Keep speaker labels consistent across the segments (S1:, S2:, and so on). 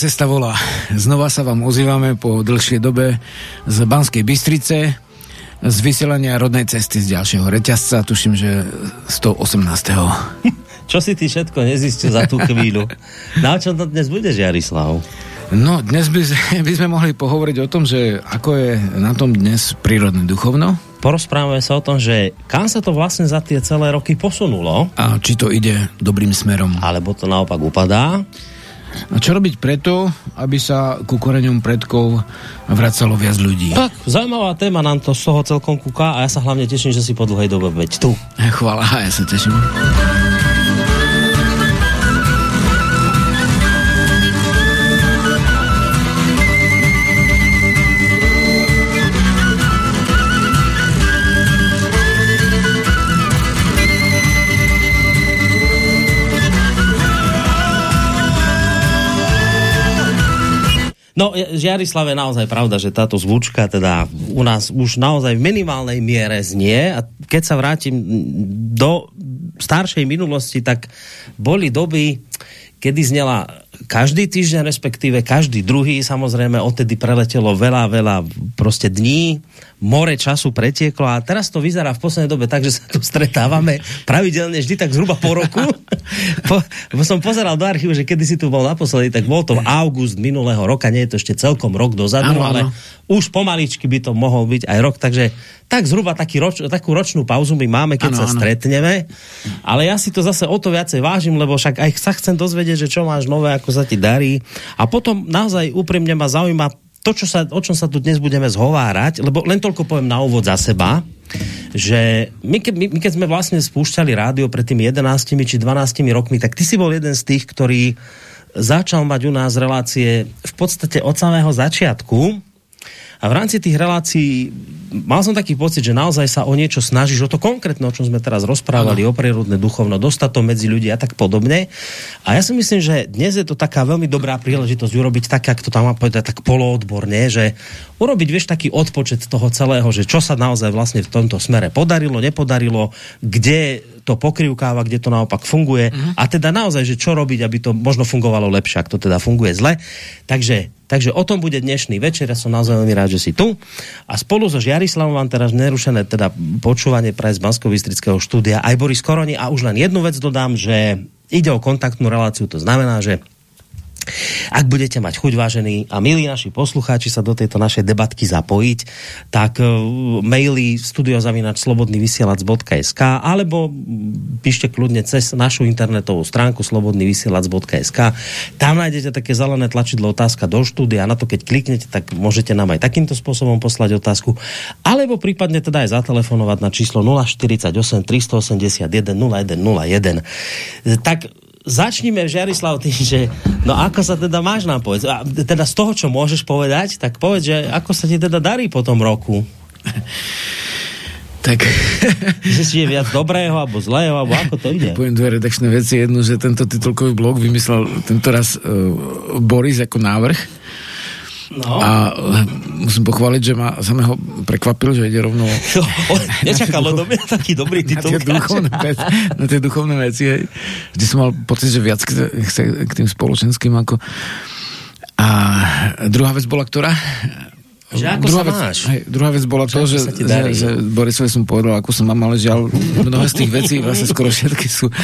S1: Cesta volá. Znova sa vám ozývame po dlhšej dobe z Banskej Bystrice, z vysielania rodnej cesty z ďalšieho reťazca, tuším, že 118.
S2: Čo si ty všetko nezistil za tú chvíľu? Na čom to dnes budeš, Jarislav?
S1: No, dnes by, by sme mohli pohovoriť o tom, že ako je na tom dnes prírodné duchovno.
S2: Porozprávame sa o tom, že kam sa to vlastne za tie celé roky posunulo.
S1: A či to ide dobrým smerom.
S2: Alebo to naopak upadá.
S1: A čo robiť preto, aby sa ku koreňom predkov vracalo viac ľudí?
S2: Tak, zaujímavá téma nám to z toho celkom kúka a ja sa hlavne teším, že si po dlhej dobe veď tu.
S1: Chvala, ja sa teším.
S2: No, Žiarislave, naozaj pravda, že táto zvučka teda u nás už naozaj v minimálnej miere znie. A keď sa vrátim do staršej minulosti, tak boli doby, kedy znela každý týždeň, respektíve každý druhý, samozrejme, odtedy preletelo veľa, veľa proste dní, more času pretieklo a teraz to vyzerá v poslednej dobe tak, že sa tu stretávame pravidelne vždy tak zhruba po roku. po, po som pozeral do archívu, že kedy si tu bol naposledy, tak bol to august minulého roka, nie je to ešte celkom rok dozadu, ano, ale už pomaličky by to mohol byť aj rok, takže tak zhruba taký roč, takú ročnú pauzu my máme, keď ano, sa ano. stretneme, ale ja si to zase o to viacej vážim, lebo však aj sa chcem dozvedieť, že čo máš nové, ako sa ti darí a potom naozaj úprimne ma zaujíma to, čo sa, o čom sa tu dnes budeme zhovárať, lebo len toľko poviem na úvod za seba, že my, ke, my, keď sme vlastne spúšťali rádio pred tými 11 či 12 rokmi, tak ty si bol jeden z tých, ktorý začal mať u nás relácie v podstate od samého začiatku. A v rámci tých relácií mal som taký pocit, že naozaj sa o niečo snažíš, o to konkrétne, o čom sme teraz rozprávali, ano. o prírodné duchovno, dostať to medzi ľudí a tak podobne. A ja si myslím, že dnes je to taká veľmi dobrá príležitosť urobiť tak, ako to tam mám povedať, tak poloodborne, že urobiť, vieš, taký odpočet toho celého, že čo sa naozaj vlastne v tomto smere podarilo, nepodarilo, kde to pokrivkáva, kde to naopak funguje uh-huh. a teda naozaj, že čo robiť, aby to možno fungovalo lepšie, ak to teda funguje zle. Takže, takže o tom bude dnešný večer, ja som naozaj veľmi rád, že si tu. A spolu so Žiarislavom vám teraz nerušené teda počúvanie pre z bansko štúdia. Aj Boris Koroni. A už len jednu vec dodám, že ide o kontaktnú reláciu, to znamená, že ak budete mať chuť, vážení a milí naši poslucháči, sa do tejto našej debatky zapojiť, tak uh, maily studiozavinač.slobodnyvysielac.sk alebo píšte kľudne cez našu internetovú stránku slobodnyvysielac.sk. Tam nájdete také zelené tlačidlo otázka do štúdia. Na to, keď kliknete, tak môžete nám aj takýmto spôsobom poslať otázku. Alebo prípadne teda aj zatelefonovať na číslo 048 381 0101. Tak začníme, Žiarislav, tým, že no ako sa teda máš nám povedz? A teda z toho, čo môžeš povedať, tak povedz, že ako sa ti teda darí po tom roku?
S1: Tak...
S2: Že si je viac dobrého alebo zlého, alebo ako to ide?
S1: Poviem dve redakčné veci. Jednu, že tento titulkový blog vymyslel tento raz uh, Boris ako návrh No. A eh, musím pochváliť, že ma samého prekvapil, že ide rovno...
S2: No, nečakalo do mňa taký dobrý titul.
S1: Na tie duchovné, veci, na tie duchovné veci. Hej. Vždy som mal pocit, že viac chce k tým spoločenským ako... A druhá vec bola, ktorá
S2: že ako druhá sa vec, máš?
S1: Hej, druhá vec bola to, že, že, že Borisovi som povedal, ako som mám, ale žiaľ, mnohé z tých vecí, vlastne skoro všetky sú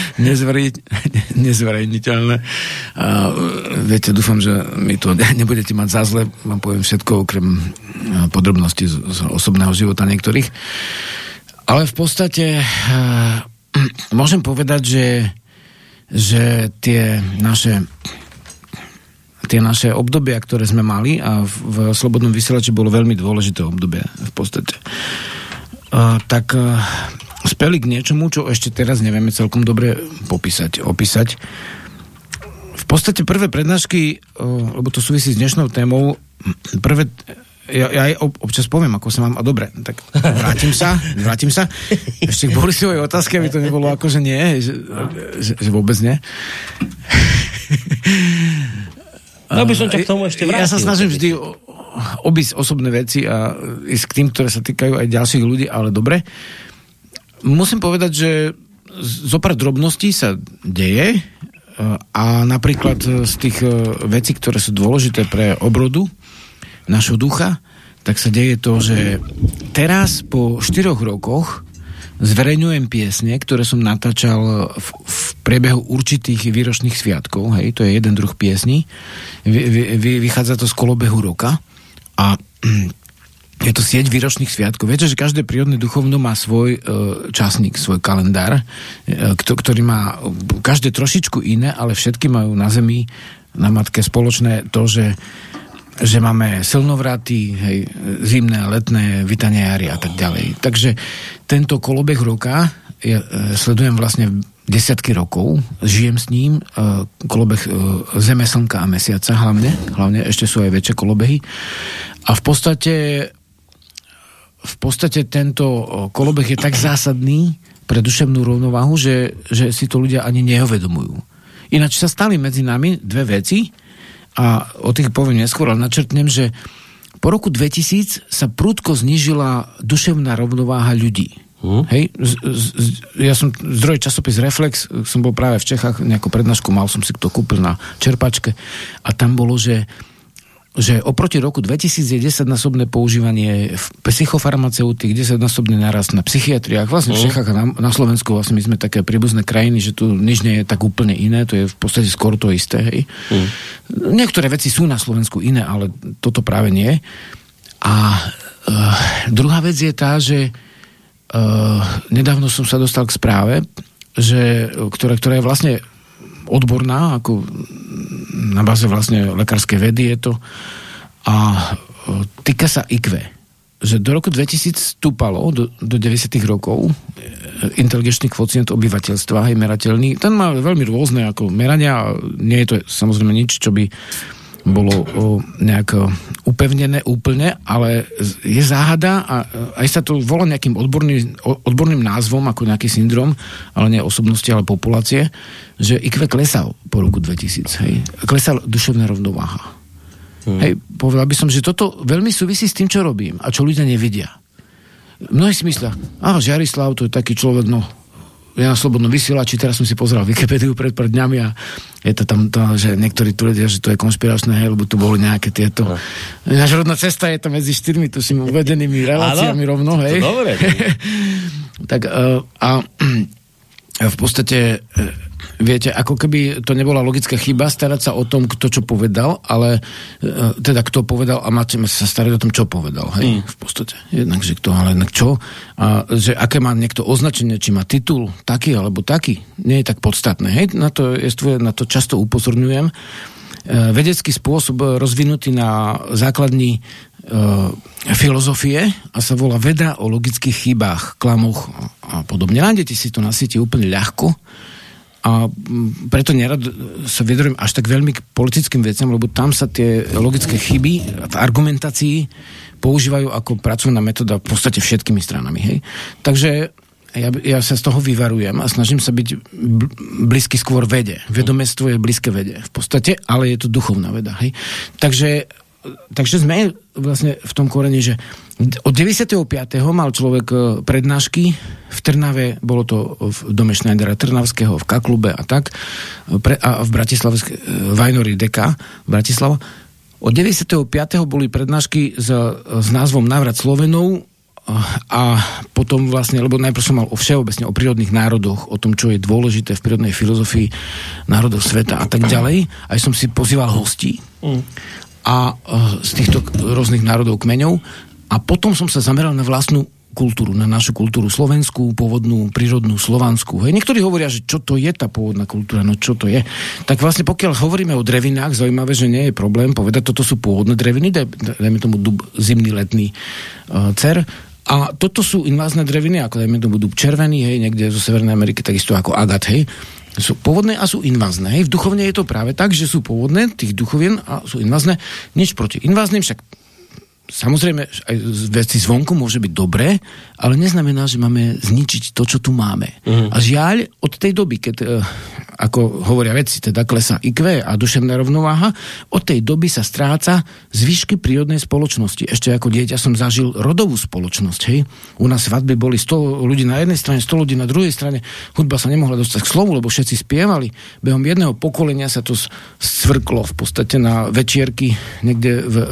S1: nezverejniteľné. A, viete, dúfam, že mi to nebudete mať za zle, vám poviem všetko, okrem podrobností z, z osobného života niektorých. Ale v podstate môžem povedať, že, že tie naše tie naše obdobia, ktoré sme mali a v, v Slobodnom vysielači bolo veľmi dôležité obdobie v podstate. Uh, tak uh, speli k niečomu, čo ešte teraz nevieme celkom dobre popísať, opísať. V podstate prvé prednášky, uh, lebo to súvisí s dnešnou témou, prvé ja, ja aj občas poviem, ako sa mám, a dobre, tak vrátim sa, vrátim sa. Ešte k Borisovej otázke, aby to nebolo ako, že nie, že, že, že vôbec nie.
S2: No by som ťa k tomu ešte vrátil.
S1: Ja sa snažím vždy obísť osobné veci a ísť k tým, ktoré sa týkajú aj ďalších ľudí, ale dobre. Musím povedať, že zo pár drobností sa deje, a napríklad z tých vecí, ktoré sú dôležité pre obrodu našho ducha, tak sa deje to, že teraz po 4 rokoch zverejňujem piesne, ktoré som natáčal v, v priebehu určitých výročných sviatkov, hej, to je jeden druh piesní, vy, vy, vychádza to z kolobehu roka a je to sieť výročných sviatkov. Viete, že každé prírodné duchovno má svoj e, časník, svoj kalendár, e, ktorý má každé trošičku iné, ale všetky majú na Zemi, na matke spoločné to, že že máme silnovraty, hej, zimné, letné, vytanie jary a tak ďalej. Takže tento kolobeh roka ja, e, sledujem vlastne desiatky rokov, žijem s ním, e, kolobeh e, Zeme, Slnka a Mesiaca hlavne, hlavne ešte sú aj väčšie kolobehy. A v podstate v podstate tento kolobeh je tak zásadný pre duševnú rovnováhu, že, že si to ľudia ani neuvedomujú. Ináč sa stali medzi nami dve veci, a o tých poviem neskôr, ale načrtnem, že po roku 2000 sa prudko znižila duševná rovnováha ľudí. Hmm. Hej, z, z, ja som zdroj časopis Reflex, som bol práve v Čechách, nejakú prednášku mal som si to kúpil na čerpačke a tam bolo, že že oproti roku 2000 je 10-násobné používanie v psychofarmaceutik, 10-násobný narast na psychiatriách. Vlastne v mhm. Čechách a na, na Slovensku vlastne my sme také príbuzné krajiny, že tu nič nie je tak úplne iné, to je v podstate skoro to isté. Hej. Mm. Niektoré veci sú na Slovensku iné, ale toto práve nie. A uh, druhá vec je tá, že uh, nedávno som sa dostal k správe, že, ktorá, ktorá je vlastne odborná, ako na báze vlastne lekárskej vedy je to. A e, týka sa IQ. Že do roku 2000 stúpalo, do, do 90 rokov, e, inteligenčný kvocient obyvateľstva, je merateľný. Ten má veľmi rôzne ako merania, nie je to samozrejme nič, čo by bolo nejak upevnené úplne, ale je záhada a aj sa to volá nejakým odborným, odborným názvom, ako nejaký syndrom, ale nie osobnosti, ale populácie, že IQ klesal po roku 2000. Hej. Klesal duševná rovnováha. Hmm. Hej, povedal by som, že toto veľmi súvisí s tým, čo robím a čo ľudia nevidia. Mnohí si myslia, aha, Žiarislav, to je taký človek, no, ja na Slobodnom vysielači, teraz som si pozrel Wikipédiu pred pár dňami a je to tam to, že niektorí tvrdia, že to je konšpiračné, hej, lebo tu boli nejaké tieto... No. Naša rodná cesta je tam medzi štyrmi si uvedenými reláciami rovno, hej.
S2: To dobre.
S1: tak uh, a v podstate uh, viete, ako keby to nebola logická chyba starať sa o tom, kto čo povedal, ale e, teda kto povedal a máte sa starať o tom, čo povedal. Hej, mm. v podstate. Jednak, že kto, ale jednak čo. A že aké má niekto označenie, či má titul taký alebo taký, nie je tak podstatné. Hej, na to, je, na to často upozorňujem. E, vedecký spôsob rozvinutý na základní e, filozofie a sa volá veda o logických chybách, klamoch a podobne. Nájdete si to na sieti úplne ľahko a preto nerad sa vyjadrujem až tak veľmi k politickým veciam, lebo tam sa tie logické chyby v argumentácii používajú ako pracovná metóda v podstate všetkými stranami. Hej? Takže ja, ja sa z toho vyvarujem a snažím sa byť blízky skôr vede. Vedomestvo je blízke vede v podstate, ale je to duchovná veda. Hej? Takže takže sme vlastne v tom koreni, že od 95. mal človek e, prednášky v Trnave, bolo to v dome Schneidera Trnavského, v Kaklube a tak, pre, a v Bratislave, Vajnory Deka, Bratislava. Od 95. boli prednášky s, s názvom Návrat Slovenov a potom vlastne, lebo najprv som mal o všeobecne o prírodných národoch, o tom, čo je dôležité v prírodnej filozofii národov sveta a tak ďalej. Aj som si pozýval hostí. Mm a e, z týchto rôznych národov kmeňov a potom som sa zameral na vlastnú kultúru, na našu kultúru slovenskú, pôvodnú, prírodnú, slovanskú. Hej. Niektorí hovoria, že čo to je tá pôvodná kultúra, no čo to je. Tak vlastne pokiaľ hovoríme o drevinách, zaujímavé, že nie je problém povedať, toto sú pôvodné dreviny, dajme tomu dub, zimný, letný uh, cer, a toto sú invázne dreviny, ako dajme tomu dub červený, hej, niekde zo Severnej Ameriky, takisto ako agat, hej sú pôvodné a sú invazné. V duchovne je to práve tak, že sú pôvodné, tých duchovien a sú invazné. Nič proti invazným, však samozrejme, aj veci zvonku môže byť dobré, ale neznamená, že máme zničiť to, čo tu máme. Mm. A žiaľ, od tej doby, keď, eh, ako hovoria veci teda klesá IQ a duševná rovnováha, od tej doby sa stráca zvyšky prírodnej spoločnosti. Ešte ako dieťa som zažil rodovú spoločnosť. Hej? U nás svadby boli 100 ľudí na jednej strane, 100 ľudí na druhej strane. Hudba sa nemohla dostať k slovu, lebo všetci spievali. Behom jedného pokolenia sa to scvrklo v podstate na večierky niekde v, eh,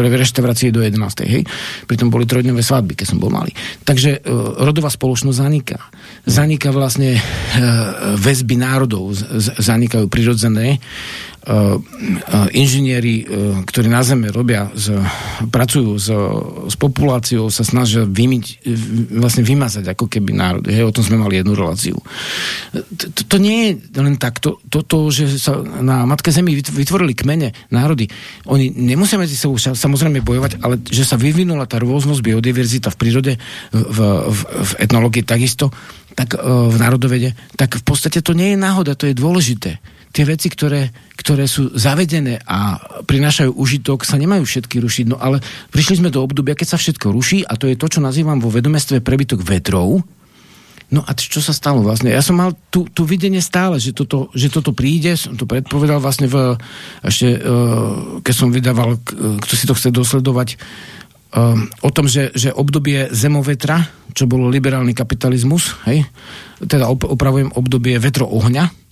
S1: eh, v reštaurácii 11. do 11. Hej? Pritom boli trojdňové svadby, keď som bol malý. Takže e, rodová spoločnosť zaniká. Zaniká vlastne e, e, väzby národov, zanikajú prirodzené inžinieri, eh, ktorí na Zeme robia, z, pracujú s, s populáciou, sa snažia vymyť, vlastne vymazať ako keby národ. Hej, o tom sme mali jednu reláciu. To, to nie je len tak, to, to, to, že sa na Matke Zemi vytvorili kmene, národy, oni nemusia medzi sebou samozrejme bojovať, ale že sa vyvinula tá rôznosť, biodiverzita v prírode, v, v, v etnológii takisto, tak v národovede, tak v podstate to nie je náhoda, to je dôležité tie veci, ktoré, ktoré sú zavedené a prinášajú užitok, sa nemajú všetky rušiť. No ale prišli sme do obdobia, keď sa všetko ruší a to je to, čo nazývam vo vedomestve prebytok vetrov. No a čo sa stalo vlastne? Ja som mal tu, tu videnie stále, že toto, že toto príde, som to predpovedal vlastne v, ešte, uh, keď som vydával, kto si to chce dosledovať, uh, o tom, že, že obdobie zemovetra, čo bolo liberálny kapitalizmus, hej, teda opravujem obdobie vetro ohňa,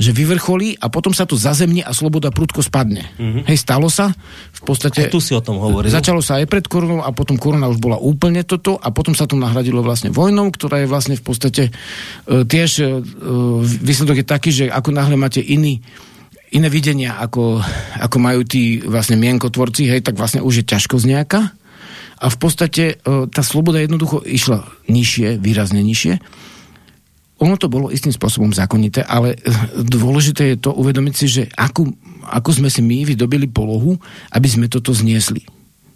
S1: že vyvrcholí a potom sa to zazemní a sloboda prudko spadne. Mm-hmm. Hej, stalo sa. V podstate...
S2: A tu si o tom hovoril.
S1: Začalo sa aj pred koronou a potom korona už bola úplne toto a potom sa to nahradilo vlastne vojnou, ktorá je vlastne v podstate uh, tiež uh, výsledok je taký, že ako náhle máte iný iné videnia, ako, ako majú tí vlastne mienkotvorci, hej, tak vlastne už je ťažkosť nejaká. A v podstate uh, tá sloboda jednoducho išla nižšie, výrazne nižšie ono to bolo istým spôsobom zákonité, ale eh, dôležité je to uvedomiť si, že ako, ako sme si my vydobili polohu, aby sme toto zniesli.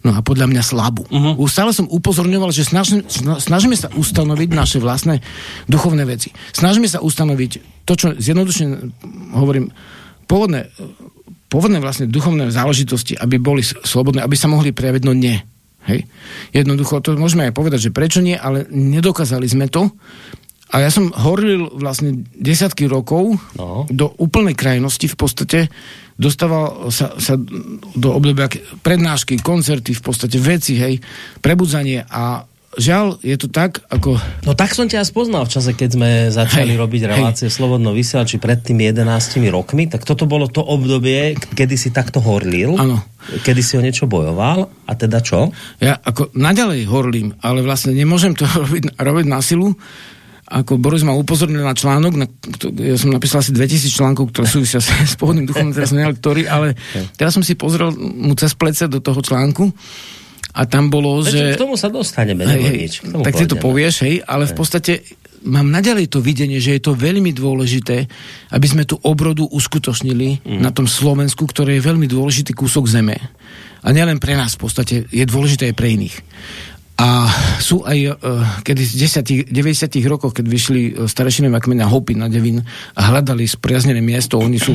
S1: No a podľa mňa slabú. Uh-huh. Stále som upozorňoval, že snažíme, snažíme sa ustanoviť naše vlastné duchovné veci. Snažíme sa ustanoviť to, čo zjednodušene hovorím, pôvodné, pôvodné vlastne duchovné záležitosti, aby boli slobodné, aby sa mohli prejaviť, no nie. Hej. Jednoducho, to môžeme aj povedať, že prečo nie, ale nedokázali sme to a ja som horlil vlastne desiatky rokov no. do úplnej krajnosti v podstate dostával sa, sa do obdobia prednášky, koncerty, v podstate veci, hej, prebudzanie a žiaľ, je to tak, ako...
S2: No tak som ťa spoznal v čase, keď sme začali hej, robiť relácie hej. Slobodno vysielači pred tými 11 rokmi, tak toto bolo to obdobie, kedy si takto horlil.
S1: Áno.
S2: Kedy si o niečo bojoval a teda čo?
S1: Ja ako naďalej horlím, ale vlastne nemôžem to robiť, robiť na silu, ako Boris ma upozornil na článok, na, ja som napísal asi 2000 článkov, ktoré súvisia s, s pôvodným duchom, teraz som ktorý, ale teraz som si pozrel mu cez plece do toho článku a tam bolo, Veď, že...
S2: K tomu sa dostaneme, hej, hej,
S1: Tak ty to povieš, hej, ale hej. v podstate mám naďalej to videnie, že je to veľmi dôležité, aby sme tú obrodu uskutočnili mm. na tom Slovensku, ktoré je veľmi dôležitý kúsok zeme. A nielen pre nás v podstate, je dôležité aj pre iných. A sú aj, uh, kedy 10, 90 rokoch, keď vyšli e, starešiny kmeňa Hopy na Devin a hľadali spriaznené miesto, oni sú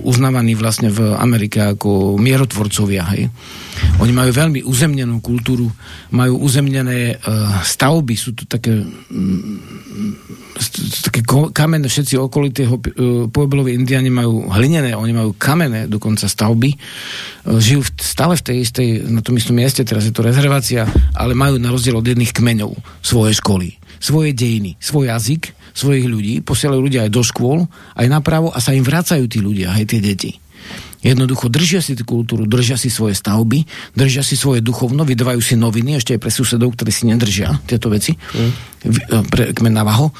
S1: uznávaní vlastne v Amerike ako mierotvorcovia. Hej. Oni majú veľmi uzemnenú kultúru, majú uzemnené uh, stavby, sú to také mm, také kamenné, všetci okolitého uh, Pueblovi indiani majú hlinené, oni majú kamenné dokonca stavby, žijú v, stále v tej istej, na tom istom mieste, teraz je to rezervácia, ale majú na rozdiel od jedných kmeňov svoje školy, svoje dejiny, svoj jazyk, svojich ľudí, posielajú ľudia aj do škôl, aj napravo a sa im vracajú tí ľudia, aj tie deti. Jednoducho držia si tú kultúru, držia si svoje stavby, držia si svoje duchovno, vydávajú si noviny, ešte aj pre susedov, ktorí si nedržia tieto veci, mm. pre kmen Navaho. E,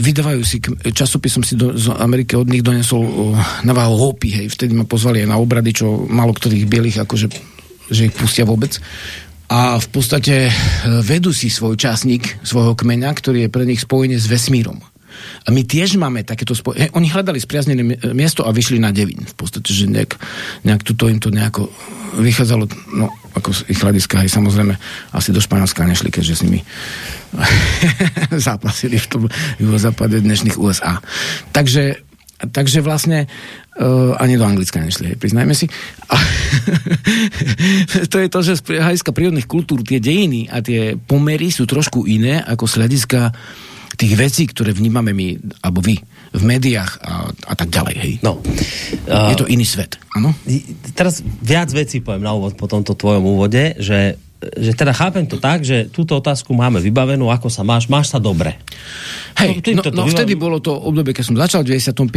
S1: vydávajú si, časopisom si do, z Ameriky od nich donesol Navaho Hopi, hej, vtedy ma pozvali aj na obrady, čo malo ktorých bielých, akože že ich pustia vôbec. A v podstate e, vedú si svoj časník svojho kmeňa, ktorý je pre nich spojený s vesmírom. A my tiež máme takéto spoj... Oni hľadali spriaznené miesto a vyšli na Devin. V podstate, že nejak, nejak tuto im to nejako vychádzalo, no, ako z ich hľadiska, aj samozrejme, asi do Španielska nešli, keďže s nimi zápasili v tom západe dnešných USA. Takže takže vlastne uh, ani do Anglicka nešli, hej, priznajme si. A to je to, že z hľadiska prírodných kultúr tie dejiny a tie pomery sú trošku iné ako z hľadiska tých vecí, ktoré vnímame my, alebo vy, v médiách a, a tak ďalej, hej.
S2: No.
S1: Uh, je to iný svet, áno?
S2: Teraz viac vecí poviem na úvod po tomto tvojom úvode, že že teda chápem to tak, že túto otázku máme vybavenú, ako sa máš, máš sa dobre.
S1: Hej, no, no, no vtedy bolo to obdobie, keď som začal v 95.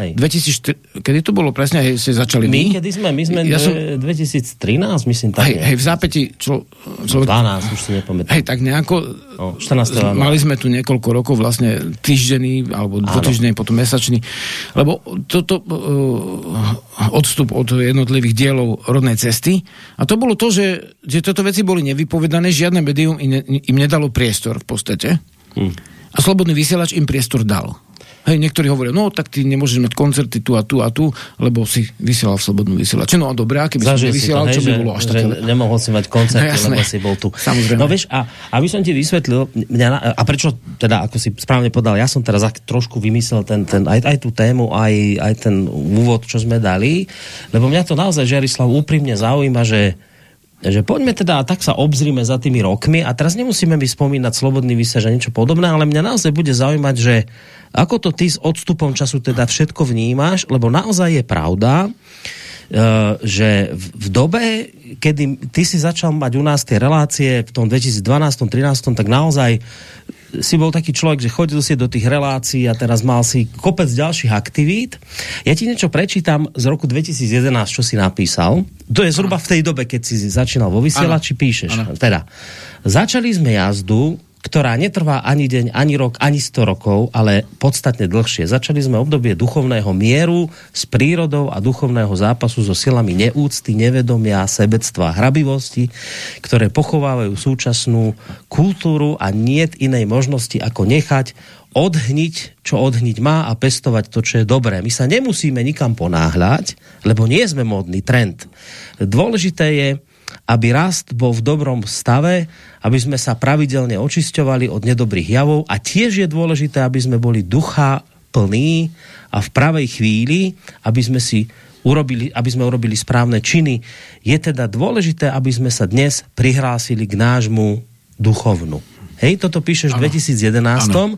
S1: Hej. 2004, kedy to bolo presne, hej, ste začali
S2: my? My, kedy sme, my sme ja som, 2013, myslím tak.
S1: Hej, hej, v zápäti, čo,
S2: čo, 12, už si nepamätám.
S1: Hej, tak nejako,
S2: no, 14.
S1: mali sme tu niekoľko rokov vlastne týždenný, alebo dvotýždenný, potom mesačný, lebo toto uh, odstup od jednotlivých dielov rodnej cesty, a to bolo to, že, že toto veci boli nevypovedané, žiadne médium im, im nedalo priestor v podstate. Hm. A slobodný vysielač im priestor dal. Hej, niektorí hovoria, no tak ty nemôžeš mať koncerty tu a tu a tu, lebo si vysielal v slobodnú vysielač. No a dobré, a keby
S2: Zažil
S1: som vysielal, čo by bolo až také...
S2: Nemohol si mať koncerty, no, lebo si bol tu.
S1: Samozrejme.
S2: No vieš, a aby som ti vysvetlil, mňa, a prečo, teda, ako si správne podal, ja som teraz trošku vymyslel ten, ten, aj, aj tú tému, aj, aj ten úvod, čo sme dali, lebo mňa to naozaj, Žerislav, úprimne zaujíma, že že poďme teda tak sa obzrime za tými rokmi a teraz nemusíme by spomínať slobodný vysaž a niečo podobné, ale mňa naozaj bude zaujímať, že ako to ty s odstupom času teda všetko vnímáš, lebo naozaj je pravda, e, že v dobe, kedy ty si začal mať u nás tie relácie v tom 2012-2013, tak naozaj si bol taký človek, že chodil si do tých relácií a teraz mal si kopec ďalších aktivít. Ja ti niečo prečítam z roku 2011, čo si napísal. To je zhruba v tej dobe, keď si začínal vo vysielači, píšeš. Ano. Teda, začali sme jazdu ktorá netrvá ani deň, ani rok, ani 100 rokov, ale podstatne dlhšie. Začali sme obdobie duchovného mieru s prírodou a duchovného zápasu so silami neúcty, nevedomia, sebectva hrabivosti, ktoré pochovávajú súčasnú kultúru a niet inej možnosti, ako nechať odhniť, čo odhniť má a pestovať to, čo je dobré. My sa nemusíme nikam ponáhľať, lebo nie sme modný trend. Dôležité je, aby rast bol v dobrom stave, aby sme sa pravidelne očisťovali od nedobrých javov a tiež je dôležité, aby sme boli ducha plní a v pravej chvíli, aby sme si urobili, aby sme urobili správne činy. Je teda dôležité, aby sme sa dnes prihlásili k nášmu duchovnu. Hej, toto píšeš v 2011. Ano.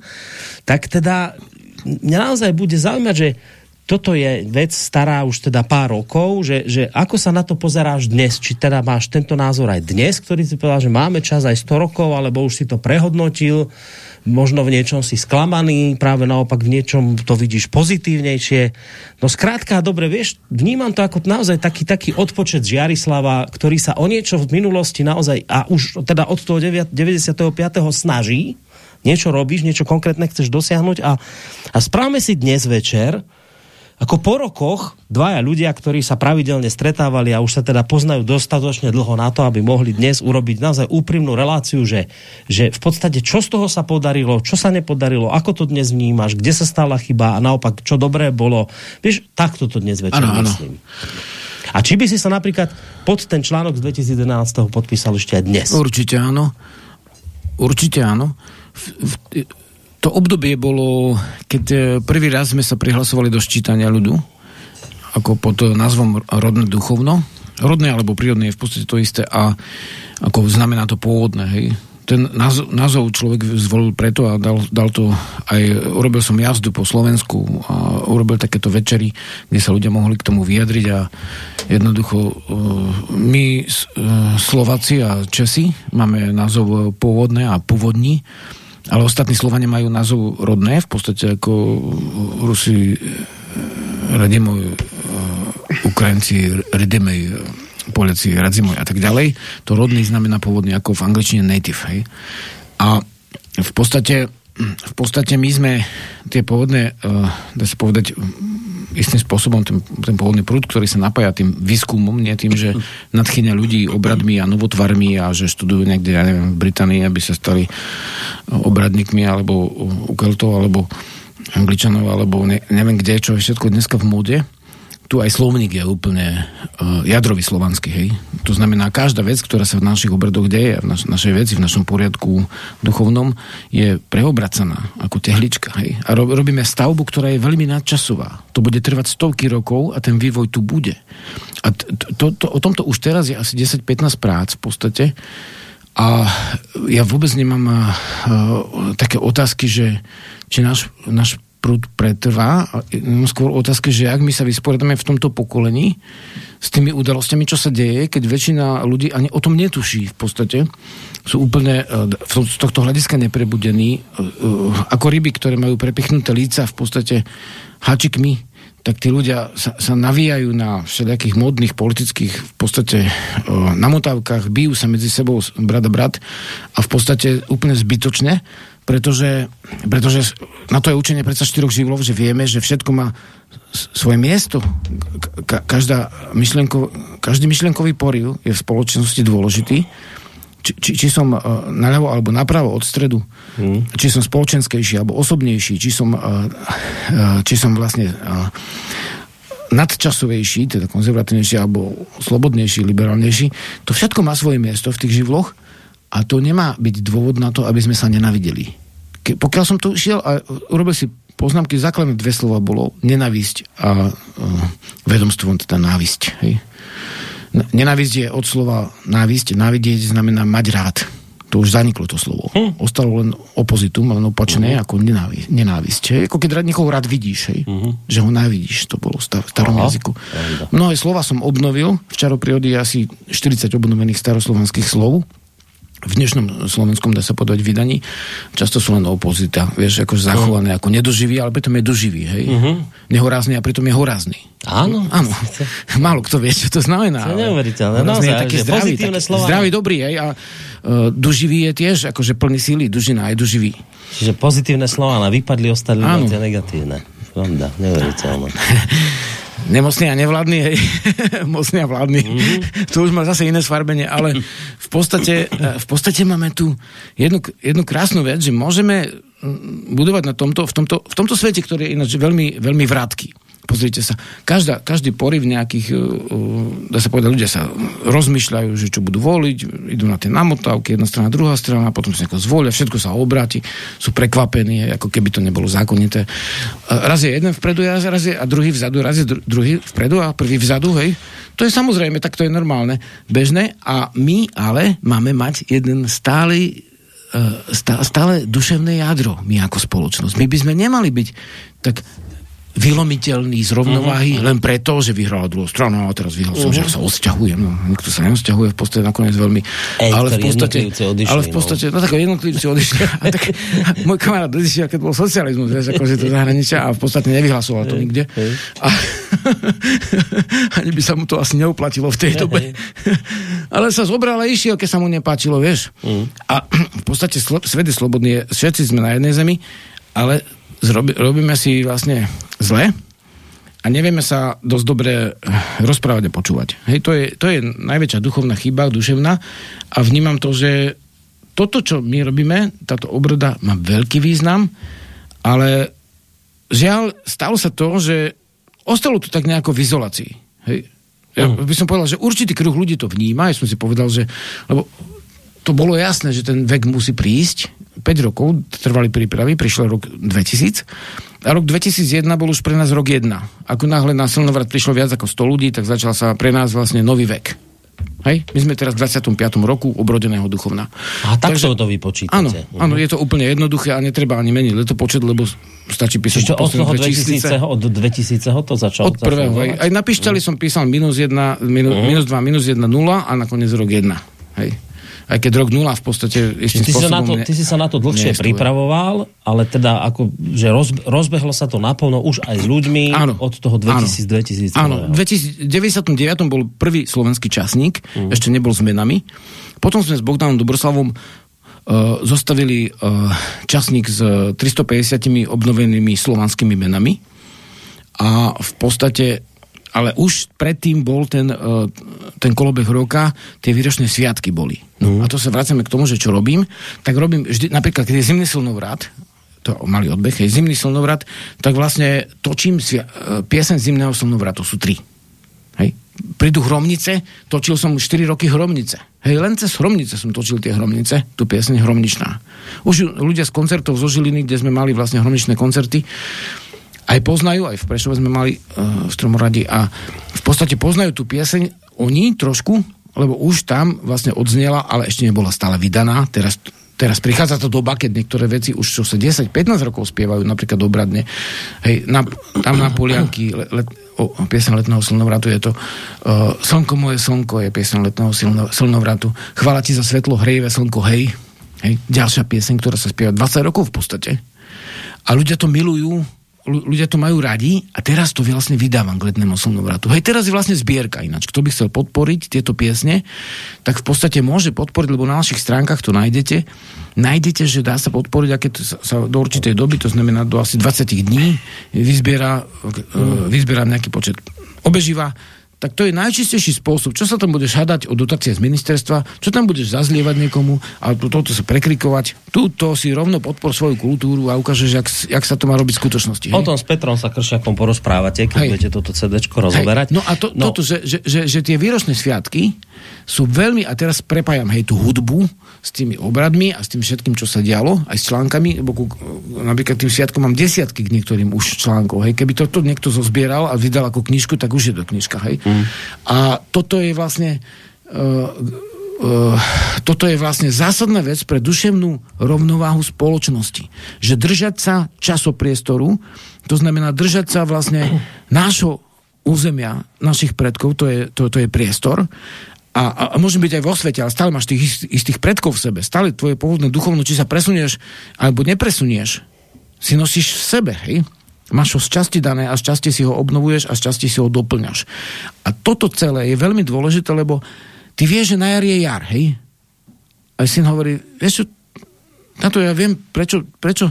S2: Tak teda mňa naozaj bude zaujímať, že toto je vec stará už teda pár rokov, že, že ako sa na to pozeráš dnes, či teda máš tento názor aj dnes, ktorý si povedal, že máme čas aj 100 rokov, alebo už si to prehodnotil, možno v niečom si sklamaný, práve naopak v niečom to vidíš pozitívnejšie. No skrátka, dobre, vieš, vnímam to ako naozaj taký, taký odpočet Žiarislava, ktorý sa o niečo v minulosti naozaj, a už teda od toho 95. snaží, niečo robíš, niečo konkrétne chceš dosiahnuť a, a správame si dnes večer, ako po rokoch dvaja ľudia, ktorí sa pravidelne stretávali a už sa teda poznajú dostatočne dlho na to, aby mohli dnes urobiť naozaj úprimnú reláciu, že, že v podstate čo z toho sa podarilo, čo sa nepodarilo, ako to dnes vnímaš, kde sa stala chyba a naopak, čo dobré bolo. Vieš, takto to dnes večer ano, myslím. Ano. A či by si sa napríklad pod ten článok z 2011 podpísal ešte aj dnes?
S1: Určite áno. Určite áno. V, v, to obdobie bolo, keď e, prvý raz sme sa prihlasovali do ščítania ľudu, ako pod názvom rodné duchovno. Rodné alebo prírodné je v podstate to isté a ako znamená to pôvodné, hej. Ten názov, názov človek zvolil preto a dal, dal to aj, urobil som jazdu po Slovensku a urobil takéto večery, kde sa ľudia mohli k tomu vyjadriť a jednoducho e, my e, Slováci a Česi máme názov pôvodné a pôvodní ale ostatní Slovania majú názov rodné, v podstate ako Rusi eh, Radimoj, eh, Ukrajinci Redimej, eh, Poliaci Radzimoj a tak ďalej. To rodný znamená pôvodne ako v angličtine native. Hej. A v podstate, v podstate my sme tie pôvodné, dá sa povedať, istým spôsobom ten, ten pôvodný prúd, ktorý sa napája tým výskumom, nie tým, že nadchyňa ľudí obradmi a novotvarmi a že študujú niekde, ja neviem, v Británii, aby sa stali obradníkmi alebo u Keltov, alebo Angličanov, alebo ne, neviem kde, čo je všetko dneska v móde, tu aj slovník je úplne uh, jadrový slovanský, hej. To znamená, každá vec, ktorá sa v našich obradoch deje, v naš, našej veci, v našom poriadku duchovnom, je preobracaná ako tehlička, hej. A ro, robíme stavbu, ktorá je veľmi nadčasová. To bude trvať stovky rokov a ten vývoj tu bude. A to, to, o tomto už teraz je asi 10-15 prác v podstate. A ja vôbec nemám uh, také otázky, že či náš, náš prúd pretrvá. Skôr otázka, že ak my sa vysporiadame v tomto pokolení s tými udalosťami, čo sa deje, keď väčšina ľudí ani o tom netuší v podstate, sú úplne e, z tohto hľadiska neprebudení, e, e, ako ryby, ktoré majú prepichnuté líca v podstate hačikmi, tak tí ľudia sa, sa navíjajú na všelijakých modných politických v podstate namotávkach, bijú sa medzi sebou brat a brat a v podstate úplne zbytočne pretože, pretože na to je učenie predsa štyroch živlov, že vieme, že všetko má svoje miesto. Ka- každá myšlenko, každý myšlenkový poriv je v spoločnosti dôležitý. Či, či, či som uh, naľavo alebo napravo od stredu, hmm. či som spoločenskejší alebo osobnejší, či som, uh, uh, či som vlastne uh, nadčasovejší, teda konzervatívnejší alebo slobodnejší, liberálnejší, to všetko má svoje miesto v tých živloch a to nemá byť dôvod na to, aby sme sa nenavideli. Ke, pokiaľ som tu šiel a urobil si poznámky, základné dve slova bolo nenavisť a uh, vedomstvo, teda návisť. Hej. Nenávisť je od slova návisť. Návidieť znamená mať rád. To už zaniklo to slovo. Hm. Ostalo len opozitum, len opačné, uh-huh. ako nenávisť. nenávisť hej. Ako keď niekoho rád vidíš, hej. Uh-huh. že ho návidíš, to bolo v starom Aha. jazyku. Mnohé slova som obnovil, v čaropríhody asi 40 obnovených staroslovanských slov, v dnešnom slovenskom, dá sa povedať, vydaní, často sú len opozita, vieš, ako zachované ako nedoživý, ale pritom je doživý, hej. Uh-huh. Nehorázny a pritom je horázny.
S2: Áno.
S1: Áno. Málo kto vie, čo to znamená.
S2: To je neuveriteľné. No, je taký zdravý, taký, slova.
S1: zdravý, dobrý, hej. A uh, duživý je tiež, akože plný síly, dužina je duživý.
S2: Čiže pozitívne slova na vypadli, ostali tie negatívne. Pravda, neuveriteľné.
S1: nemocný a nevládny, hej, mocný a vládny. Mm-hmm. to už má zase iné sfarbenie, ale v podstate, v podstate máme tu jednu, jednu krásnu vec, že môžeme mm, budovať na tomto, v tomto, v tomto svete, ktorý je ináč veľmi, veľmi vrátky. Pozrite sa, každá, každý poriv nejakých, uh, uh, dá sa povedať, ľudia sa rozmýšľajú, že čo budú voliť, idú na tie namotávky, jedna strana, druhá strana, potom sa nejako zvolia, všetko sa obráti, sú prekvapení, ako keby to nebolo zákonité. Raz je jeden vpredu, raz je, a druhý vzadu, raz je druhý vpredu a prvý vzadu, hej. To je samozrejme, tak to je normálne, bežné a my ale máme mať jeden stály stále duševné jadro, my ako spoločnosť. My by sme nemali byť tak vylomiteľný z rovnováhy uh-huh. len preto, že vyhrala druhú stranu a teraz vyhral som, uh-huh. že sa odsťahujem. No, nikto sa neodsťahuje v podstate nakoniec veľmi.
S2: Ej, ale, v podstate,
S1: odišli, ale v no. podstate, no, no tak jednotlivci odišli. a tak, a môj kamarát odišiel, keď bol socializmus, vieš, akože to zahraničia a v podstate nevyhlasoval to nikde. A, ani by sa mu to asi neuplatilo v tej dobe. ale sa zobral a išiel, keď sa mu nepáčilo, vieš. Uh-huh. A v podstate svet je slobodný, všetci sme na jednej zemi, ale zrobi, robíme si vlastne zle a nevieme sa dosť dobre eh, rozprávať a počúvať. Hej, to je, to je najväčšia duchovná chyba, duševná a vnímam to, že toto, čo my robíme, táto obroda má veľký význam, ale žiaľ, stalo sa to, že ostalo to tak nejako v izolácii. Hej. Ja by som povedal, že určitý kruh ľudí to vníma, ja som si povedal, že lebo to bolo jasné, že ten vek musí prísť, 5 rokov trvali prípravy, prišiel rok 2000 a rok 2001 bol už pre nás rok 1. Ako náhle na Slnovrat prišlo viac ako 100 ľudí, tak začal sa pre nás vlastne nový vek. Hej? My sme teraz v 25. roku obrodeného duchovna.
S2: A tak Takže, to vypočítate.
S1: Áno, áno, je to úplne jednoduché a netreba ani meniť letopočet, lebo stačí písať
S2: Čiže od toho 2000, od 2000 to začalo?
S1: Od prvého. Aj, aj na pišťali uh-huh. som písal minus 1, minus, uh-huh. minus 2, minus 1, 0 a nakoniec rok 1. Hej aj keď rok nula v podstate istým
S2: ty si, na to, ty si sa na to dlhšie neestuje. pripravoval, ale teda ako, že roz, rozbehlo sa to naplno už aj s ľuďmi áno, od toho 2000, 2000.
S1: Áno, v 1999 bol prvý slovenský časník, uh-huh. ešte nebol s menami. Potom sme s Bogdanom Dobroslavom uh, zostavili uh, časník s 350 obnovenými slovanskými menami a v podstate ale už predtým bol ten, e, ten kolobeh roka, tie výročné sviatky boli. No, mm. A to sa vracame k tomu, že čo robím, tak robím vždy, napríklad, keď je zimný silnovrat, to malý odbeh, hej, zimný slnovrat, tak vlastne točím svia, e, piesen zimného slnovratu, sú tri. Hej. Prídu hromnice, točil som 4 roky hromnice. Hej, len cez hromnice som točil tie hromnice, tú pieseň hromničná. Už ľudia z koncertov zo Žiliny, kde sme mali vlastne hromničné koncerty, aj poznajú, aj v Prešove sme mali uh, v Stromoradi a v podstate poznajú tú pieseň oni trošku, lebo už tam vlastne odznela, ale ešte nebola stále vydaná. Teraz, teraz prichádza to doba, keď niektoré veci už čo sa 10-15 rokov spievajú, napríklad obradne. Hej, na, tam na Polianky let, let, o, letného slnovratu je to uh, Slnko moje slnko je piesen letného silno, slnovratu. Chvála ti za svetlo, hrejové slnko, hej. hej. Ďalšia piesen, ktorá sa spieva 20 rokov v podstate. A ľudia to milujú, ľudia to majú radi a teraz to vlastne vydávam k letnému slnovratu. Hej, teraz je vlastne zbierka ináč. Kto by chcel podporiť tieto piesne, tak v podstate môže podporiť, lebo na našich stránkach to nájdete. Nájdete, že dá sa podporiť, aké to sa, do určitej doby, to znamená do asi 20 dní, vyzbiera, mm. vyzbiera nejaký počet obeživa tak to je najčistejší spôsob. Čo sa tam budeš hadať o dotácie z ministerstva, čo tam budeš zazlievať niekomu a toto sa prekrikovať. Tuto si rovno podpor svoju kultúru a ukážeš, jak, jak sa to má robiť v skutočnosti.
S2: O tom s Petrom sa Kršiakom porozprávate, keď hej. budete toto CD rozoberať.
S1: Hej. No a to, no. toto, že, že, že, že tie výročné sviatky sú veľmi, a teraz prepájam hej tú hudbu, s tými obradmi a s tým všetkým, čo sa dialo, aj s článkami, lebo ku, napríklad tým sviatkom mám desiatky k niektorým už článkov, hej. Keby toto niekto zozbieral a vydal ako knižku, tak už je to knižka, hej. Mm. A toto je vlastne uh, uh, toto je vlastne zásadná vec pre duševnú rovnováhu spoločnosti. Že držať sa časopriestoru, to znamená držať sa vlastne nášho územia, našich predkov, to je, to, to je priestor a, a môže byť aj vo svete, ale stále máš tých istých predkov v sebe. Stále tvoje pôvodné duchovno, či sa presunieš alebo nepresunieš, si nosíš v sebe, hej? Máš ho z časti dané a z časti si ho obnovuješ a z časti si ho doplňaš. A toto celé je veľmi dôležité, lebo ty vieš, že na jar je jar, hej? A syn hovorí, vieš čo, na to ja viem, prečo, prečo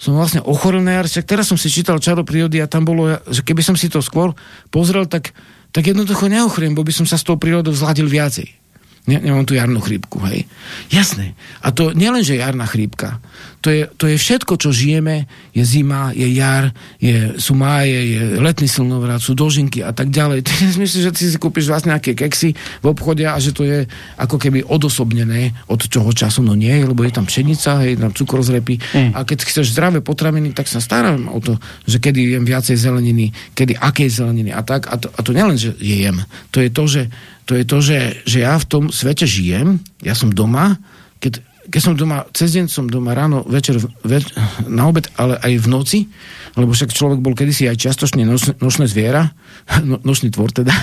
S1: som vlastne ochorel na jar, teraz som si čítal čaro prírody a tam bolo, že keby som si to skôr pozrel, tak tak jednoducho neochriem, bo by som sa s tou prírodou vzladil viacej. Ne, nemám tu jarnú chrípku, hej. Jasné. A to nielen, že jarná chrípka. To je, to je všetko, čo žijeme. Je zima, je jar, je, sú máje, je letný slnovrat, sú dožinky a tak ďalej. Ty myslíš, že ty si kúpiš vlastne nejaké keksy v obchode a že to je ako keby odosobnené od toho času. No nie, lebo je tam pšenica, je tam cukor z repy. Mm. A keď chceš zdravé potraviny, tak sa starám o to, že kedy jem viacej zeleniny, kedy akej zeleniny a tak. A to, a to nielen, že jem. To je to, že to je to, že, že ja v tom svete žijem, ja som doma, keď, keď som doma, cez deň som doma ráno, večer, več, na obed, ale aj v noci, lebo však človek bol kedysi aj častočne nočné, nočné zviera, no, nočný tvor teda,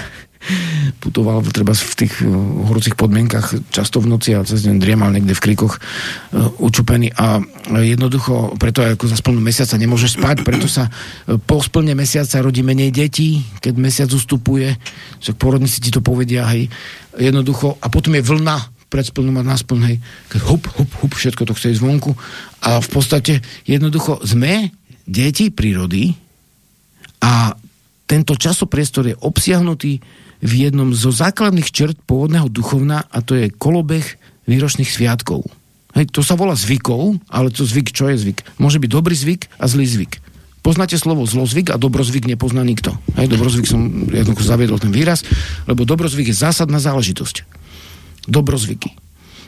S1: putoval treba v tých horúcich podmienkach často v noci a cez deň driemal niekde v krikoch uh, učupený. A jednoducho preto aj ako za splnú mesiaca nemôže spať, preto sa uh, po splne mesiaca rodí menej detí, keď mesiac ustupuje, však porodníci ti to povedia, hej, jednoducho a potom je vlna pred splnom a na spln, hej, hup, hup, hup, všetko to chce ísť zvonku a v podstate jednoducho sme deti prírody a tento časopriestor je obsiahnutý v jednom zo základných črt pôvodného duchovna a to je kolobeh výročných sviatkov. Hej, to sa volá zvykov, ale to zvyk, čo je zvyk? Môže byť dobrý zvyk a zlý zvyk. Poznáte slovo zlozvyk a dobrozvyk nepozná nikto. Hej, dobrozvyk som jednoducho zaviedol ten výraz, lebo dobrozvyk je zásadná záležitosť. Dobrozvyky.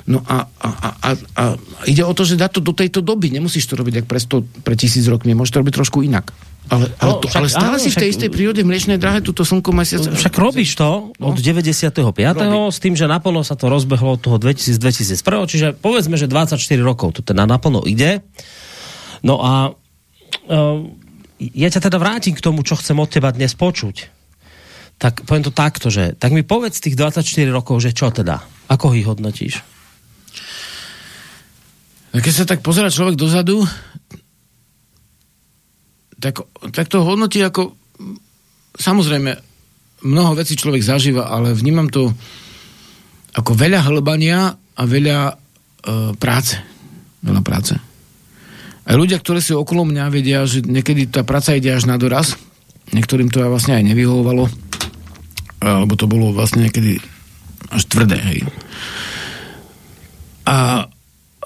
S1: No a, a, a, a, ide o to, že dá to do tejto doby. Nemusíš to robiť jak pre, 100, pre tisíc rokmi, môžeš to robiť trošku inak. Ale, ale, to, však, ale stále áno, si v tej istej prírode mliečnej drahe túto slnko mesiac...
S2: Však robíš to no? od 95. Robí. s tým, že naplno sa to rozbehlo od toho 2000, 2001, čiže povedzme, že 24 rokov to teda naplno ide. No a uh, ja ťa teda vrátim k tomu, čo chcem od teba dnes počuť. Tak poviem to takto, že tak mi povedz tých 24 rokov, že čo teda? Ako ich hodnotíš?
S1: Keď sa tak pozera človek dozadu, tak, tak to hodnotí ako samozrejme mnoho vecí človek zažíva, ale vnímam to ako veľa hlbania a veľa e, práce. Veľa práce. Aj ľudia, ktorí sú okolo mňa, vedia, že niekedy tá práca ide až na doraz. Niektorým to vlastne aj nevyhovovalo, lebo to bolo vlastne niekedy až tvrdé. Hej. A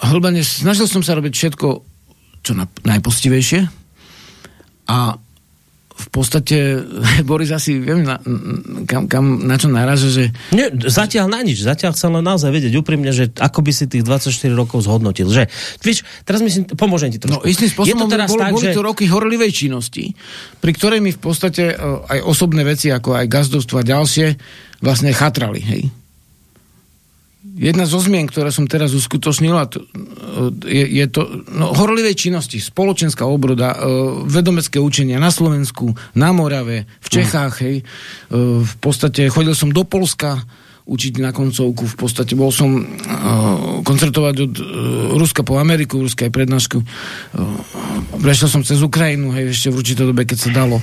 S1: hlbanie, snažil som sa robiť všetko čo na, najpostivejšie. A v podstate Boris asi viem, na, kam, kam, na čo naráža, že...
S2: Nie, zatiaľ na nič. Zatiaľ chcem len naozaj vedieť úprimne, že ako by si tých 24 rokov zhodnotil. Že, víš, teraz myslím, pomôžem ti trošku.
S1: No istým spôsobom
S2: je to teraz
S1: bol,
S2: tak,
S1: boli
S2: že...
S1: to roky horlivej činnosti, pri ktorej mi v podstate uh, aj osobné veci, ako aj gazdovstvo a ďalšie, vlastne chatrali, hej jedna zo zmien, ktoré som teraz uskutočnila, je, je to no, horlivej činnosti, spoločenská obroda, e, vedomecké učenia na Slovensku, na Morave, v Čechách, hej. E, v podstate chodil som do Polska učiť na koncovku, v podstate bol som e, koncertovať od e, Ruska po Ameriku, Ruska aj prednášku. E, prešiel som cez Ukrajinu, hej, ešte v určitej dobe, keď sa dalo.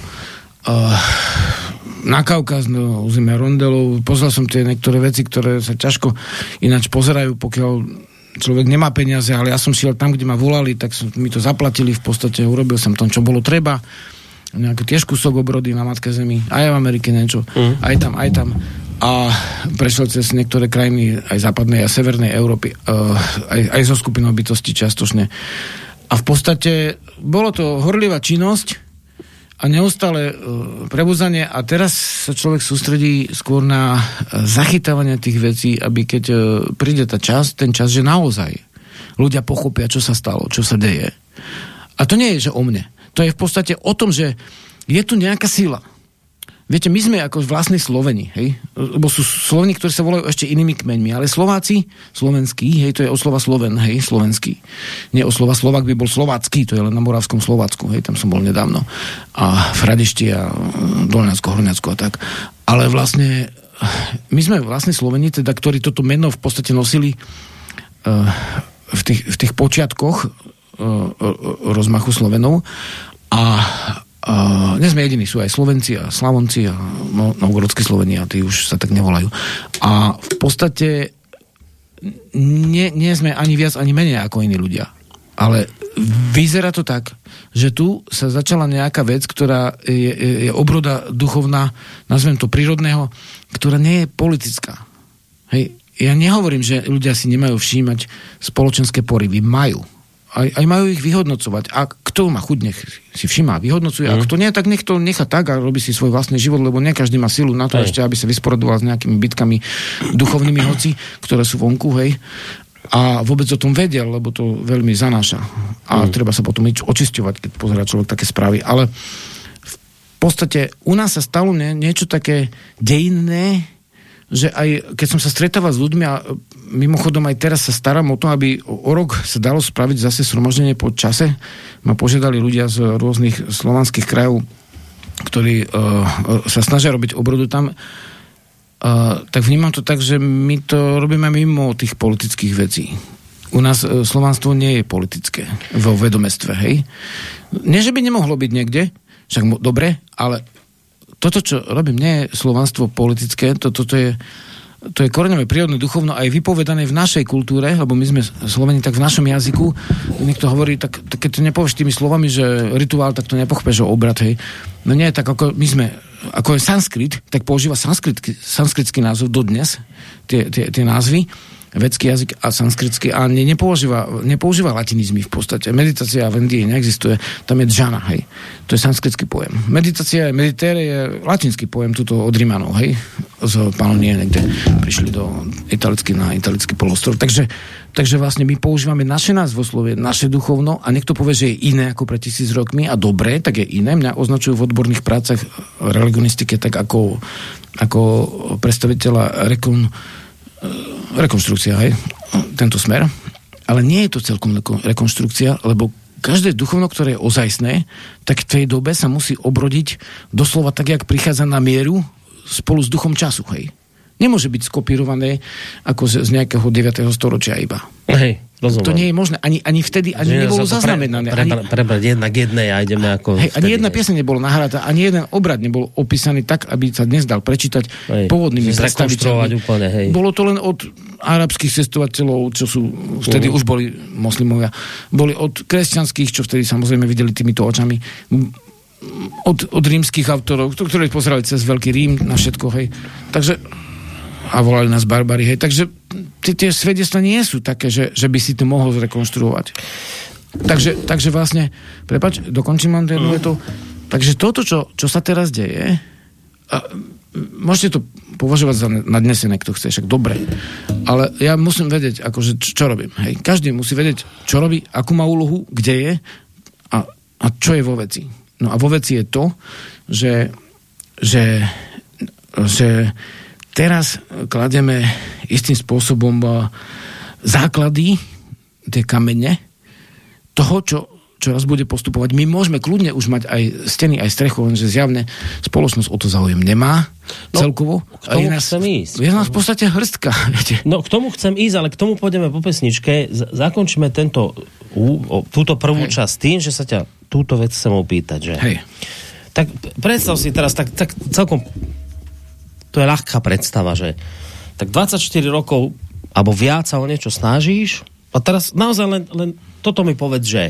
S1: Na Kaukaz, no, územia Rondelov. Pozrel som tie niektoré veci, ktoré sa ťažko ináč pozerajú, pokiaľ človek nemá peniaze, ale ja som šiel tam, kde ma volali, tak som, mi to zaplatili, v podstate urobil som tom, čo bolo treba. Nejaký tiež kúsok obrody na Matke Zemi, aj v Amerike niečo, mm. aj tam, aj tam. A prešiel cez niektoré krajiny aj západnej a severnej Európy, uh, aj, aj zo skupinou bytosti častočne. A v podstate bolo to horlivá činnosť, a neustále uh, prebudzanie a teraz sa človek sústredí skôr na uh, zachytávanie tých vecí, aby keď uh, príde tá čas, ten čas, že naozaj ľudia pochopia, čo sa stalo, čo sa deje. A to nie je, že o mne. To je v podstate o tom, že je tu nejaká sila, Viete, my sme ako vlastní Sloveni, hej? Lebo sú Sloveni, ktorí sa volajú ešte inými kmeňmi, ale Slováci, slovenský, hej, to je oslova Sloven, hej, slovenský. Nie oslova Slovak by bol slovácky, to je len na Moravskom Slovácku, hej, tam som bol nedávno. A v Radišti a Dolňacko, Horňacko a tak. Ale vlastne, my sme vlastní Sloveni, teda, ktorí toto meno v podstate nosili uh, v, tých, v tých počiatkoch uh, rozmachu Slovenov a Uh, nie sme jediní, sú aj Slovenci a Slavonci a no, novogorodskí Sloveni a tí už sa tak nevolajú. A v podstate nie, nie sme ani viac, ani menej ako iní ľudia. Ale vyzerá to tak, že tu sa začala nejaká vec, ktorá je, je, je obroda duchovná, nazvem to prírodného, ktorá nie je politická. Hej. Ja nehovorím, že ľudia si nemajú všímať spoločenské porivy. Majú aj, aj majú ich vyhodnocovať. A kto má chuť, nech si všimá, vyhodnocuje. Mm. A kto nie, tak nech to nechá tak a robí si svoj vlastný život, lebo nie každý má silu na to hej. ešte, aby sa vysporodoval s nejakými bitkami duchovnými hoci, ktoré sú vonku, hej. A vôbec o tom vedel, lebo to veľmi zanáša. A mm. treba sa potom očisťovať, keď pozerá človek také správy. Ale v podstate u nás sa stalo nie, niečo také dejinné, že aj keď som sa stretával s ľuďmi a mimochodom aj teraz sa starám o to, aby o rok sa dalo spraviť zase sromaždenie po čase. Ma požiadali ľudia z rôznych slovanských krajov, ktorí uh, sa snažia robiť obrodu tam. Uh, tak vnímam to tak, že my to robíme mimo tých politických vecí. U nás uh, slovanstvo nie je politické vo vedomestve, hej. Nie, že by nemohlo byť niekde, však dobre, ale toto, čo robím, nie je slovanstvo politické, toto to je to je koreňové, prírodné, duchovno aj vypovedané v našej kultúre, lebo my sme Sloveni tak v našom jazyku, niekto hovorí, tak, tak keď to nepovieš tými slovami, že rituál, tak to nepochopeš, že obrad, hej. No nie, tak ako my sme, ako je sanskrit, tak používa sanskritský, sanskritský názov dodnes, tie, tie, tie názvy vedský jazyk a sanskritský a ne, nepoužíva, nepoužíva latinizmy v podstate. Meditácia v Indii neexistuje, tam je džana, hej. To je sanskritský pojem. Meditácia, meditere je latinský pojem tuto od Rimanov, hej. Z Panonie niekde prišli do italicky na italický polostrov. Takže, takže vlastne my používame naše názvoslovie, naše duchovno a niekto povie, že je iné ako pre tisíc rokmi a dobre, tak je iné. Mňa označujú v odborných prácach religionistike tak ako, ako predstaviteľa rekon, rekonštrukcia, hej, tento smer. Ale nie je to celkom rekonštrukcia, lebo každé duchovno, ktoré je ozajstné, tak v tej dobe sa musí obrodiť doslova tak, jak prichádza na mieru spolu s duchom času, hej. Nemôže byť skopírované ako z, z nejakého 9. storočia iba.
S2: Hej. Rozumiem.
S1: To nie je možné. Ani, ani vtedy ani že nebolo zaznamenané.
S2: Pre, pre, prebrať pre, jedna k jednej a ideme ako...
S1: Hej, ani jedna pieseň nebola nahratá, ani jeden obrad nebol opísaný tak, aby sa dnes dal prečítať hej, pôvodnými predstaviteľmi.
S2: Úplne, hej.
S1: Bolo to len od arabských cestovateľov, čo sú vtedy uh-huh. už boli moslimovia. Boli od kresťanských, čo vtedy samozrejme videli týmito očami od, od rímskych autorov, ktorí pozerali cez Veľký Rím na všetko, hej. Takže a volali nás barbary, hej. Takže tie svedectvá nie sú také, že, že by si to mohol zrekonštruovať. takže, takže vlastne, prepač, dokončím len jednu mm. vetu. Takže toto, čo, čo sa teraz deje, a, môžete to považovať za nadnesené, kto chce, však dobre. Ale ja musím vedieť, akože, čo, čo robím. Hej. Každý musí vedieť, čo robí, akú má úlohu, kde je a, a čo je vo veci. No a vo veci je to, že, že, že teraz klademe istým spôsobom eh, základy, tie kamene, toho, čo, čo raz bude postupovať. My môžeme kľudne už mať aj steny, aj strechu, lenže zjavne spoločnosť o to záujem nemá no, celkovo.
S2: K tomu je nás, chcem ísť.
S1: Je nás v podstate hrstka. Viete.
S2: No k tomu chcem ísť, ale k tomu pôjdeme po pesničke. Zakončíme tento, túto prvú Hej. časť tým, že sa ťa túto vec chcem opýtať. Že?
S1: Hej.
S2: Tak predstav si teraz, tak, tak celkom to je ľahká predstava, že tak 24 rokov alebo viac sa o niečo snažíš a teraz naozaj len, len toto mi povedz, že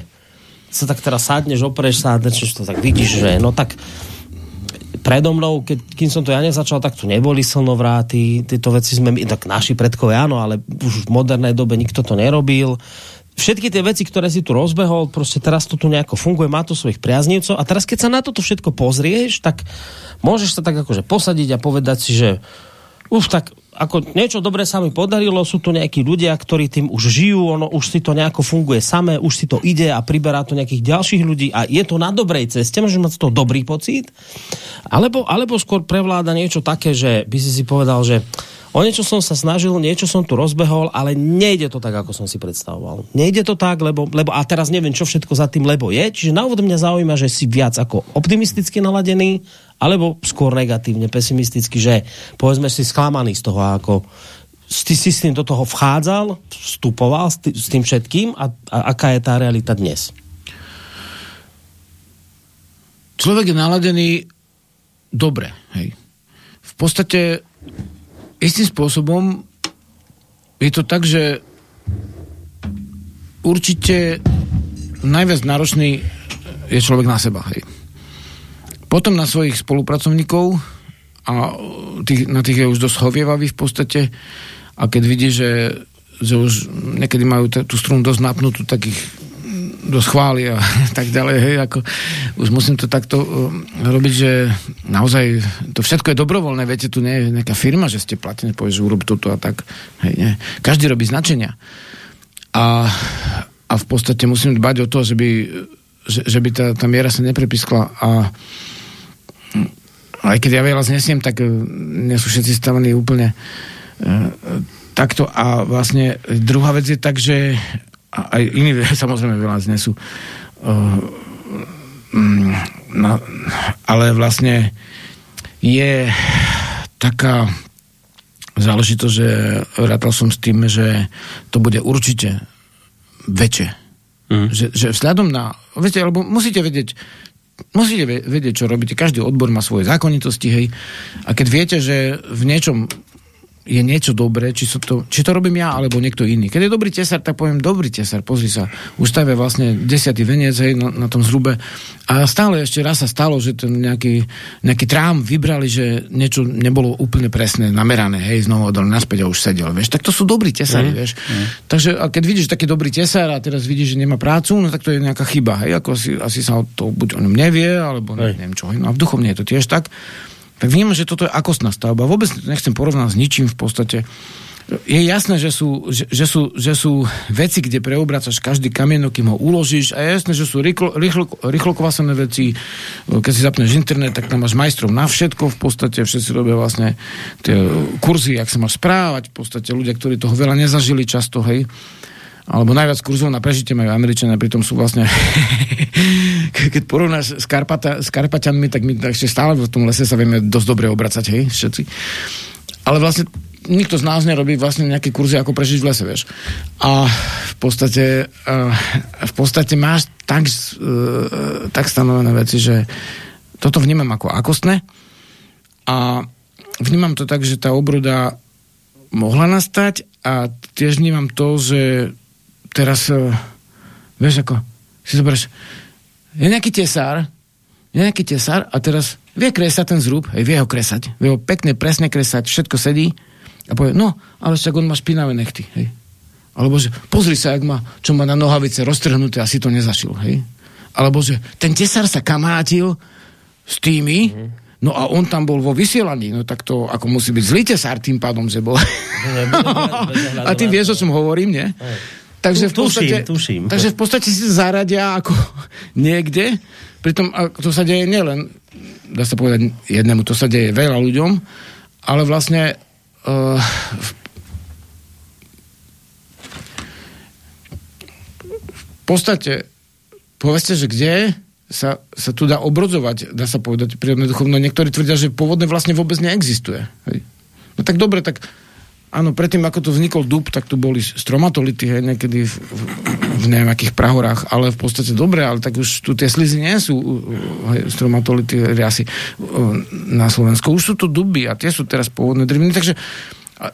S2: sa tak teraz sádneš, opreš sa, čo to tak vidíš, že no tak predo mnou, keď, kým som to ja nezačal, tak tu neboli slnovráty, tieto veci sme, tak naši predkovia áno, ale už v modernej dobe nikto to nerobil. Všetky tie veci, ktoré si tu rozbehol, proste teraz to tu nejako funguje, má to svojich priaznivcov. A teraz keď sa na toto všetko pozrieš, tak môžeš sa tak akože posadiť a povedať si, že už tak ako niečo dobré sa mi podarilo, sú tu nejakí ľudia, ktorí tým už žijú, ono už si to nejako funguje samé, už si to ide a priberá to nejakých ďalších ľudí a je to na dobrej ceste, môžeš mať z toho dobrý pocit, alebo, alebo skôr prevláda niečo také, že by si si povedal, že O niečo som sa snažil, niečo som tu rozbehol, ale nejde to tak, ako som si predstavoval. Nejde to tak, lebo, lebo a teraz neviem, čo všetko za tým lebo je. Čiže na úvod mňa zaujíma, že si viac ako optimisticky naladený, alebo skôr negatívne, pesimisticky, že povedzme si sklamaný z toho, ako ty si s tým do toho vchádzal, vstupoval s tým, všetkým a, a aká je tá realita dnes?
S1: Človek je naladený dobre, hej. V podstate istým spôsobom je to tak, že určite najviac náročný je človek na seba. Hej. Potom na svojich spolupracovníkov a tých, na tých je už dosť hovievavý v podstate a keď vidí, že, že už niekedy majú t- tú strunu dosť napnutú, tak ich dosť chváli a tak ďalej, hej, ako už musím to takto uh, robiť, že naozaj to všetko je dobrovoľné, viete, tu nie je nejaká firma, že ste platení, povieš, urob toto a tak, hej, nie. Každý robí značenia. A, a v podstate musím dbať o to, že by, že, že by tá, tá miera sa neprepiskla a aj keď ja veľa znesiem, tak uh, nie sú všetci stavení úplne uh, takto a vlastne druhá vec je tak, že aj iní samozrejme veľa znesú. No, ale vlastne je taká záležitosť, že rátal som s tým, že to bude určite väčšie. Mm. Že, že vzhľadom na... Viete, alebo musíte vedieť, musíte vedieť, čo robíte. Každý odbor má svoje zákonitosti, hej. A keď viete, že v niečom je niečo dobré, či, so to, či to robím ja, alebo niekto iný. Keď je dobrý tesár, tak poviem, dobrý tesár, pozri sa, už stavia vlastne desiatý venec hej, na, na tom zhrube. A stále ešte raz sa stalo, že ten nejaký, nejaký trám vybrali, že niečo nebolo úplne presné, namerané, hej, znovu dali naspäť a už sedel, vieš. Tak to sú dobrí tesári, mm. vieš. Mm. Takže a keď vidíš taký dobrý tesár a teraz vidíš, že nemá prácu, no tak to je nejaká chyba, hej, ako asi, asi sa to buď o ňom nevie, alebo neviem čo. No a v duchovne je to tiež tak tak vnímam, že toto je akostná stavba. Vôbec nechcem porovnať s ničím v podstate. Je jasné, že sú, že, že sú, že sú veci, kde preobracaš každý kamienok, kým ho uložíš a je jasné, že sú rýchlo, rýchlo, rýchlo kvasené veci. Keď si zapneš internet, tak tam máš majstrov na všetko v podstate. Všetci robia vlastne tie kurzy, jak sa máš správať. V podstate ľudia, ktorí toho veľa nezažili často, hej alebo najviac kurzov na prežitie majú Američania, pritom sú vlastne keď porovnáš s, Karpata, s Karpaťanmi, tak my ešte stále v tom lese sa vieme dosť dobre obracať, hej, všetci. Ale vlastne nikto z nás nerobí vlastne nejaké kurzy, ako prežiť v lese, vieš. A v podstate, v podstate máš tak, uh, tak stanovené veci, že toto vnímam ako akostné a vnímam to tak, že tá obroda mohla nastať a tiež vnímam to, že teraz, uh, vieš ako, si zoberieš, je nejaký tesár, je nejaký tesár a teraz vie kresať ten zrub, hej, vie ho kresať, vie ho pekne, presne kresať, všetko sedí a povie, no, ale však on má špinavé nechty, hej. Alebo že pozri sa, jak má, čo má na nohavice roztrhnuté, asi to nezašil, hej? Alebo že ten tesár sa kamarátil s tými, mm-hmm. no a on tam bol vo vysielaní, no tak to ako musí byť zlý tesár tým pádom, že bol. a ty vieš, o čom hovorím, nie? Takže v podstate,
S2: tuším, tuším.
S1: takže v podstate si zaradia ako niekde, pritom to sa deje nielen, dá sa povedať jednému, to sa deje veľa ľuďom, ale vlastne uh, v podstate povedzte, že kde sa, sa tu dá obrodzovať, dá sa povedať, prírodné duchovno. Niektorí tvrdia, že pôvodné vlastne vôbec neexistuje. Hej. No tak dobre, tak áno, predtým, ako to vznikol dub, tak tu boli stromatolity, hej, niekedy v, v, v nejakých prahorách, ale v podstate dobre, ale tak už tu tie slizy nie sú hej, stromatolity asi na Slovensku. Už sú to duby a tie sú teraz pôvodné dreviny, takže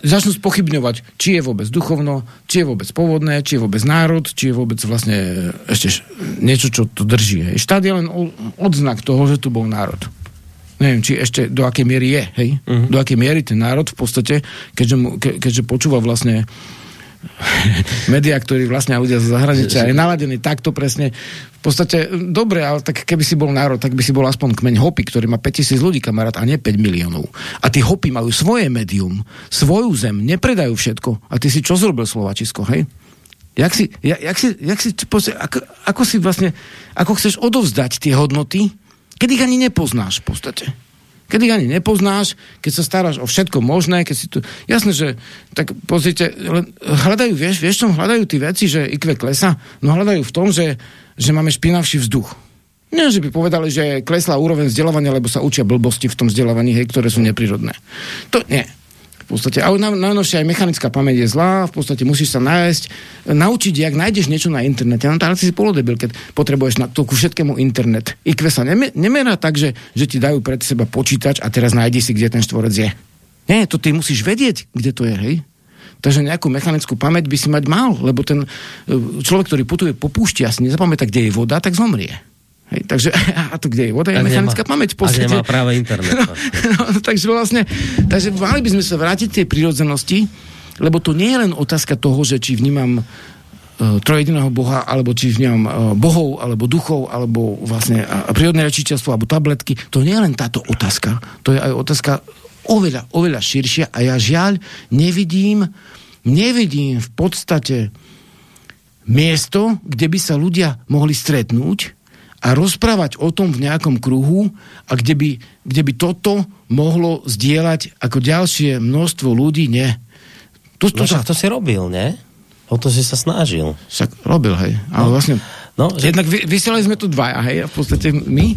S1: začnú spochybňovať, či je vôbec duchovno, či je vôbec pôvodné, či je vôbec národ, či je vôbec vlastne ešte niečo, čo to drží. Štát je len odznak toho, že tu bol národ. Neviem, či ešte do akej miery je, hej? Uh-huh. Do akej miery ten národ v podstate, keďže, mu, ke, keďže počúva vlastne média, ktorí vlastne ľudia z zahraničia je naladený takto presne. V podstate, dobre, ale tak keby si bol národ, tak by si bol aspoň kmeň Hopy, ktorý má 5000 ľudí, kamarát, a nie 5 miliónov. A tí Hopy majú svoje médium, svoju zem, nepredajú všetko. A ty si čo zrobil Slovačisko, hej? Jak si, jak, jak si, jak si ako, ako si vlastne, ako chceš odovzdať tie hodnoty, keď ich ani nepoznáš v podstate. Keď ich ani nepoznáš, keď sa staráš o všetko možné, keď si tu... Jasné, že tak pozrite, hľadajú, vieš, vieš čom hľadajú tí veci, že IQ klesa? No hľadajú v tom, že, že máme špinavší vzduch. Nie, že by povedali, že klesla úroveň vzdelávania, lebo sa učia blbosti v tom vzdelávaní, hej, ktoré sú neprírodné. To nie podstate. Ale najnovšie aj mechanická pamäť je zlá, v podstate musíš sa nájsť, naučiť, jak nájdeš niečo na internete. No ale si polodebil, keď potrebuješ na to ku všetkému internet. IQ sa nemerá tak, že, že ti dajú pred seba počítač a teraz nájdi si, kde ten štvorec je. Nie, to ty musíš vedieť, kde to je, hej? Takže nejakú mechanickú pamäť by si mať mal, lebo ten e, človek, ktorý putuje po púšti a si nezapamätá, kde je voda, tak zomrie. Hej, takže, a to kde je voda, je mechanická nemá, pamäť.
S2: A nemá práve internet.
S1: No, no, takže vlastne, takže mali by sme sa vrátiť tej prírodzenosti, lebo to nie je len otázka toho, že či vnímam uh, trojediného Boha, alebo či vnímam uh, bohov, alebo duchov, alebo vlastne prírodné rečiteľstvo, alebo tabletky. To nie je len táto otázka. To je aj otázka oveľa, oveľa širšia a ja žiaľ nevidím, nevidím v podstate miesto, kde by sa ľudia mohli stretnúť a rozprávať o tom v nejakom kruhu a kde by, kde by toto mohlo zdieľať ako ďalšie množstvo ľudí, nie.
S2: To, to, no, to, to si robil, nie? O to si sa snažil.
S1: Však robil, hej. Ale no. vlastne... No, že... Jednak vy, vysielali sme tu dvaja, hej, v podstate my.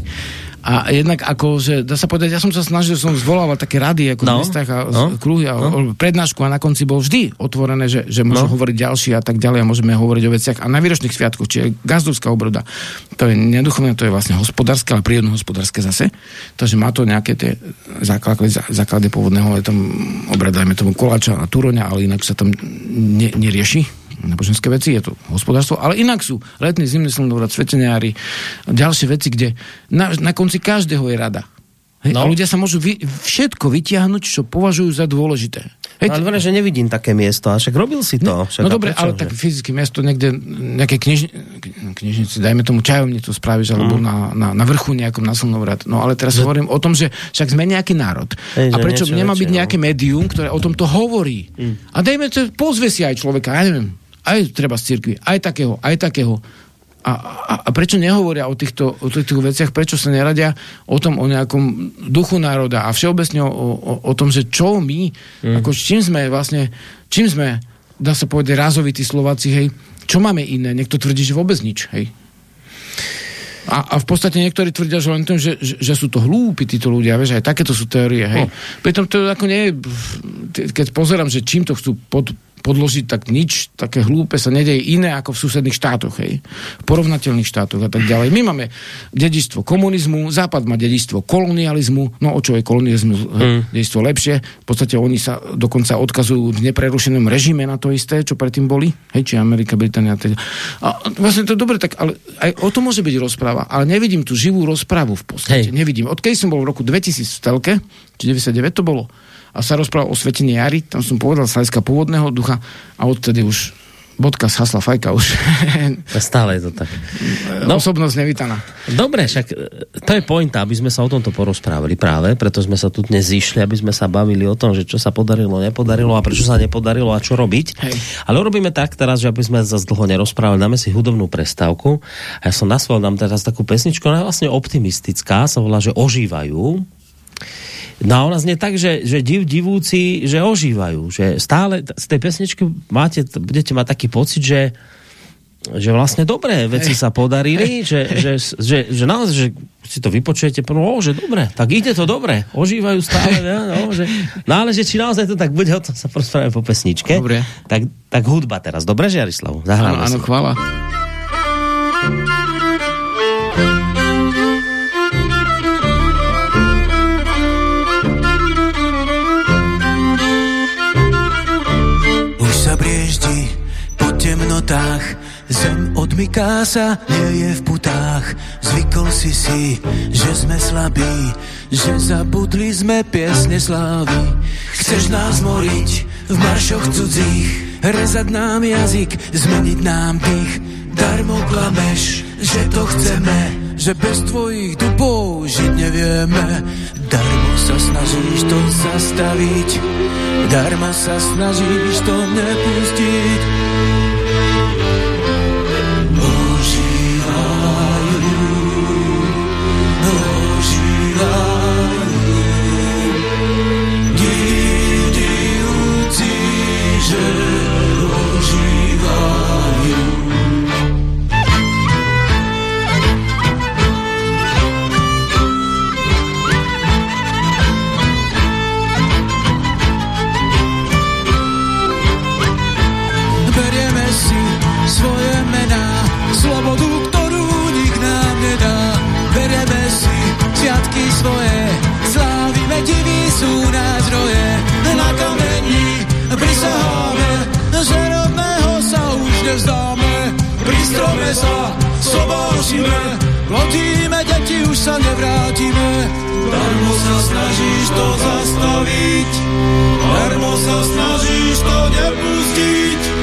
S1: A jednak ako, že dá sa povedať, ja som sa snažil, som zvolával také rady ako no, v mestách a no, kruhy a no. prednášku a na konci bol vždy otvorené, že, že môžu no. hovoriť ďalší a tak ďalej a môžeme hovoriť o veciach. A na výročných sviatkoch, čiže gazdovská obroda, to je neduchovné, to je vlastne hospodárske, ale prírodno hospodárske zase. Takže má to nejaké tie základy, základy pôvodného, ale tam obradajme tomu koláča a turoňa, ale inak sa tam ne, nerieši náboženské veci, je to hospodárstvo, ale inak sú letný, zimný slnovrat, sveteniári, ďalšie veci, kde na, na konci každého je rada. Hej, no. A ľudia sa môžu vy, všetko vytiahnuť, čo považujú za dôležité.
S2: Hej, no, ale že nevidím také miesto, a však robil si to.
S1: No,
S2: však,
S1: no dobre, ale tak fyzické miesto niekde, nejaké knižni, knižnici, dajme tomu čajovnicu spravíš, alebo mm. na, na, na vrchu nejakom na slnovrat. No ale teraz že... hovorím o tom, že však sme nejaký národ. Hej, a prečo nemá byť nejaké no. médium, ktoré o tomto hovorí? Mm. A dajme to, pozve si aj človeka, ja neviem, aj treba z cirkvi, aj takého, aj takého. A, a, a prečo nehovoria o týchto, o týchto veciach, prečo sa neradia o tom, o nejakom duchu národa a všeobecne o, o, o tom, že čo my, mm. ako čím sme vlastne, čím sme, dá sa povedať, rázovití Slováci, hej, čo máme iné? Niekto tvrdí, že vôbec nič, hej. A, a v podstate niektorí tvrdia, že len tým, že, že, že sú to hlúpi títo ľudia, vieš, aj takéto sú teórie, hej. No. Pritom to ako nie je, keď pozerám, že čím to chcú pod, podložiť, tak nič také hlúpe sa nedeje iné ako v susedných štátoch, hej. V porovnateľných štátoch a tak ďalej. My máme dedičstvo komunizmu, Západ má dedičstvo kolonializmu, no o čo je kolonializmu mm. dedičstvo lepšie. V podstate oni sa dokonca odkazujú v neprerušenom režime na to isté, čo predtým boli, hej, či Amerika, Británia. Teda. A vlastne to je dobre, tak ale aj o tom môže byť rozpráva, ale nevidím tu živú rozprávu v podstate. Hej. Nevidím. Odkedy som bol v roku 2000 v telke, či 99 to bolo, a sa rozprával o svetení jary, tam som povedal z hľadiska pôvodného ducha a odtedy už bodka z hasla Fajka už.
S2: Stále je to tak.
S1: No, Osobnosť nevítaná.
S2: Dobre, však e, to je pointa, aby sme sa o tomto porozprávali práve, preto sme sa tu dnes zišli, aby sme sa bavili o tom, že čo sa podarilo, nepodarilo a prečo sa nepodarilo a čo robiť. Hej. Ale urobíme tak teraz, že aby sme sa dlho nerozprávali, dáme si hudobnú prestávku a ja som nasval nám teraz takú pesničku, ona je vlastne optimistická, sa volá, že ožívajú No a ona znie tak, že, že div divúci, že ožívajú, že stále z tej pesničky máte, budete mať taký pocit, že že vlastne dobré veci sa podarili, že, že, že, že naozaj, že si to vypočujete, no, že dobre, tak ide to dobre, ožívajú stále, no, že, no ale že či naozaj to tak bude, o tom sa prosprávame po pesničke.
S1: Dobre.
S2: Tak, tak hudba teraz, dobre, Žiarislav?
S1: Áno, áno, chvála.
S3: Temnotách Zem odmyká sa, nie je v putách Zvykol si si, že sme slabí Že zabudli sme piesne slávy. Chceš nás moriť v maršoch cudzích Rezať nám jazyk, zmeniť nám dých. Darmo klameš, že to chceme Že bez tvojich dubov žiť nevieme. Darmo sa snažíš to zastaviť Darma sa snažíš to nepustiť sa, sobášime, plodíme deti, už sa nevrátime. Darmo sa snažíš to zastaviť, darmo sa snažíš to nepustiť.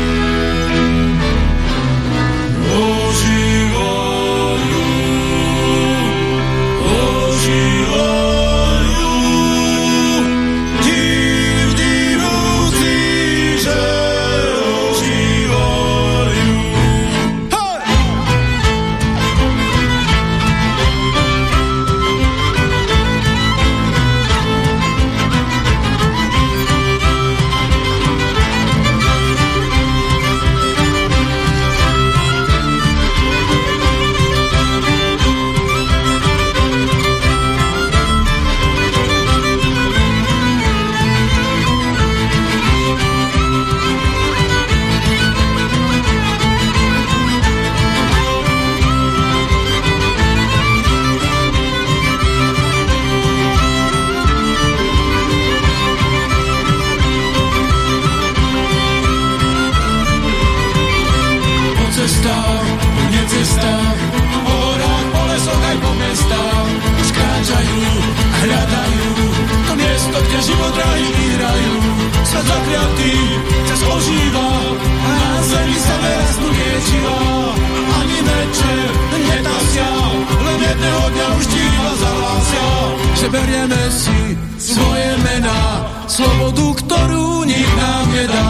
S2: Neberieme
S3: si svoje mená, slobodu, ktorú nik nám nedá.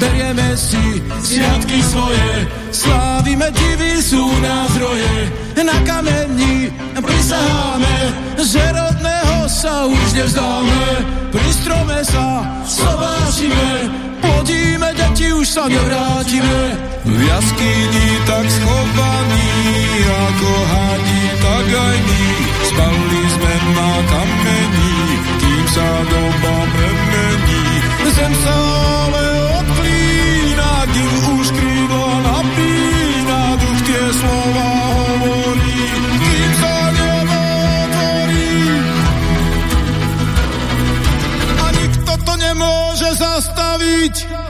S3: Berieme si sviatky svoje, slávime divy, sú názroje. Na kameni prisaháme, že rodného sa už nevzdáme. Pri strome sa sobášime, Chodíme, deti, už sa nevrátime. V jaskyni tak schovaní, ako hani, tak aj my. Spali sme na kameni, tým sa doba premení. Zem sa Street.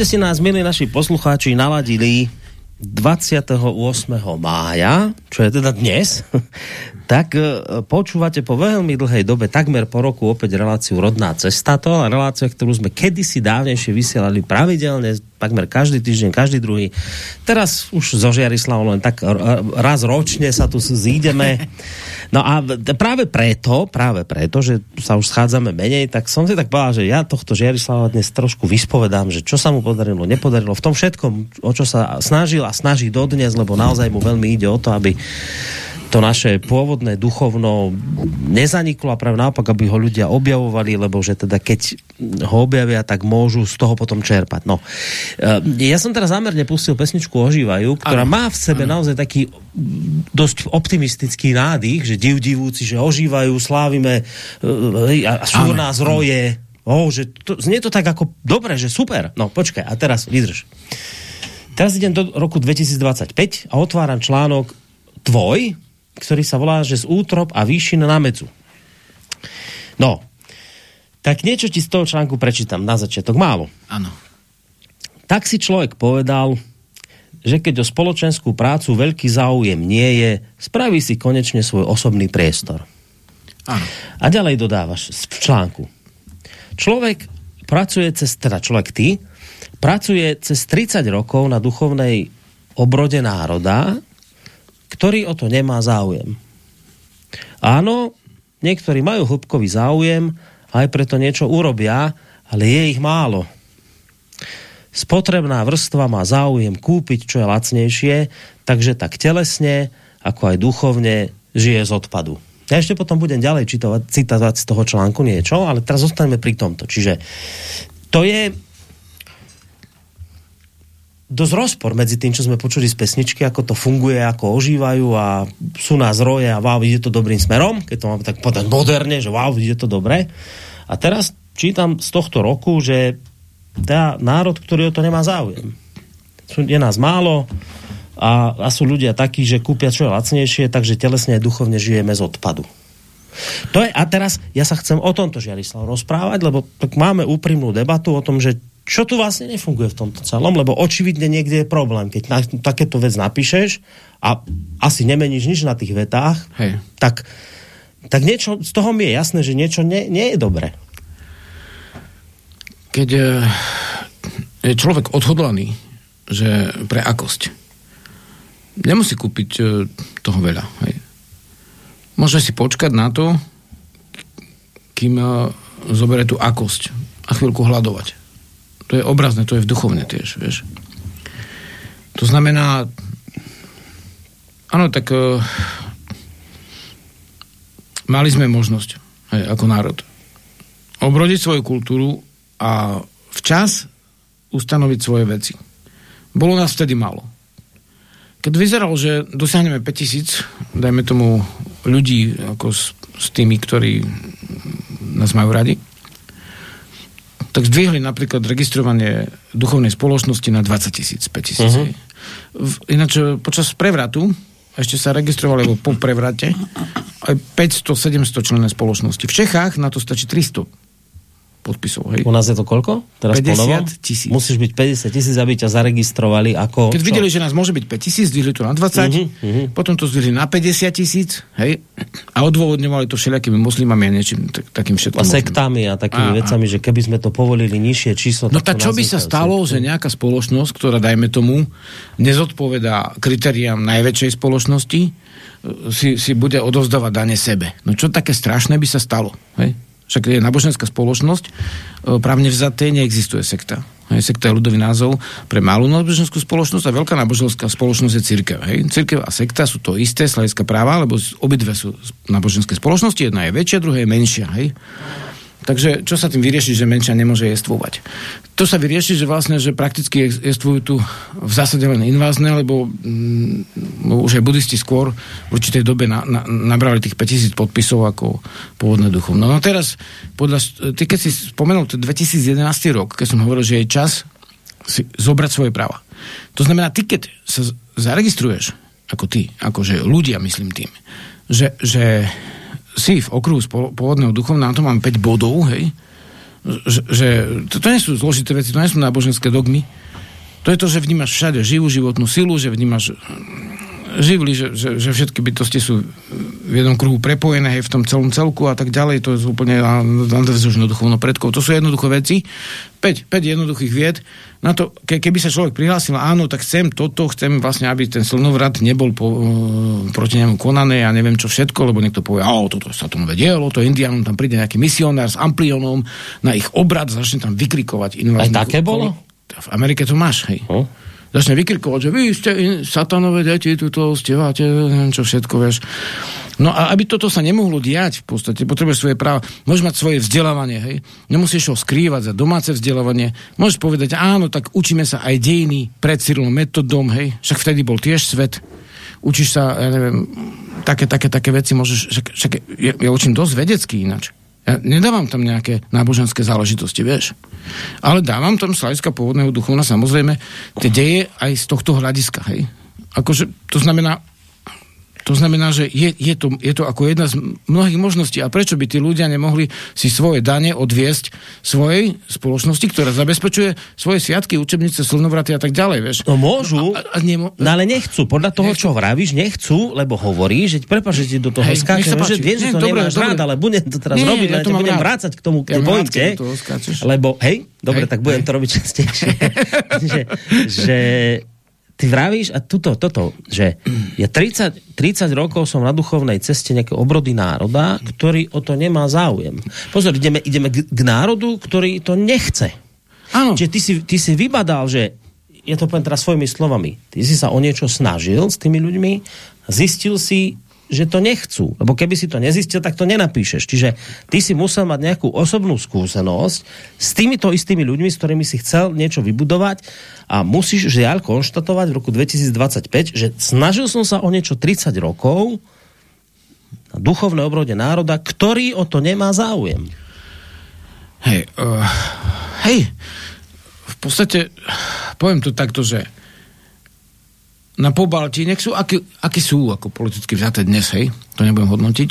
S2: Ste si nás, milí naši poslucháči, naladili 28. mája, čo je teda dnes, tak e, počúvate po veľmi dlhej dobe, takmer po roku opäť reláciu Rodná cesta. To relácia, ktorú sme kedysi dávnejšie vysielali pravidelne, takmer každý týždeň, každý druhý. Teraz už zo Žiarislavom len tak raz ročne sa tu zídeme. No a práve preto, práve preto, že sa už schádzame menej, tak som si tak povedal, že ja tohto Žiarislava dnes trošku vyspovedám, že čo sa mu podarilo, nepodarilo v tom všetkom, o čo sa snažil a snaží dodnes, lebo naozaj mu veľmi ide o to, aby to naše pôvodné duchovno nezaniklo a práve naopak, aby ho ľudia objavovali, lebo že teda keď ho objavia, tak môžu z toho potom čerpať. No. Eh, ja som teraz zámerne pustil pesničku Ožívajú, ktorá ano, má v sebe ano. naozaj taký dosť optimistický nádych, že div divúci, že ožívajú, slávime eh, a sú nás roje. Oh, že to, znie to tak ako dobre, že super. No počkaj, a teraz vydrž. Teraz idem do roku 2025 a otváram článok tvoj, ktorý sa volá, že z útrop a výšin na medzu. No, tak niečo ti z toho článku prečítam na začiatok, málo.
S1: Áno.
S2: Tak si človek povedal, že keď o spoločenskú prácu veľký záujem nie je, spraví si konečne svoj osobný priestor.
S1: Áno.
S2: A ďalej dodávaš v článku. Človek pracuje cez, teda človek ty, pracuje cez 30 rokov na duchovnej obrode národa ktorý o to nemá záujem. Áno, niektorí majú hĺbkový záujem, aj preto niečo urobia, ale je ich málo. Spotrebná vrstva má záujem kúpiť, čo je lacnejšie, takže tak telesne, ako aj duchovne žije z odpadu. Ja ešte potom budem ďalej citovať, citovať z toho článku niečo, ale teraz zostaneme pri tomto. Čiže to je dosť rozpor medzi tým, čo sme počuli z pesničky, ako to funguje, ako ožívajú a sú nás roje a wow, ide to dobrým smerom, keď to máme tak povedať moderne, že wow, ide to dobre. A teraz čítam z tohto roku, že teda národ, ktorý o to nemá záujem. Sú, je nás málo a, a sú ľudia takí, že kúpia čo je lacnejšie, takže telesne a duchovne žijeme z odpadu. To je, a teraz ja sa chcem o tomto Žiarislav rozprávať, lebo tak máme úprimnú debatu o tom, že čo tu vlastne nefunguje v tomto celom, lebo očividne niekde je problém. Keď na, takéto vec napíšeš a asi nemeníš nič na tých vetách,
S1: Hej.
S2: tak, tak niečo, z toho mi je jasné, že niečo nie, nie je dobre.
S1: Keď e, je človek odhodlaný, že pre akosť, nemusí kúpiť e, toho veľa. Hej. Môže si počkať na to, kým e, zoberie tú akosť a chvíľku hľadovať to je obrazné, to je v duchovne tiež, vieš. To znamená, áno, tak uh, mali sme možnosť, hej, ako národ, obrodiť svoju kultúru a včas ustanoviť svoje veci. Bolo nás vtedy málo. Keď vyzeralo, že dosiahneme 5000, dajme tomu ľudí ako s, s tými, ktorí nás majú radi, tak zdvihli napríklad registrovanie duchovnej spoločnosti na 20 tisíc, 5 tisíc. Uh-huh. Ináč e, počas prevratu ešte sa registrovali, po prevrate, aj 500-700 členné spoločnosti. V Čechách na to stačí 300 podpisov. Hej.
S2: U nás je to koľko?
S1: Teraz 50 tisíc.
S2: Musíš byť 50 tisíc, aby ťa zaregistrovali ako...
S1: Keď čo? videli, že nás môže byť 5 tisíc, zdvihli to na 20, uh-huh, uh-huh. potom to zdvihli na 50 tisíc, hej, a odôvodňovali to všelijakými muslimami a niečím tak, takým všetkým.
S2: A sektami a takými a, vecami, a... že keby sme to povolili nižšie číslo...
S1: No tak čo by sa stalo, že nejaká spoločnosť, ktorá, dajme tomu, nezodpovedá kritériám najväčšej spoločnosti, si, si bude odovzdávať dane sebe. No čo také strašné by sa stalo? Hej? Však je náboženská spoločnosť, e, právne vzaté neexistuje sekta. Hej, sekta je ľudový názov pre malú náboženskú spoločnosť a veľká náboženská spoločnosť je církev. Hej. Církev a sekta sú to isté slavické práva, lebo obidve sú náboženské spoločnosti, jedna je väčšia, druhá je menšia. Hej. Takže čo sa tým vyrieši, že menšia nemôže jestvovať? To sa vyrieši, že vlastne, že prakticky jestvujú tu v zásade len invázne, lebo mm, už aj buddhisti skôr v určitej dobe na, na, nabrali tých 5000 podpisov ako pôvodné duchov. No, teraz, podľa, ty keď si spomenul ten 2011 rok, keď som hovoril, že je čas si zobrať svoje práva. To znamená, ty keď sa zaregistruješ, ako ty, akože ľudia myslím tým, že, že si v okruhu pôvodného duchovna, na to mám 5 bodov, hej, že, že to, to nie sú zložité veci, to nie sú náboženské dogmy. To je to, že vnímaš všade živú životnú silu, že vnímaš živli, že, že, že všetky bytosti sú v jednom kruhu prepojené hej, v tom celom celku a tak ďalej, to je úplne nadvzdušno duchovno predkov. To sú jednoduché veci, 5, 5 jednoduchých vied. Na to, ke, keby sa človek prihlásil, áno, tak chcem toto, chcem vlastne, aby ten slnovrat nebol po, uh, proti nemu konané, ja neviem čo všetko, lebo niekto povie, áno, toto sa tomu vedielo, to Indianom tam príde nejaký misionár s amplionom na ich obrad, začne tam vykrikovať.
S2: Aj také bolo?
S1: V Amerike to máš, hej. Hm? Začne vykrikovať, že vy ste satanové deti, tuto stevate, neviem čo všetko, vieš. No a aby toto sa nemohlo diať, v podstate potrebuješ svoje práva, môžeš mať svoje vzdelávanie, hej. Nemusíš ho skrývať za domáce vzdelávanie. Môžeš povedať, áno, tak učíme sa aj dejiny pred Cyrilom metodom, hej. Však vtedy bol tiež svet. Učíš sa, ja neviem, také, také, také veci môžeš, však, však ja, ja učím dosť vedecky ináč. Ja nedávam tam nejaké náboženské záležitosti, vieš. Ale dávam tam z pôvodného duchovna samozrejme tie deje aj z tohto hľadiska, hej. Akože to znamená, to znamená, že je, je, to, je to ako jedna z mnohých možností. A prečo by tí ľudia nemohli si svoje dane odviesť svojej spoločnosti, ktorá zabezpečuje svoje sviatky, učebnice, slnovraty a tak ďalej, vieš?
S2: No môžu, a, a nemo... no, ale nechcú. Podľa toho, nechcú. čo vravíš, nechcú, lebo hovorí, že prepáč, že ti do toho Hej, skáčem, že viem, že to dobre, nemáš dobre. rád, ale budem to teraz nie, robiť, ja to budem rád. vrácať k tomu, k tej ja pointe, lebo, hej, dobre, hej, tak budem hej. to robiť častejšie. že, že ty vravíš, a tuto, toto, že ja 30, 30 rokov som na duchovnej ceste nejaké obrody národa, ktorý o to nemá záujem. Pozor, ideme, ideme k, k národu, ktorý to nechce. Áno. Čiže ty si, ty si vybadal, že ja to poviem teraz svojimi slovami, ty si sa o niečo snažil s tými ľuďmi, zistil si, že to nechcú. Lebo keby si to nezistil, tak to nenapíšeš. Čiže ty si musel mať nejakú osobnú skúsenosť s týmito istými ľuďmi, s ktorými si chcel niečo vybudovať a musíš žiaľ konštatovať v roku 2025, že snažil som sa o niečo 30 rokov na duchovné obrode národa, ktorý o to nemá záujem.
S1: Hej, uh, hej, v podstate poviem to takto, že na Pobalti, nech sú, aký, aký sú ako politicky vzaté dnes, hej, to nebudem hodnotiť,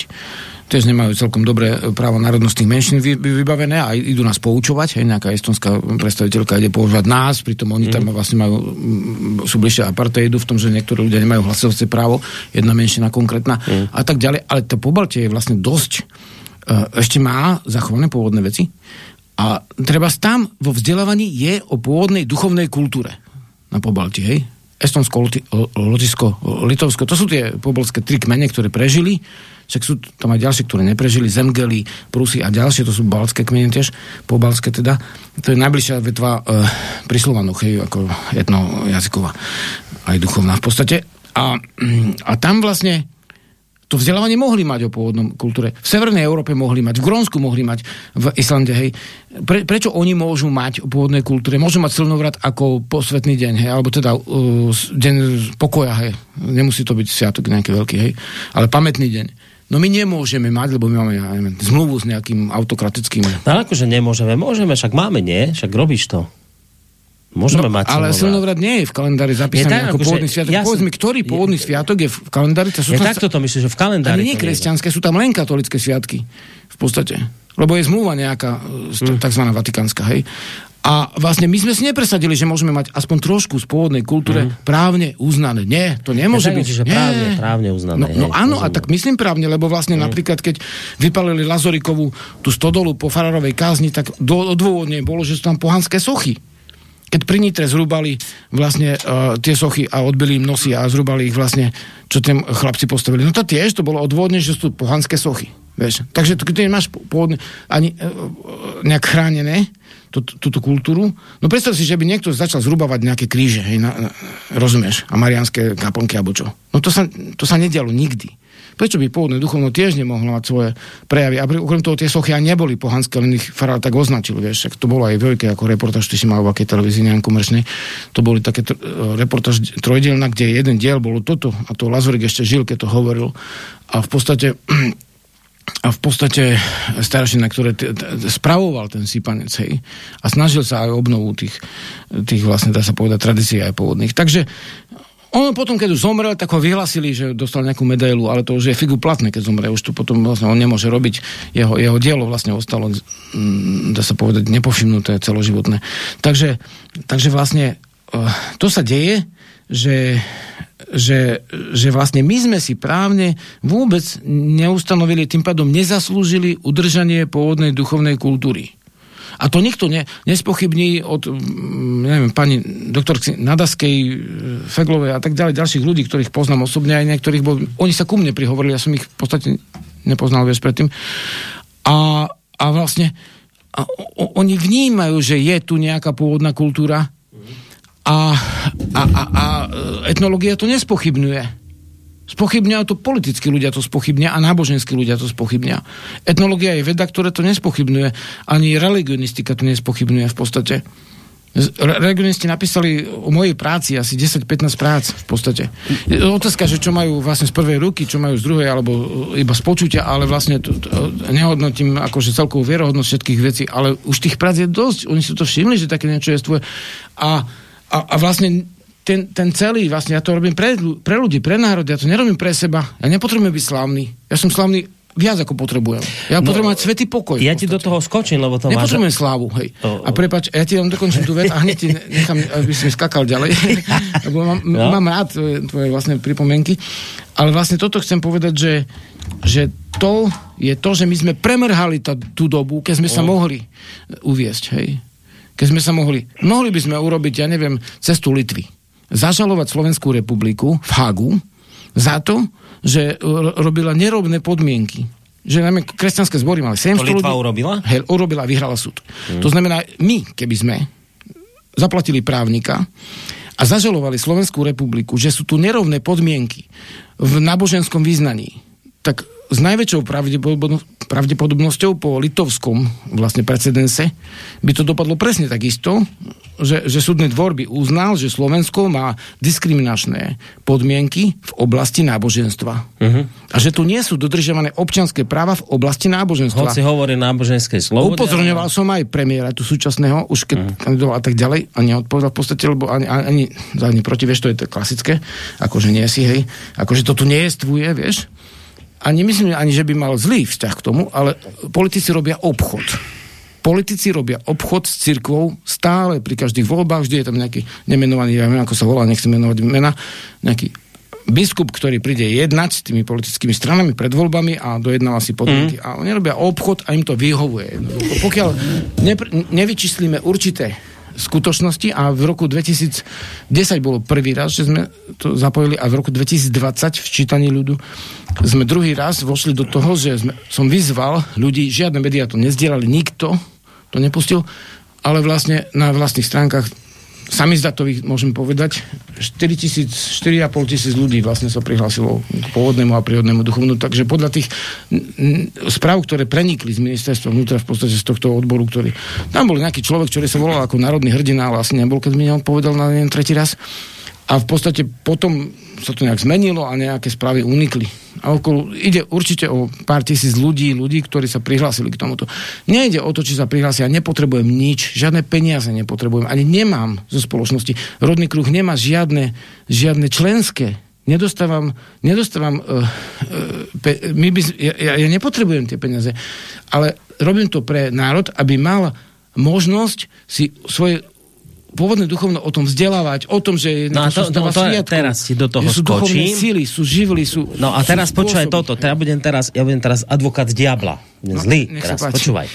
S1: tiež nemajú celkom dobré právo národnostných menšín vy, vy, vybavené a idú nás poučovať, hej, nejaká estonská predstaviteľka ide používať nás, pritom oni mm. tam vlastne majú, sú bližšie apartheidu v tom, že niektorí ľudia nemajú hlasovacie právo, jedna menšina konkrétna mm. a tak ďalej, ale to Pobaltie je vlastne dosť, uh, ešte má zachované pôvodné veci a treba tam vo vzdelávaní je o pôvodnej duchovnej kultúre na Pobalti, hej? Estonsko, Lotisko, Litovsko, to sú tie pobolské tri kmene, ktoré prežili, však sú tam aj ďalšie, ktoré neprežili, Zemgely, Prusy a ďalšie, to sú balské kmene tiež, pobalské teda. To je najbližšia vetva e, pri Slovanoch, hej, ako jazyková, aj duchovná v podstate. A, a tam vlastne to vzdelávanie mohli mať o pôvodnom kultúre. V Severnej Európe mohli mať, v Grónsku mohli mať, v Islande, hej. Pre, prečo oni môžu mať o pôvodnej kultúre? Môžu mať slnovrat ako posvetný deň, hej, alebo teda uh, deň pokoja, hej. Nemusí to byť sviatok nejaký veľký, hej, ale pamätný deň. No my nemôžeme mať, lebo my máme ja neviem, zmluvu s nejakým autokratickým...
S2: No akože nemôžeme, môžeme, však máme, nie? Však robíš to. Môžeme no, mať
S1: Ale silnovrat nie je v kalendári zapísaný tak, ako akože, pôvodný sviatok. Ja Povedz mi, ktorý pôvodný je, sviatok je v kalendári?
S2: Sú je takto to myslíš, že v kalendári
S1: nie kresťanské, sú tam len katolické sviatky. V podstate. Lebo je zmluva nejaká, hmm. tzv. vatikánska, hej. A vlastne my sme si nepresadili, že môžeme mať aspoň trošku z pôvodnej kultúre mm. právne uznané. Nie, to nemôže ja byť.
S2: Že právne, právne uznané.
S1: No, no hej, áno, rozumiem. a tak myslím právne, lebo vlastne mm. napríklad, keď vypalili Lazorikovú tú stodolu po Fararovej kázni, tak do, odôvodne bolo, že sú tam pohanské sochy keď pri Nitre zrúbali vlastne uh, tie sochy a odbili im nosy a zrúbali ich vlastne, čo tým chlapci postavili. No to tiež to bolo odvodne, že sú pohanské sochy. Vieš. Takže keď nemáš pôvodne ani uh, nejak chránené tú, túto kultúru, no predstav si, že by niekto začal zrúbavať nejaké kríže, hej, na, na, rozumieš, a marianské kaponky alebo čo. No to sa, to sa nedialo nikdy. Prečo by pôvodné duchovno tiež nemohlo mať svoje prejavy? A okrem toho tie sochy ani neboli pohanské, len ich farál tak označil, vieš. Však to bolo aj veľké ako reportáž, ty si mal v akej televízii, neviem, komerčnej. To boli také tr- reportáž trojdielna, kde jeden diel bolo toto a to Lazorik ešte žil, keď to hovoril. A v podstate a v podstate staršina, ktoré t- t- spravoval ten sípanec, hej, a snažil sa aj obnovu tých, tých vlastne, dá sa povedať, tradícií aj pôvodných. Takže On potom, keď už zomrel, tak ho vyhlasili, že dostal nejakú medailu, ale to už je figu platné, keď zomrel. Už to potom vlastne on nemôže robiť. Jeho, jeho dielo vlastne ostalo, mm, dá sa povedať, nepovšimnuté celoživotné. Takže, takže vlastne eh, to sa deje, že, že, že vlastne my sme si právne vôbec neustanovili, tým pádom nezaslúžili udržanie pôvodnej duchovnej kultúry. A to nikto ne, nespochybní od mm, neviem, pani doktorky Nadaskej, e, Feglovej a tak ďalej, ďalších ľudí, ktorých poznám osobne, aj niektorých, bo oni sa ku mne prihovorili, ja som ich v podstate nepoznal vieš predtým. A, a vlastne a o, oni vnímajú, že je tu nejaká pôvodná kultúra a, a, a, a etnológia to nespochybňuje. Spochybňajú to politickí ľudia, to spochybňa a náboženskí ľudia to spochybňa. Etnológia je veda, ktorá to nespochybňuje. Ani religionistika to nespochybňuje v podstate. Religionisti napísali o mojej práci asi 10-15 prác v podstate. Otázka, že čo majú vlastne z prvej ruky, čo majú z druhej, alebo iba z počutia, ale vlastne to, to, nehodnotím akože celkovú vierohodnosť všetkých vecí, ale už tých prác je dosť. Oni si to všimli, že také niečo je A, a, a vlastne ten, ten celý, vlastne ja to robím pre, pre ľudí, pre národ, ja to nerobím pre seba. Ja nepotrebujem byť slávny. Ja som slávny viac ako potrebujem. Ja no, potrebujem mať svetý pokoj.
S2: Ja ti do toho skočím, lebo to
S1: Nepotrebujem máš... slávu, hej. Oh, oh. A prepač, ja ti len dokončím tú vec a hneď ti nechám, aby si skakal ďalej. lebo mám, no. mám rád tvoje, tvoje vlastne pripomienky. Ale vlastne toto chcem povedať, že, že to je to, že my sme premrhali tá, tú dobu, keď sme oh. sa mohli uviesť, hej. Keď sme sa mohli. Mohli by sme urobiť, ja neviem, cestu Litvy zažalovať Slovenskú republiku v Hagu za to, že robila nerovné podmienky. Že najmä kresťanské zbory mali 700
S2: to Litva ľudí. urobila?
S1: Hej, urobila a vyhrala súd. Hmm. To znamená, my, keby sme zaplatili právnika a zažalovali Slovenskú republiku, že sú tu nerovné podmienky v náboženskom význaní, tak s najväčšou pravdepodobnosťou po litovskom vlastne precedense by to dopadlo presne takisto, že, že súdny dvor by uznal, že Slovensko má diskriminačné podmienky v oblasti náboženstva. Uh-huh. A že tu nie sú dodržiavané občanské práva v oblasti náboženstva.
S2: Hoci hovorí náboženské slovo.
S1: Upozorňoval som aj premiéra tu súčasného, už keď uh-huh. kandidoval a tak ďalej, a neodpovedal v podstate, lebo ani, ani, ani proti, vieš, to je to klasické, akože nie si, hej, akože to tu nie je stvuje, vieš, a nemyslím ani, že by mal zlý vzťah k tomu, ale politici robia obchod. Politici robia obchod s cirkvou stále pri každých voľbách, vždy je tam nejaký nemenovaný, ja neviem, ako sa volá, nechcem menovať mena, nejaký biskup, ktorý príde jednať s tými politickými stranami pred voľbami a dojednáva si podmienky. Mm. A oni robia obchod a im to vyhovuje. Pokiaľ nevyčíslíme určité skutočnosti a v roku 2010 bolo prvý raz, že sme to zapojili a v roku 2020 v čítaní ľudu sme druhý raz vošli do toho, že sme, som vyzval ľudí, žiadne médiá to nezdielali, nikto to nepustil, ale vlastne na vlastných stránkach samizdatových, môžem povedať, 4 tisíc, 4,5 tisíc ľudí vlastne sa prihlásilo k pôvodnému a prírodnému duchovnu, takže podľa tých správ, ktoré prenikli z ministerstva vnútra v podstate z tohto odboru, ktorý... Tam bol nejaký človek, ktorý sa volal ako národný hrdina, asi nebol, keď mi povedal na jeden tretí raz. A v podstate potom sa to nejak zmenilo a nejaké správy unikli. A okolo, ide určite o pár tisíc ľudí, ľudí, ktorí sa prihlásili k tomuto. Nejde o to, či sa prihlásia, ja nepotrebujem nič, žiadne peniaze nepotrebujem, ani nemám zo spoločnosti. Rodný kruh nemá žiadne, žiadne členské. Nedostávam, nedostávam uh, uh, pe, my by, ja, ja nepotrebujem tie peniaze, ale robím to pre národ, aby mal možnosť si svoje pôvodné duchovno o tom vzdelávať, o tom, že
S2: no a to, to, to, teraz si do toho
S1: sú
S2: skočím.
S1: síly, sú živly, sú
S2: No a teraz počúvaj toto, ja budem teraz, ja budem teraz advokát diabla. No, zlý, teraz počúvaj.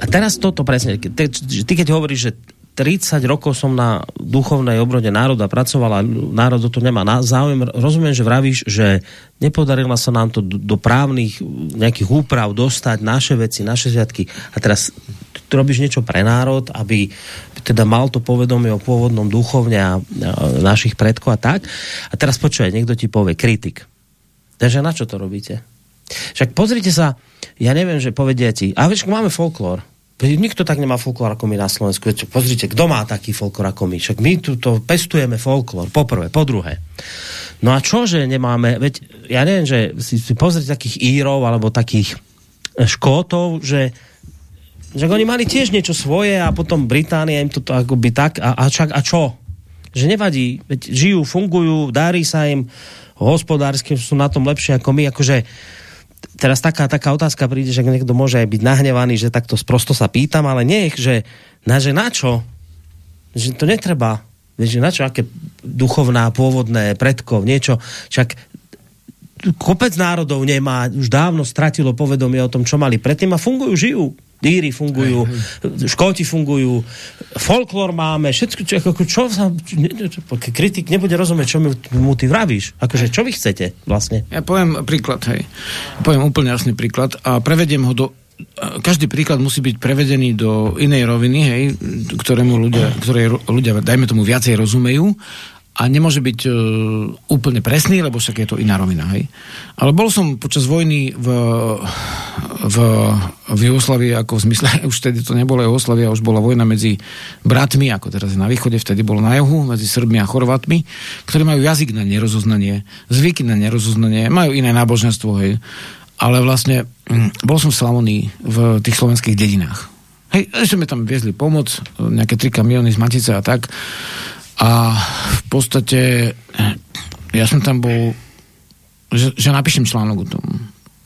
S2: A teraz toto presne, ty, ty keď hovoríš, že 30 rokov som na duchovnej obrode národa pracoval a národ to nemá záujem. Rozumiem, že vravíš, že nepodarilo sa nám to do, do právnych nejakých úprav dostať naše veci, naše sviatky. A teraz tu robíš niečo pre národ, aby teda mal to povedomie o pôvodnom duchovne a, našich predkov a tak. A teraz počuje, niekto ti povie kritik. Takže na čo to robíte? Však pozrite sa, ja neviem, že povedia ti, a vieš, máme folklór, Nikto tak nemá folklór ako my na Slovensku. Pozrite, kto má taký folklór ako my? Však my tu to pestujeme folklór, po prvé, po druhé. No a čo, že nemáme, veď ja neviem, že si, si pozrite takých Írov alebo takých Škótov, že že oni mali tiež niečo svoje a potom Británia im to akoby tak a, a, čak, a čo? že nevadí, veď žijú, fungujú, darí sa im, hospodársky sú na tom lepšie ako my, akože teraz taká, taká otázka príde, že niekto môže aj byť nahnevaný, že takto sprosto sa pýtam, ale nech, že na, že na čo? Že to netreba. Že na čo, aké duchovná, pôvodné, predkov, niečo. Však kopec národov nemá, už dávno stratilo povedomie o tom, čo mali predtým a fungujú, žijú. Díry fungujú, Škóti fungujú, folklór máme, všetko, čo, ako, čo sa, kritik nebude rozumieť, čo mu, mu ty vravíš. Akože, čo vy chcete vlastne?
S1: Ja poviem príklad, hej. Poviem úplne jasný príklad a prevediem ho do každý príklad musí byť prevedený do inej roviny, hej, ktorému ľudia, ktoré ľudia, dajme tomu, viacej rozumejú a nemôže byť uh, úplne presný, lebo však je to iná rovina. Hej. Ale bol som počas vojny v, v, v Jugoslavii, ako v zmysle, už vtedy to nebola Jugoslavia, už bola vojna medzi bratmi, ako teraz je na východe, vtedy bolo na juhu, medzi Srbmi a Chorvátmi, ktorí majú jazyk na nerozoznanie, zvyky na nerozoznanie, majú iné náboženstvo, hej. Ale vlastne hm, bol som v Slavonii v tých slovenských dedinách. Hej, sme tam viezli pomoc, nejaké 3 kamiony z Matice a tak. A v podstate ja som tam bol, že, že napíšem článok o tom.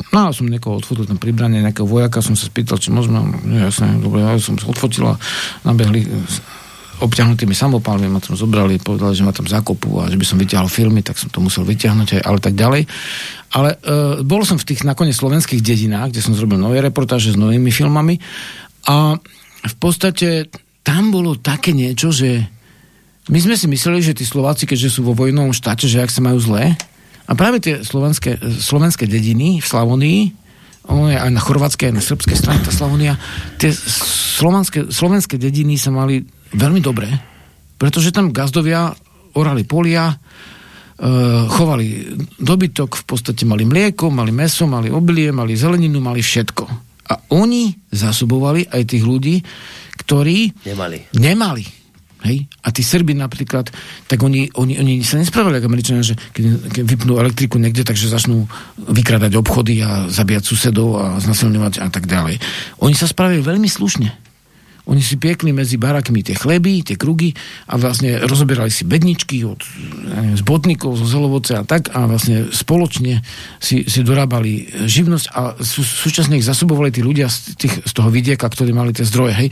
S1: No, som niekoho odfotil tam pribranie, nejakého vojaka, som sa spýtal, či môžeme, jasne, dobre, ja som sa odfotil a nabehli obťahnutými samopálmi, ma tam zobrali, povedali, že ma tam zakopú a že by som vyťahol filmy, tak som to musel vyťahnuť, aj, ale tak ďalej. Ale e, bol som v tých nakoniec slovenských dedinách, kde som zrobil nové reportáže s novými filmami a v podstate tam bolo také niečo, že my sme si mysleli, že tí Slováci, keďže sú vo vojnovom štáte, že ak sa majú zlé, a práve tie slovenské, slovenské dediny v Slavonii, aj na chorvátskej, aj na srbskej strane tá Slavonia, tie slovenské, slovenské dediny sa mali veľmi dobré, pretože tam gazdovia orali polia, e, chovali dobytok, v podstate mali mlieko, mali meso, mali obilie, mali zeleninu, mali všetko. A oni zasobovali aj tých ľudí, ktorí
S2: nemali.
S1: nemali. Hej? A tí Srby napríklad, tak oni, oni, oni sa nespravili ako Američania, že keď, keď vypnú elektriku niekde, takže začnú vykradať obchody a zabíjať susedov a znasilňovať a tak ďalej. Oni sa spravili veľmi slušne. Oni si piekli medzi barakmi tie chleby, tie krugy a vlastne rozoberali si bedničky od neviem, z botníkov, zo zelovoce a tak a vlastne spoločne si, si dorábali živnosť a sú, súčasne ich zasobovali tí ľudia z, tých, z toho vidieka, ktorí mali tie zdroje. Hej.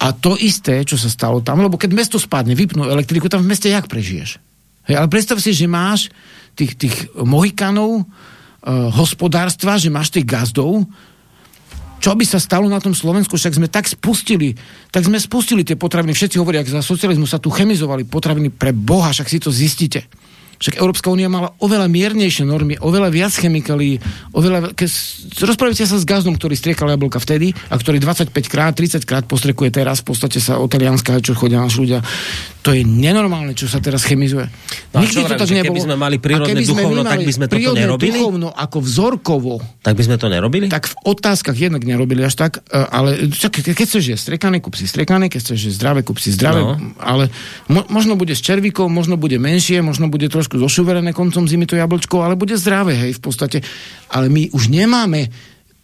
S1: A to isté, čo sa stalo tam, lebo keď mesto spadne, vypnú elektriku, tam v meste jak prežiješ? Hej, ale predstav si, že máš tých, tých mohikanov, uh, hospodárstva, že máš tých gazdov, čo by sa stalo na tom Slovensku, však sme tak spustili, tak sme spustili tie potraviny, všetci hovoria, ak za socializmu sa tu chemizovali potraviny pre Boha, však si to zistíte. Však Európska únia mala oveľa miernejšie normy, oveľa viac chemikalí, oveľa... Keď rozprávate sa s gazdom, ktorý striekal jablka vtedy a ktorý 25 krát, 30 krát postrekuje teraz, v podstate sa o Talianska, čo chodia naši ľudia. To je nenormálne, čo sa teraz chemizuje.
S2: No Nikdy to tak nebolo. Keby sme mali prírodné duchovno, tak by sme toto nerobili?
S1: duchovno ako vzorkovo.
S2: Tak by sme to nerobili?
S1: Tak v otázkach jednak nerobili až tak, e, ale keď chceš jesť striekané, kúp si striekané, keď chceš jesť zdravé, kúp si zdravé, no. ale mo, možno bude s červíkou, možno bude menšie, možno bude trošku trošku zošuverené koncom zimy to jablčko, ale bude zdravé, hej, v podstate. Ale my už nemáme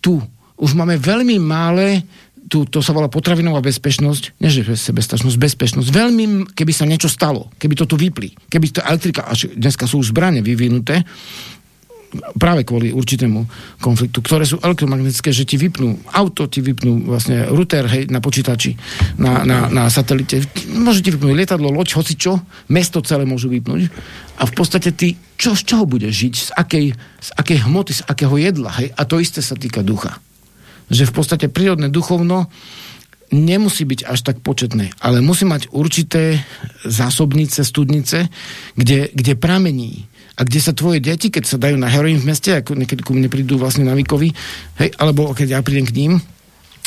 S1: tu, už máme veľmi malé tu, to sa volá potravinová bezpečnosť, nie že sebestačnosť, bezpečnosť. Veľmi, keby sa niečo stalo, keby to tu vypli, keby to elektrika, až dneska sú už zbranie vyvinuté, práve kvôli určitému konfliktu, ktoré sú elektromagnetické, že ti vypnú auto, ti vypnú vlastne router hej, na počítači, na, na, na satelite. Môže ti vypnúť lietadlo, loď, hoci čo, mesto celé môžu vypnúť. A v podstate ty, čo, z čoho budeš žiť, z akej, z akej hmoty, z akého jedla. Hej? A to isté sa týka ducha. Že v podstate prírodné duchovno nemusí byť až tak početné, ale musí mať určité zásobnice, studnice, kde, kde pramení a kde sa tvoje deti, keď sa dajú na heroín v meste, ako niekedy ku mne prídu vlastne na výkovy, hej, alebo keď ja prídem k ním,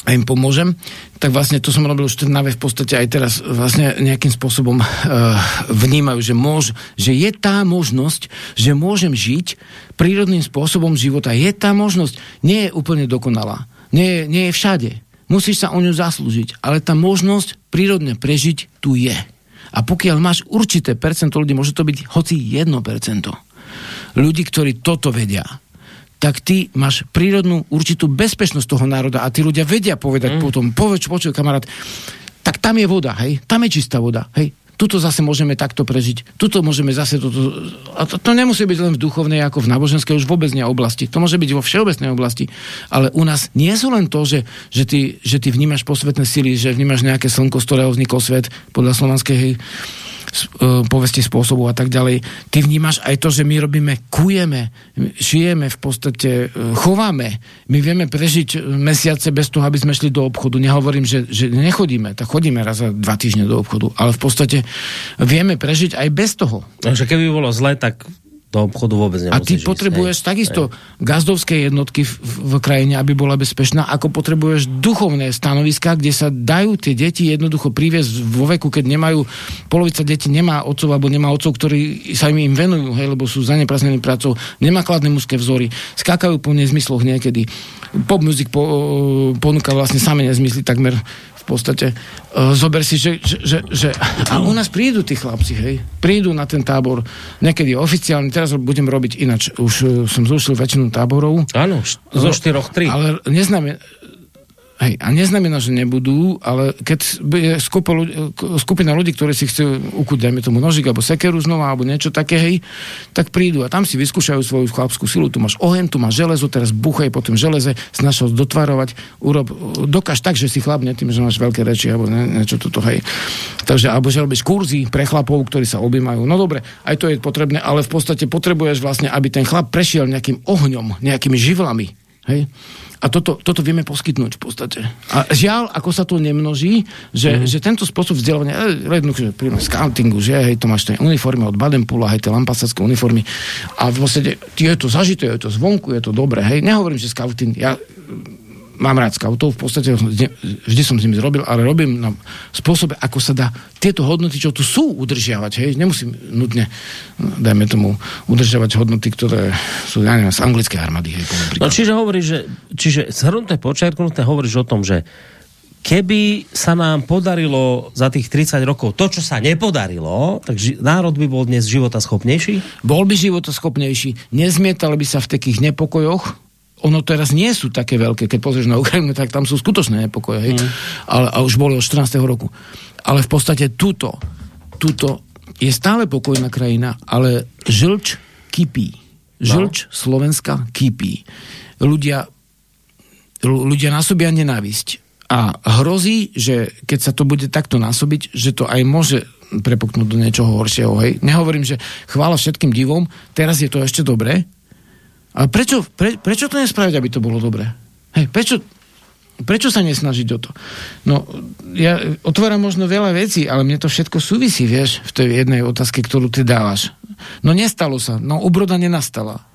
S1: a im pomôžem, tak vlastne to som robil už v v podstate aj teraz vlastne nejakým spôsobom uh, vnímajú, že, môž, že je tá možnosť, že môžem žiť prírodným spôsobom života. Je tá možnosť, nie je úplne dokonalá. Nie, nie je všade. Musíš sa o ňu zaslúžiť. Ale tá možnosť prírodne prežiť tu je. A pokiaľ máš určité percento ľudí, môže to byť hoci 1%, ľudí, ktorí toto vedia, tak ty máš prírodnú určitú bezpečnosť toho národa a tí ľudia vedia povedať mm. potom, povedz, počuj kamarát, tak tam je voda, hej, tam je čistá voda, hej, tuto zase môžeme takto prežiť, tuto môžeme zase toto... A to, to nemusí byť len v duchovnej, ako v náboženskej, už vôbec nie oblasti. To môže byť vo všeobecnej oblasti. Ale u nás nie sú len to, že, že, ty, že ty vnímaš posvetné sily, že vnímaš nejaké slnko, z ktorého vznikol svet podľa slovanskej povesti spôsobu a tak ďalej. Ty vnímaš aj to, že my robíme, kujeme, šijeme v podstate, e, chováme. My vieme prežiť mesiace bez toho, aby sme šli do obchodu. Nehovorím, že, že nechodíme, tak chodíme raz za dva týždne do obchodu, ale v podstate vieme prežiť aj bez toho.
S2: Takže keby bolo zle, tak do obchodu vôbec
S1: A ty potrebuješ hej. takisto hej. gazdovské jednotky v, v krajine, aby bola bezpečná, ako potrebuješ duchovné stanoviska, kde sa dajú tie deti jednoducho priviesť vo veku, keď nemajú, polovica detí nemá otcov alebo nemá otcov, ktorí sa im, im venujú, hej, lebo sú zaneprázdnení prácou, nemá kladné mužské vzory, skákajú po nezmysloch niekedy. Pop music po, ponúka vlastne samé nezmysly takmer podstate uh, zober si, že, že, že, že a u nás prídu tí chlapci, hej, prídu na ten tábor, niekedy oficiálne, teraz budem robiť inač, už uh, som zrušil väčšinu táborov.
S2: Áno, zo štyroch tri.
S1: Ale neznamená, Hej, a neznamená, že nebudú, ale keď je skupina ľudí, ktorí si chcú ukúť, dajme tomu nožik, alebo sekeru znova, alebo niečo také, hej, tak prídu a tam si vyskúšajú svoju chlapskú silu. Tu máš oheň, tu máš železo, teraz buchaj po tom železe, snaž ho dotvarovať, urob, dokáž tak, že si chlapne tým, že máš veľké reči, alebo ne, niečo toto, hej. Takže, alebo že robíš kurzy pre chlapov, ktorí sa objímajú. No dobre, aj to je potrebné, ale v podstate potrebuješ vlastne, aby ten chlap prešiel nejakým ohňom, nejakými živlami, hej a toto, toto vieme poskytnúť v podstate. A žiaľ, ako sa to nemnoží, že, mm. že tento spôsob vzdelávania, jednoducho, že pri scoutingu, že hej, to máš tie uniformy od Badenpula, hej, tie lampasacké uniformy a v podstate je to zažité, je to zvonku, je to dobré, hej, nehovorím, že scouting, ja mám rád scoutov, v podstate vždy som s nimi zrobil, ale robím na spôsobe, ako sa dá tieto hodnoty, čo tu sú, udržiavať. Hej? Nemusím nutne, dajme tomu, udržiavať hodnoty, ktoré sú, ja neviem, z anglickej armády. Hej,
S2: no, čiže hovoríš, že, čiže zhrnuté, počiatknuté, hovoríš o tom, že keby sa nám podarilo za tých 30 rokov to, čo sa nepodarilo, tak ži- národ by bol dnes života schopnejší?
S1: Bol by života schopnejší. Nezmietal by sa v takých nepokojoch, ono teraz nie sú také veľké, keď pozrieš na Ukrajinu, tak tam sú skutočné nepokoje, hej? Mm. Ale, a už boli od 14. roku. Ale v podstate tuto, tuto je stále pokojná krajina, ale žlč kypí. Žlč no. Slovenska kypí. Ľudia, ľudia násobia nenávisť. A hrozí, že keď sa to bude takto násobiť, že to aj môže prepuknúť do niečoho horšieho. Hej. Nehovorím, že chvála všetkým divom, teraz je to ešte dobré, a prečo, pre, prečo to nespraviť, aby to bolo dobré? Hej, prečo, prečo sa nesnažiť o to? No, ja otváram možno veľa vecí, ale mne to všetko súvisí, vieš, v tej jednej otázke, ktorú ty dávaš. No nestalo sa, no obroda nenastala.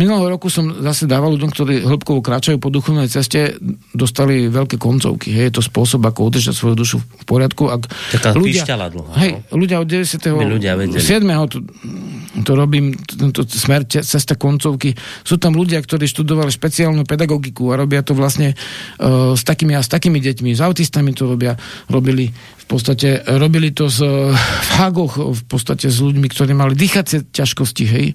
S1: Minulého roku som zase dával ľuďom, ktorí hĺbkovo kráčajú po duchovnej ceste, dostali veľké koncovky. Hej, je to spôsob, ako udržať svoju dušu v poriadku. Ak
S2: Taká ľudia, dlho.
S1: Hej, no. ľudia od 97. ľudia 7. To, to robím, tento smer cesta koncovky. Sú tam ľudia, ktorí študovali špeciálnu pedagogiku a robia to vlastne uh, s takými a s takými deťmi. S autistami to robia, robili podstate robili to z, v Hagoch, v podstate s ľuďmi, ktorí mali dýchacie ťažkosti, hej.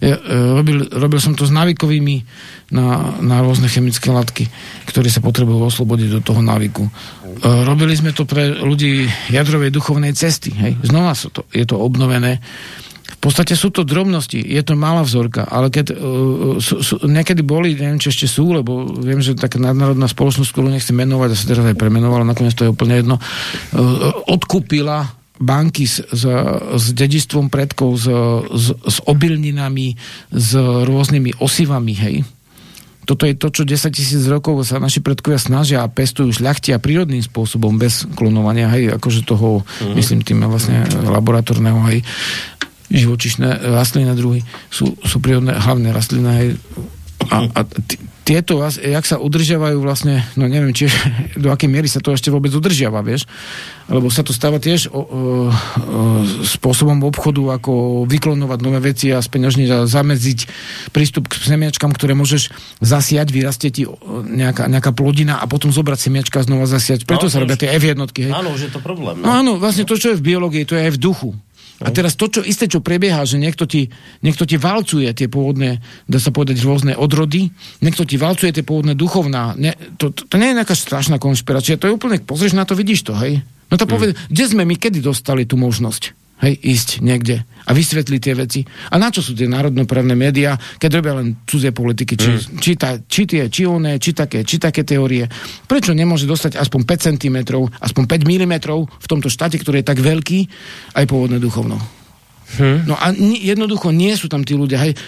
S1: Ja, e, robil, robil som to s návykovými na, na rôzne chemické látky, ktorí sa potrebujú oslobodiť do toho návyku. E, robili sme to pre ľudí jadrovej duchovnej cesty, hej. Znova sú to, je to obnovené v podstate sú to drobnosti, je to malá vzorka, ale keď uh, sú, sú, niekedy boli, neviem, či ešte sú, lebo viem, že taká nadnárodná spoločnosť, ktorú nechcem menovať, a sa teraz aj premenovala, nakoniec to je úplne jedno, uh, odkúpila banky s, s, s dedistvom predkov, s, s, s obilninami, s rôznymi osivami, hej. Toto je to, čo 10 tisíc rokov sa naši predkovia snažia a pestujú šľachtia prírodným spôsobom, bez klonovania, hej, akože toho, mm-hmm. myslím tým vlastne laboratórneho, hej živočišné rastliny druhy sú, sú prírodné hlavné rastliny a, a t- tieto, jak sa udržiavajú vlastne, no neviem, či do akej miery sa to ešte vôbec udržiava, vieš, lebo sa to stáva tiež o, o, o, spôsobom obchodu, ako vyklonovať nové veci a speňažniť a zamedziť prístup k semiačkám, ktoré môžeš zasiať, vyrastie ti nejaká, nejaká plodina a potom zobrať semiačka a znova zasiať. Preto no, sa robia tie F jednotky. Hej.
S2: Áno, už je to problém.
S1: No. no áno, vlastne to, čo je v biológii, to je aj v duchu. A teraz to, čo isté, čo prebieha, že niekto ti, niekto ti valcuje tie pôvodné, dá sa povedať, rôzne odrody, niekto ti valcuje tie pôvodné duchovná, ne, to, to, to nie je nejaká strašná konšpirácia, to je úplne, pozrieš na to, vidíš to, hej? No to povedz, kde sme my kedy dostali tú možnosť? Hej, ísť niekde a vysvetliť tie veci. A na čo sú tie národnoprávne médiá, keď robia len cudzie politiky, či, mm. či, tá, či tie, či oné, či také, či také teórie. Prečo nemôže dostať aspoň 5 cm, aspoň 5 mm v tomto štáte, ktorý je tak veľký, aj pôvodné duchovno? Hmm. No a ni, jednoducho nie sú tam tí ľudia, hej,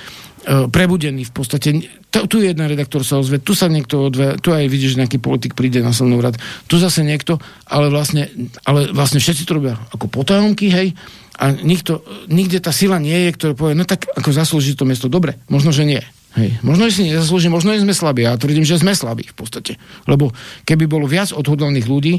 S1: e, prebudení v podstate. Tu, tu jeden redaktor sa ozve, tu sa niekto odve, tu aj vidíš, že nejaký politik príde na slnovrat, tu zase niekto, ale vlastne, ale vlastne všetci to robia ako potajomky, hej, a nikto, nikde tá sila nie je, ktorá povie, no tak ako zaslúži to miesto. Dobre, možno, že nie. Hej. Možno, že si nezaslúži, možno, že sme slabí. Ja tvrdím, že sme slabí v podstate. Lebo keby bolo viac odhodlaných ľudí,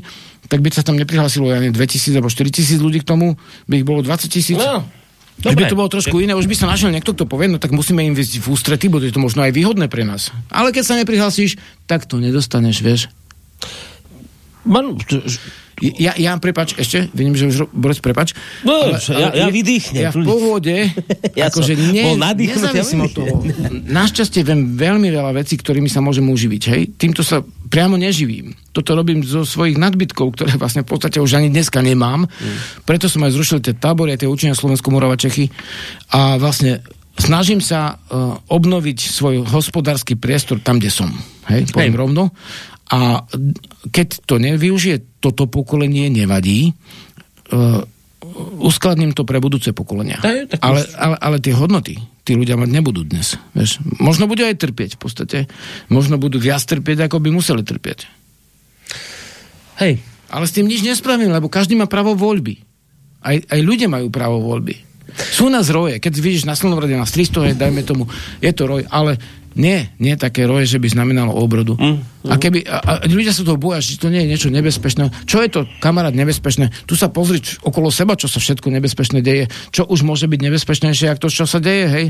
S1: tak by sa tam neprihlásilo ja 2000 alebo 4000 ľudí k tomu, by ich bolo 20 tisíc. No. Dobre. Keby to bolo trošku iné, už by sa našiel niekto, kto povie, no tak musíme im v ústrety, bude to možno aj výhodné pre nás. Ale keď sa neprihlásíš, tak to nedostaneš, vieš.
S2: Man,
S1: ja, ja prepač, ešte, vidím, že už Boris, prepač.
S2: No, ale, ja, ja vydýchnem.
S1: Ja v pohode, ja akože ne, nezávisím od toho. Našťastie viem veľmi veľa vecí, ktorými sa môžem uživiť, hej. Týmto sa priamo neživím. Toto robím zo svojich nadbytkov, ktoré vlastne v podstate už ani dneska nemám. Mm. Preto som aj zrušil tie tábory tie učenia Slovensko, Morava, Čechy. A vlastne snažím sa uh, obnoviť svoj hospodársky priestor tam, kde som. Hej, poviem Hej. rovno. A keď to nevyužije toto pokolenie, nevadí. Uh, uskladním to pre budúce pokolenia. Ale, ale, ale tie hodnoty tí ľudia mať nebudú dnes. Vieš. Možno budú aj trpieť v podstate. Možno budú viac trpieť, ako by museli trpieť. Hej. Ale s tým nič nespravím, lebo každý má právo voľby. Aj, aj ľudia majú právo voľby. Sú nás roje. Keď vidíš na Slnovrade na 300, dajme tomu, je to roj, ale nie, nie také roje, že by znamenalo obrodu. Mm, mm. A, keby, a, a ľudia sa toho boja, že to nie je niečo nebezpečné. Čo je to, kamarát, nebezpečné? Tu sa pozri okolo seba, čo sa všetko nebezpečné deje. Čo už môže byť nebezpečnejšie, ako to, čo sa deje, hej?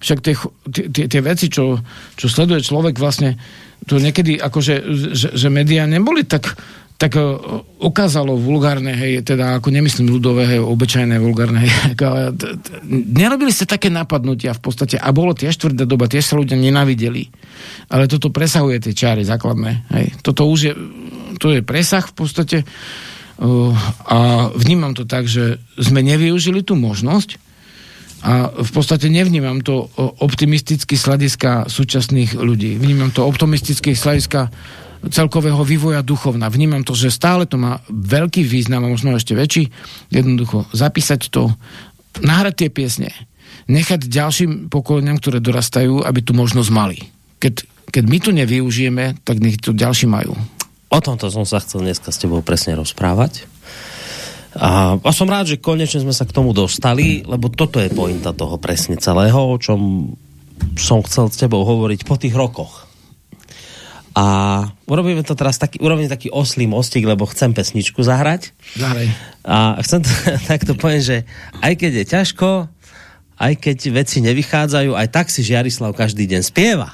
S1: Však tie, tie, tie veci, čo, čo sleduje človek vlastne, to niekedy akože, že, že médiá neboli tak tak uh, ukázalo vulgárne, hej, teda ako nemyslím ľudové, hej, obyčajné vulgárne, hej, ale t- t- nerobili ste také napadnutia v podstate a bolo tiež tvrdá doba, tiež sa ľudia nenavideli. Ale toto presahuje tie čáry základné, hej. Toto už je, to je presah v podstate uh, a vnímam to tak, že sme nevyužili tú možnosť a v podstate nevnímam to optimisticky z hľadiska súčasných ľudí. Vnímam to optimisticky z hľadiska celkového vývoja duchovna. Vnímam to, že stále to má veľký význam a možno ešte väčší. Jednoducho zapísať to, nahrať tie piesne, nechať ďalším pokoleniam, ktoré dorastajú, aby tu možnosť mali. Keď, keď my tu nevyužijeme, tak nech to ďalší majú.
S2: O tomto som sa chcel dneska s tebou presne rozprávať. A, a som rád, že konečne sme sa k tomu dostali, lebo toto je pointa toho presne celého, o čom som chcel s tebou hovoriť po tých rokoch. A urobíme to teraz taký, urobím taký oslý mostík, lebo chcem pesničku zahrať.
S1: Zahraj.
S2: A chcem to, takto poviem, že aj keď je ťažko, aj keď veci nevychádzajú, aj tak si Žiarislav každý deň spieva.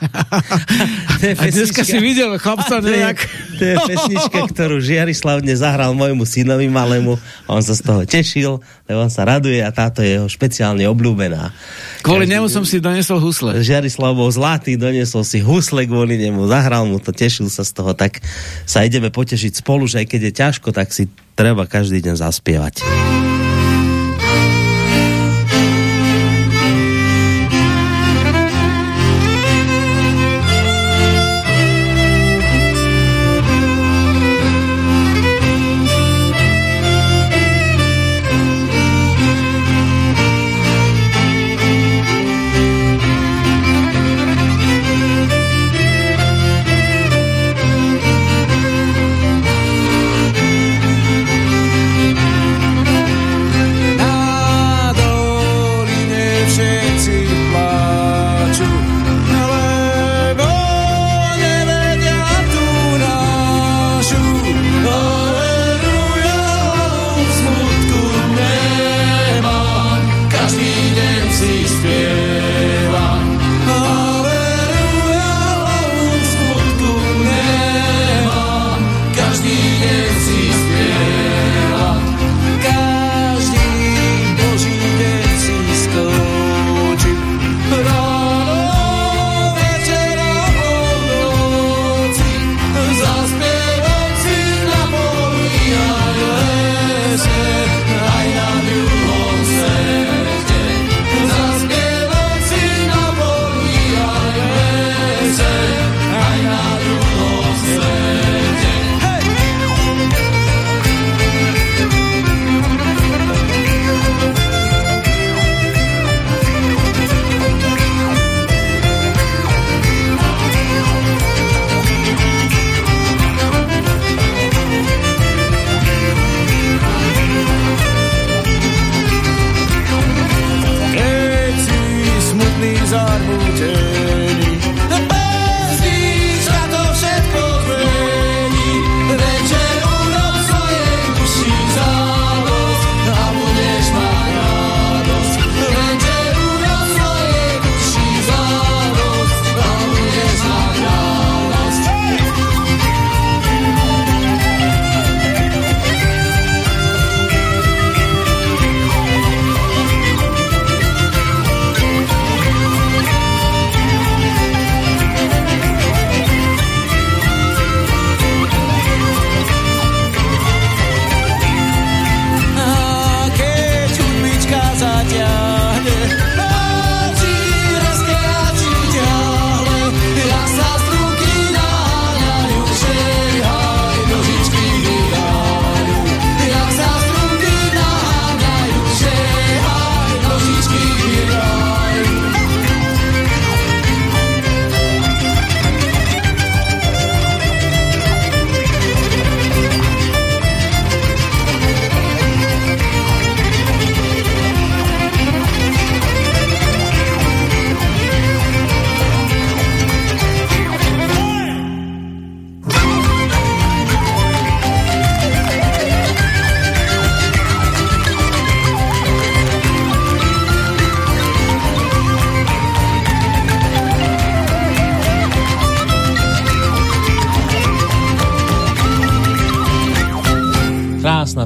S1: a dneska si videl chlapca nejak.
S2: To je, pesnička, ktorú Žiarislav dnes zahral môjmu synovi malému. On sa z toho tešil, lebo on sa raduje a táto je jeho špeciálne obľúbená.
S1: Kvôli každý nemu som si donesol husle.
S2: Žiarislav bol zlatý, doniesol si husle kvôli nemu, zahral mu to, tešil sa z toho, tak sa ideme potešiť spolu, že aj keď je ťažko, tak si treba každý deň zaspievať.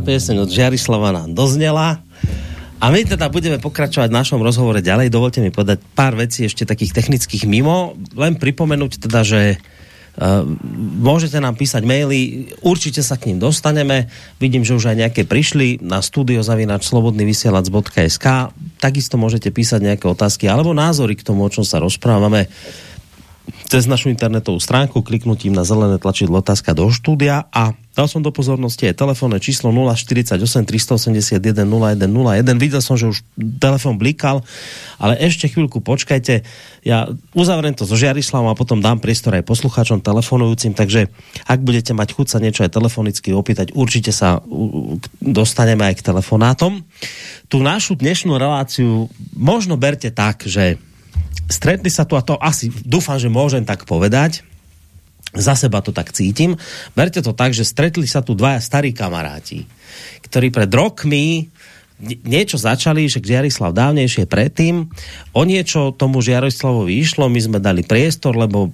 S2: Pieseň od Žiarislava nám doznela. A my teda budeme pokračovať v našom rozhovore ďalej. Dovolte mi povedať pár vecí ešte takých technických mimo. Len pripomenúť teda, že Uh, môžete nám písať maily, určite sa k ním dostaneme. Vidím, že už aj nejaké prišli na studiozavinačslobodnyvysielac.sk Takisto môžete písať nejaké otázky alebo názory k tomu, o čom sa rozprávame cez našu internetovú stránku kliknutím na zelené tlačidlo otázka do štúdia a dal som do pozornosti aj telefónne číslo 048 381 0101. Videl som, že už telefon blikal, ale ešte chvíľku počkajte. Ja uzavriem to so Žiarislavom a potom dám priestor aj poslucháčom telefonujúcim, takže ak budete mať chuť sa niečo aj telefonicky opýtať, určite sa dostaneme aj k telefonátom. Tú našu dnešnú reláciu možno berte tak, že stretli sa tu, a to asi dúfam, že môžem tak povedať, za seba to tak cítim, berte to tak, že stretli sa tu dvaja starí kamaráti, ktorí pred rokmi niečo začali, že Žiarislav dávnejšie predtým, o niečo tomu Žiarislavovi išlo, my sme dali priestor, lebo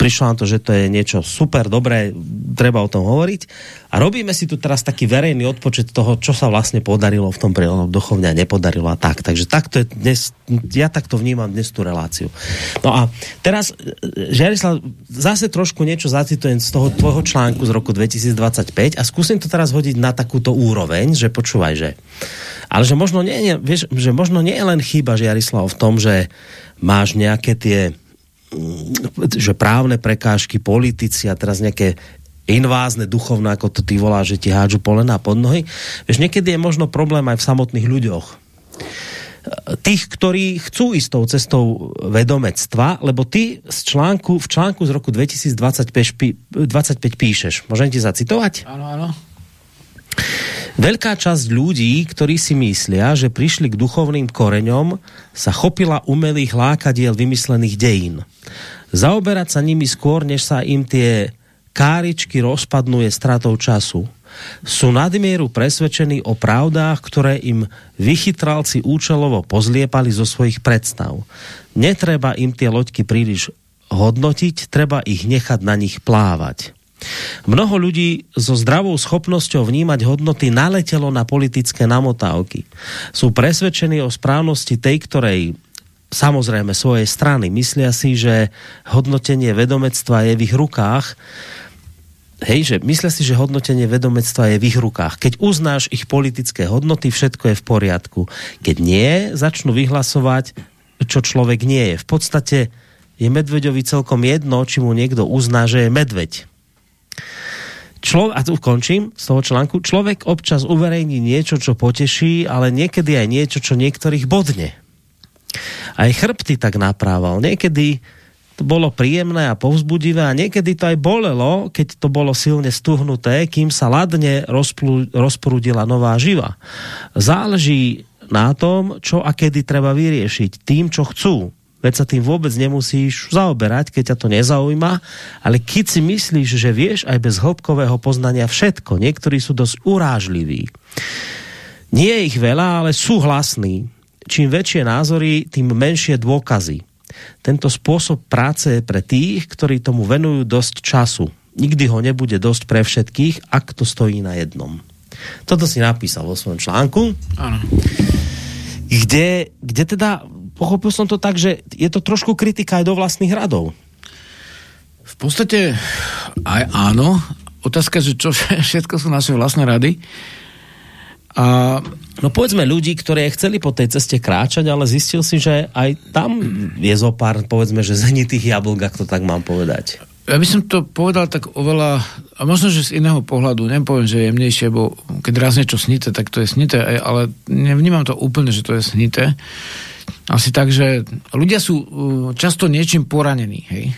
S2: prišlo na to, že to je niečo super, dobré, treba o tom hovoriť. A robíme si tu teraz taký verejný odpočet toho, čo sa vlastne podarilo v tom prírodnom duchovne a nepodarilo a tak. Takže takto je dnes, ja takto vnímam dnes tú reláciu. No a teraz, Žiarislav, zase trošku niečo zacitujem z toho tvojho článku z roku 2025 a skúsim to teraz hodiť na takúto úroveň, že počúvaj, že ale že možno nie, nie, vieš, že možno nie je len chyba Žiarislav v tom, že máš nejaké tie že právne prekážky, politici a teraz nejaké invázne duchovné, ako to ty volá, že ti hádžu polená pod nohy. Vieš, niekedy je možno problém aj v samotných ľuďoch. Tých, ktorí chcú ísť tou cestou vedomectva, lebo ty z článku, v článku z roku 2025 25 píšeš. Môžem ti zacitovať?
S1: Áno, áno.
S2: Veľká časť ľudí, ktorí si myslia, že prišli k duchovným koreňom, sa chopila umelých lákadiel vymyslených dejín. Zaoberať sa nimi skôr, než sa im tie káričky rozpadnú je stratou času. Sú nadmieru presvedčení o pravdách, ktoré im vychytralci účelovo pozliepali zo svojich predstav. Netreba im tie loďky príliš hodnotiť, treba ich nechať na nich plávať. Mnoho ľudí so zdravou schopnosťou vnímať hodnoty naletelo na politické namotávky. Sú presvedčení o správnosti tej, ktorej samozrejme svojej strany. Myslia si, že hodnotenie vedomectva je v ich rukách. Hej, že myslia si, že hodnotenie vedomectva je v ich rukách. Keď uznáš ich politické hodnoty, všetko je v poriadku. Keď nie, začnú vyhlasovať, čo človek nie je. V podstate je medveďovi celkom jedno, či mu niekto uzná, že je medveď Člo, a tu končím z toho článku, človek občas uverejní niečo, čo poteší, ale niekedy aj niečo, čo niektorých bodne. Aj chrbty tak naprával. Niekedy to bolo príjemné a povzbudivé a niekedy to aj bolelo, keď to bolo silne stuhnuté, kým sa ladne rozprúdila nová živa. Záleží na tom, čo a kedy treba vyriešiť tým, čo chcú veď sa tým vôbec nemusíš zaoberať, keď ťa to nezaujíma, ale keď si myslíš, že vieš aj bez hĺbkového poznania všetko, niektorí sú dosť urážliví. Nie je ich veľa, ale sú hlasní. Čím väčšie názory, tým menšie dôkazy. Tento spôsob práce je pre tých, ktorí tomu venujú dosť času. Nikdy ho nebude dosť pre všetkých, ak to stojí na jednom. Toto si napísal vo svojom článku.
S1: Áno.
S2: Kde, kde teda pochopil som to tak, že je to trošku kritika aj do vlastných radov.
S1: V podstate aj áno. Otázka, že čo všetko sú naše vlastné rady.
S2: A... No povedzme ľudí, ktorí chceli po tej ceste kráčať, ale zistil si, že aj tam je zo pár, povedzme, že zhnitých jablk, ak to tak mám povedať.
S1: Ja by som to povedal tak oveľa, a možno, že z iného pohľadu, nepoviem, že je jemnejšie, bo keď raz niečo snité, tak to je snité, ale nevnímam to úplne, že to je snité asi tak, že ľudia sú uh, často niečím poranení, hej,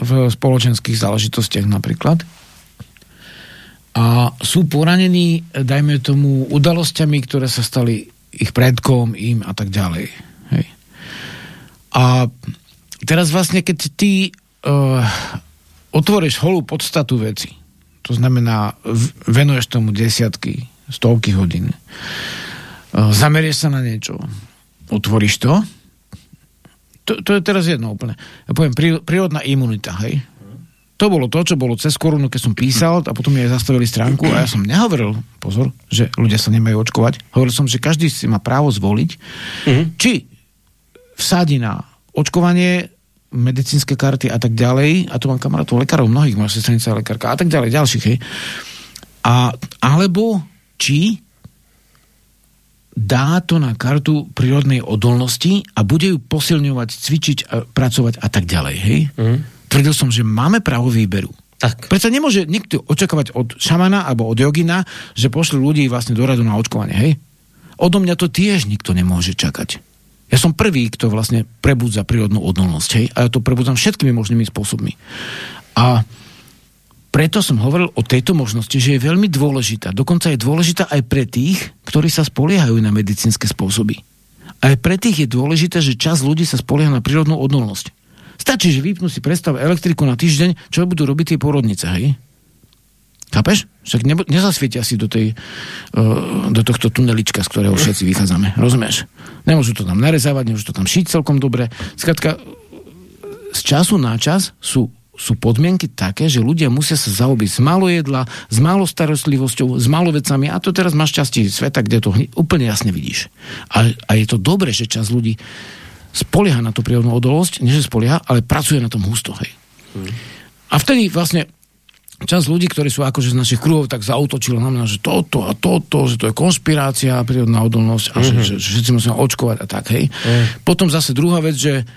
S1: v spoločenských záležitostiach napríklad. A sú poranení, dajme tomu, udalosťami, ktoré sa stali ich predkom, im a tak ďalej. Hej. A teraz vlastne, keď ty uh, otvoríš holú podstatu veci, to znamená, venuješ tomu desiatky, stovky hodín, uh, zamerieš sa na niečo, otvoríš to, to, to je teraz jedno úplne. Ja poviem, prírodná imunita, hej? To bolo to, čo bolo cez korunu, keď som písal a potom mi aj zastavili stránku a ja som nehovoril, pozor, že ľudia sa nemajú očkovať. Hovoril som, že každý si má právo zvoliť, mm-hmm. či vsádi na očkovanie, medicínske karty a tak ďalej, a to mám kamarátov lekárov, mnohých, moja sestrinica lekárka a tak ďalej, ďalších, hej. A, alebo či dá to na kartu prírodnej odolnosti a bude ju posilňovať, cvičiť, a pracovať a tak ďalej, hej. Mm tvrdil som, že máme právo výberu. Tak. Prečo nemôže niekto očakávať od šamana alebo od jogina, že pošli ľudí vlastne do radu na očkovanie, hej? Odo mňa to tiež nikto nemôže čakať. Ja som prvý, kto vlastne prebudza prírodnú odolnosť, hej? A ja to prebudzam všetkými možnými spôsobmi. A preto som hovoril o tejto možnosti, že je veľmi dôležitá. Dokonca je dôležitá aj pre tých, ktorí sa spoliehajú na medicínske spôsoby. Aj pre tých je dôležité, že čas ľudí sa spolieha na prírodnú odolnosť. Stačí, že vypnú si predstav elektriku na týždeň, čo budú robiť tie porodnice, hej? Chápeš? Však nebo, nezasvietia si do, tej, uh, do tohto tunelička, z ktorého všetci vychádzame. Rozumieš? Nemôžu to tam narezávať, nemôžu to tam šiť celkom dobre. Skladka, z času na čas sú, sú podmienky také, že ľudia musia sa zaobiť s málo jedla, s málo starostlivosťou, s málo vecami. A to teraz máš časti sveta, kde to úplne jasne vidíš. A, a je to dobre, že čas ľudí spolieha na tú prírodnú odolnosť, nie že spolieha, ale pracuje na tom husto. Hej. Hmm. A vtedy vlastne čas ľudí, ktorí sú akože z našich kruhov, tak zautočilo na mňa, že toto a toto, že to je konšpirácia, prírodná odolnosť a mm-hmm. že, že, že všetci musíme očkovať a tak, hej. Mm. Potom zase druhá vec, že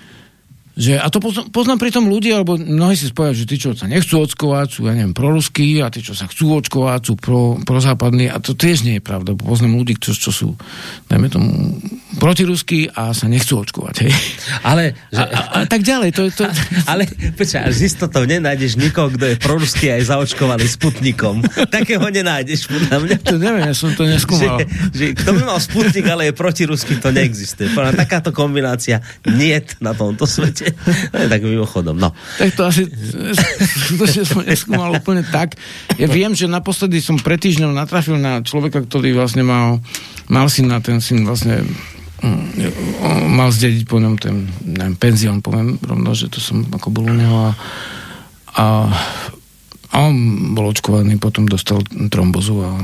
S1: že, a to poznám, poznám pri tom ľudí, alebo mnohí si spojajú, že tí, čo sa nechcú očkovať, sú, ja neviem, proruskí a tí, čo sa chcú očkovať, sú pro, prozápadní a to tiež nie je pravda. Poznám ľudí, čo, čo sú, dajme tomu, protiruskí a sa nechcú očkovať. Hej.
S2: Ale,
S1: že... a, a, a, tak ďalej. To, to...
S2: Ale, počkaj, až istotou nenájdeš nikoho, kto je proruský aj zaočkovaný sputnikom. Takého nenájdeš, podľa mňa.
S1: To neviem, ja som to neskúmal.
S2: Že, že kto by mal sputnik, ale je protiruský, to neexistuje. Takáto kombinácia nie na tomto svete ešte. tak mimochodom, no.
S1: Tak to asi skutočne som neskúmal úplne tak. Ja viem, že naposledy som pred týždňom natrafil na človeka, ktorý vlastne mal, mal si na ten syn vlastne mm, mal zdediť po ňom ten neviem, penzión, poviem rovno, že to som ako bol u neho a, a a on bol očkovaný, potom dostal trombozu a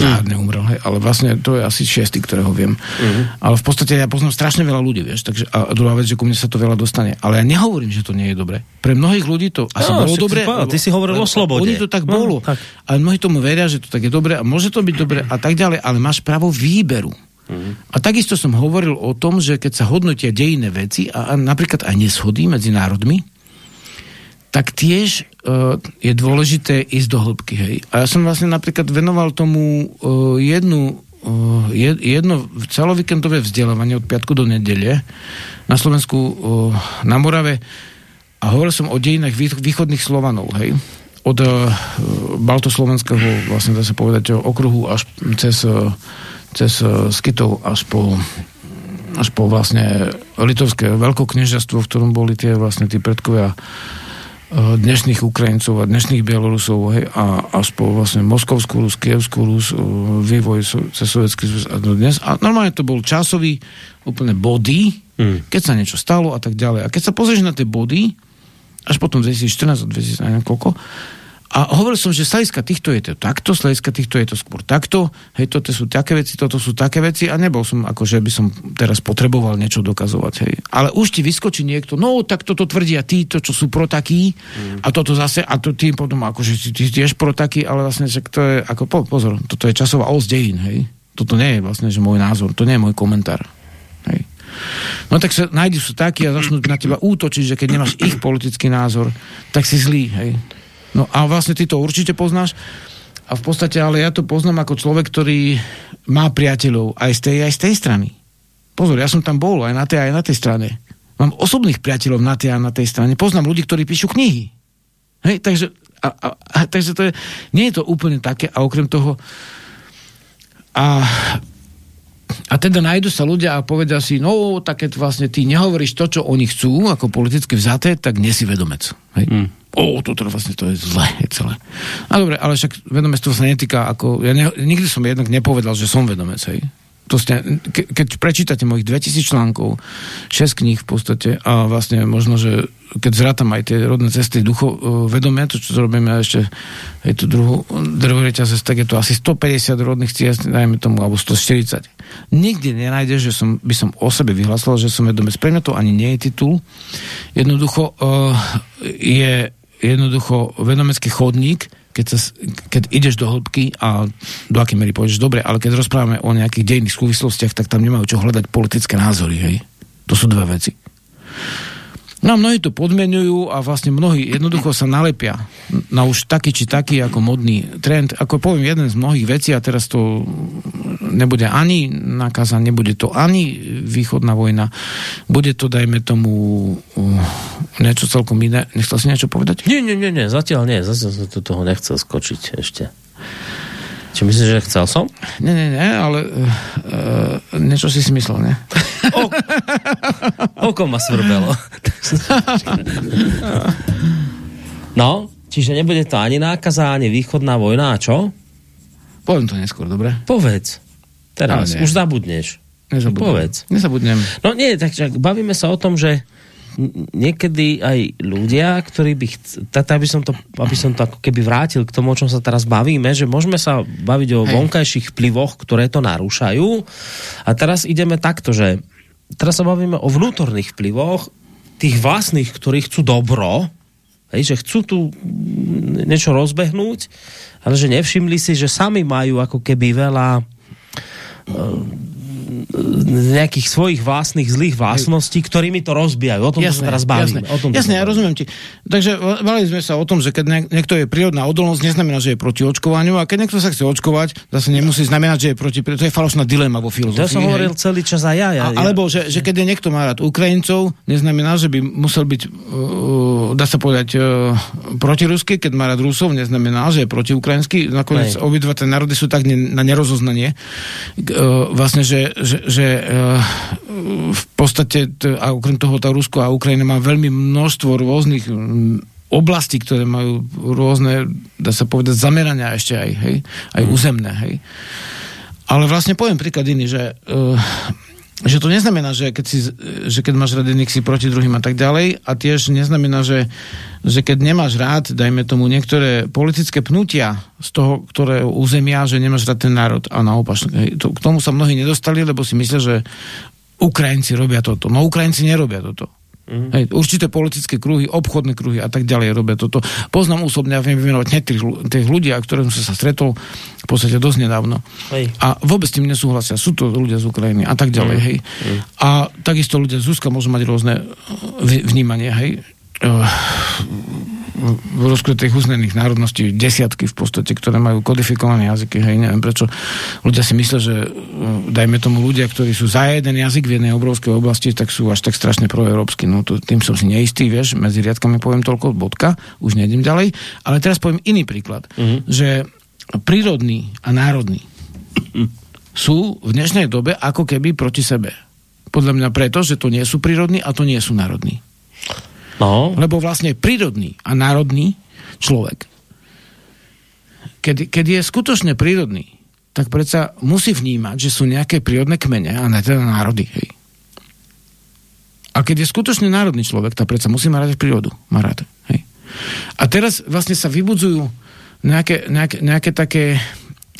S1: záhadne umrel. Hej. Ale vlastne to je asi šiestý, ktorého viem. Uh-huh. Ale v podstate ja poznám strašne veľa ľudí, vieš. Takže, a druhá vec, že ku mne sa to veľa dostane. Ale ja nehovorím, že to nie je dobre. Pre mnohých ľudí to asi no, bolo dobre.
S2: ty si hovoril o slobode.
S1: Oni to tak no, bolo. Tak. Ale mnohí tomu veria, že to tak je dobre a môže to byť dobre a tak ďalej. Ale máš právo výberu. Uh-huh. A takisto som hovoril o tom, že keď sa hodnotia dejinné veci a, a napríklad aj neshody medzi národmi, tak tiež uh, je dôležité ísť do hĺbky. Hej. A ja som vlastne napríklad venoval tomu uh, jednu, uh, jedno celovíkendové vzdelávanie od piatku do nedele na Slovensku na Morave a hovoril som o dejinách východných Slovanov. Hej. Od baltoslovenského, vlastne dá sa povedať, okruhu až cez, cez Skytov až po až po vlastne litovské veľkokniežastvo, v ktorom boli tie vlastne tí predkovia dnešných Ukrajincov a dnešných Bielorusov hej, a, a spolu vlastne Moskovskú Rus, Kievskú Rus, eh, vývoj cez Sovjetský zväz a dnes. A normálne to bol časový úplne body, hmm. keď sa niečo stalo a tak ďalej. A keď sa pozrieš na tie body, až potom 2014 a 2000, neviem koľko, a hovoril som, že slajska týchto je to takto, slajska týchto je to skôr takto, hej, toto sú také veci, toto sú také veci a nebol som ako, že by som teraz potreboval niečo dokazovať, hej. Ale už ti vyskočí niekto, no tak toto tvrdia títo, čo sú protakí mm. a toto zase, a to tým potom ako, že ty tiež protakí, ale vlastne, že to je, ako, po, pozor, toto je časová os dejín, hej. Toto nie je vlastne, že môj názor, to nie je môj komentár, hej. No tak sa nájdi sú takí a začnú na teba útočiť, že keď nemáš ich politický názor, tak si zlý, hej. No a vlastne ty to určite poznáš. A v podstate, ale ja to poznám ako človek, ktorý má priateľov aj z tej, aj z tej strany. Pozor, ja som tam bol aj na tej, aj na tej strane. Mám osobných priateľov na tej a na tej strane. Poznám ľudí, ktorí píšu knihy. Hej, takže, a, a, a, takže to je, nie je to úplne také. A okrem toho, a, a teda nájdu sa ľudia a povedia si, no, tak keď vlastne ty nehovoríš to, čo oni chcú, ako politicky vzaté, tak nie si vedomec. Hej? Mm o, toto vlastne to je je celé. A dobre, ale však vedomectvo sa netýka ako, ja ne, nikdy som jednak nepovedal, že som vedomec, hej. to ste, ke, keď prečítate mojich 2000 článkov, 6 kníh v podstate a vlastne možno, že keď zrátam aj tie rodné cesty ducho uh, vedomia, to čo robíme ešte aj tú druhú, druhú reťazec, tak je to asi 150 rodných ciest, dajme tomu, alebo 140. Nikdy nenájdeš, že som, by som o sebe vyhlasoval, že som vedomec. Pre mňa to ani nie je titul. Jednoducho uh, je jednoducho vedomecký chodník, keď, sa, keď ideš do hĺbky a do akej mery pôjdeš dobre, ale keď rozprávame o nejakých dejných súvislostiach, tak tam nemajú čo hľadať politické názory, hej. To sú dve veci. No a mnohí to podmenujú a vlastne mnohí jednoducho sa nalepia na už taký či taký ako modný trend. Ako poviem jeden z mnohých vecí a teraz to nebude ani nakaza, nebude to ani východná vojna, bude to dajme tomu uh, niečo celkom iné. Nechcel si niečo povedať?
S2: Nie, nie, nie, nie, zatiaľ nie, zatiaľ som to toho nechcel skočiť ešte. Či myslíš, že chcel som?
S1: Nie, nie, nie, ale uh, niečo si si myslel, ne?
S2: O, oko ma svrbelo. no, čiže nebude to ani nákaza, ani východná vojna, a čo?
S1: Poviem to neskôr, dobre?
S2: Povedz. Teraz, už zabudneš.
S1: Nezabudnem.
S2: Povedz.
S1: Nezabudnem.
S2: No nie, takže bavíme sa o tom, že niekedy aj ľudia, ktorí by chceli, aby som, to, aby som to ako keby vrátil k tomu, o čom sa teraz bavíme, že môžeme sa baviť o Hej. vonkajších vplyvoch, ktoré to narúšajú. A teraz ideme takto, že teraz sa bavíme o vnútorných vplyvoch, tých vlastných, ktorí chcú dobro, hej, že chcú tu niečo rozbehnúť, ale že nevšimli si, že sami majú ako keby veľa nejakých svojich vlastných zlých vlastností, ktorými to rozbijajú. O tom jasné, sa teraz bavíme.
S1: Jasné, o tom jasné ja rozumiem ti. Takže bavili sme sa o tom, že keď niekto je prírodná odolnosť, neznamená, že je proti očkovaniu a keď niekto sa chce očkovať, zase nemusí znamenať, že je proti. To je falošná dilema vo filozofii.
S2: To som hovoril celý čas aj ja. ja,
S1: ja. Alebo, že, že keď je niekto má rád Ukrajincov, neznamená, že by musel byť, uh, dá sa povedať, uh, rusky, keď má rád Rusov, neznamená, že je proti ukrajinsky. Nakoniec obidva tie národy sú tak ne, na nerozoznanie. Uh, vlastne, že, že, že uh, v podstate, a okrem toho tá Rusko a Ukrajina má veľmi množstvo rôznych oblasti, ktoré majú rôzne, dá sa povedať, zamerania ešte aj, hej, aj mm. územné, hej. Ale vlastne poviem príklad iný, že uh, že to neznamená, že keď, si, že keď máš rád iných si proti druhým a tak ďalej a tiež neznamená, že, že keď nemáš rád, dajme tomu niektoré politické pnutia z toho, ktoré územia, že nemáš rád ten národ a naopak. K tomu sa mnohí nedostali, lebo si myslia, že Ukrajinci robia toto. No Ukrajinci nerobia toto. Mm-hmm. Hej, určité politické kruhy, obchodné kruhy a tak ďalej robia toto. Poznám osobne, ja viem vymenovať hneď tých, tých ľudí, ktorým som sa stretol v podstate dosť nedávno. Hej. A vôbec s tým nesúhlasia. Sú to ľudia z Ukrajiny a tak ďalej. Mm. Hej. Mm. A takisto ľudia z Ruska môžu mať rôzne vnímanie. Hej. Uh, v Rusku tých uznených národností desiatky v podstate, ktoré majú kodifikované jazyky. Hej, neviem prečo ľudia si myslia, že e, dajme tomu ľudia, ktorí sú za jeden jazyk v jednej obrovskej oblasti, tak sú až tak strašne proeurópsky. No to, tým som si neistý, vieš, medzi riadkami poviem toľko, bodka, už nejdem ďalej. Ale teraz poviem iný príklad, mm-hmm. že prírodný a národný sú v dnešnej dobe ako keby proti sebe. Podľa mňa preto, že to nie sú prírodní a to nie sú národní.
S2: No.
S1: Lebo vlastne prírodný a národný človek, keď, keď je skutočne prírodný, tak predsa musí vnímať, že sú nejaké prírodné kmene a ne teda národy. Hej. A keď je skutočne národný človek, tak predsa musí mať rád prírodu. Má rád. Hej. A teraz vlastne sa vybudzujú nejaké, nejaké, nejaké také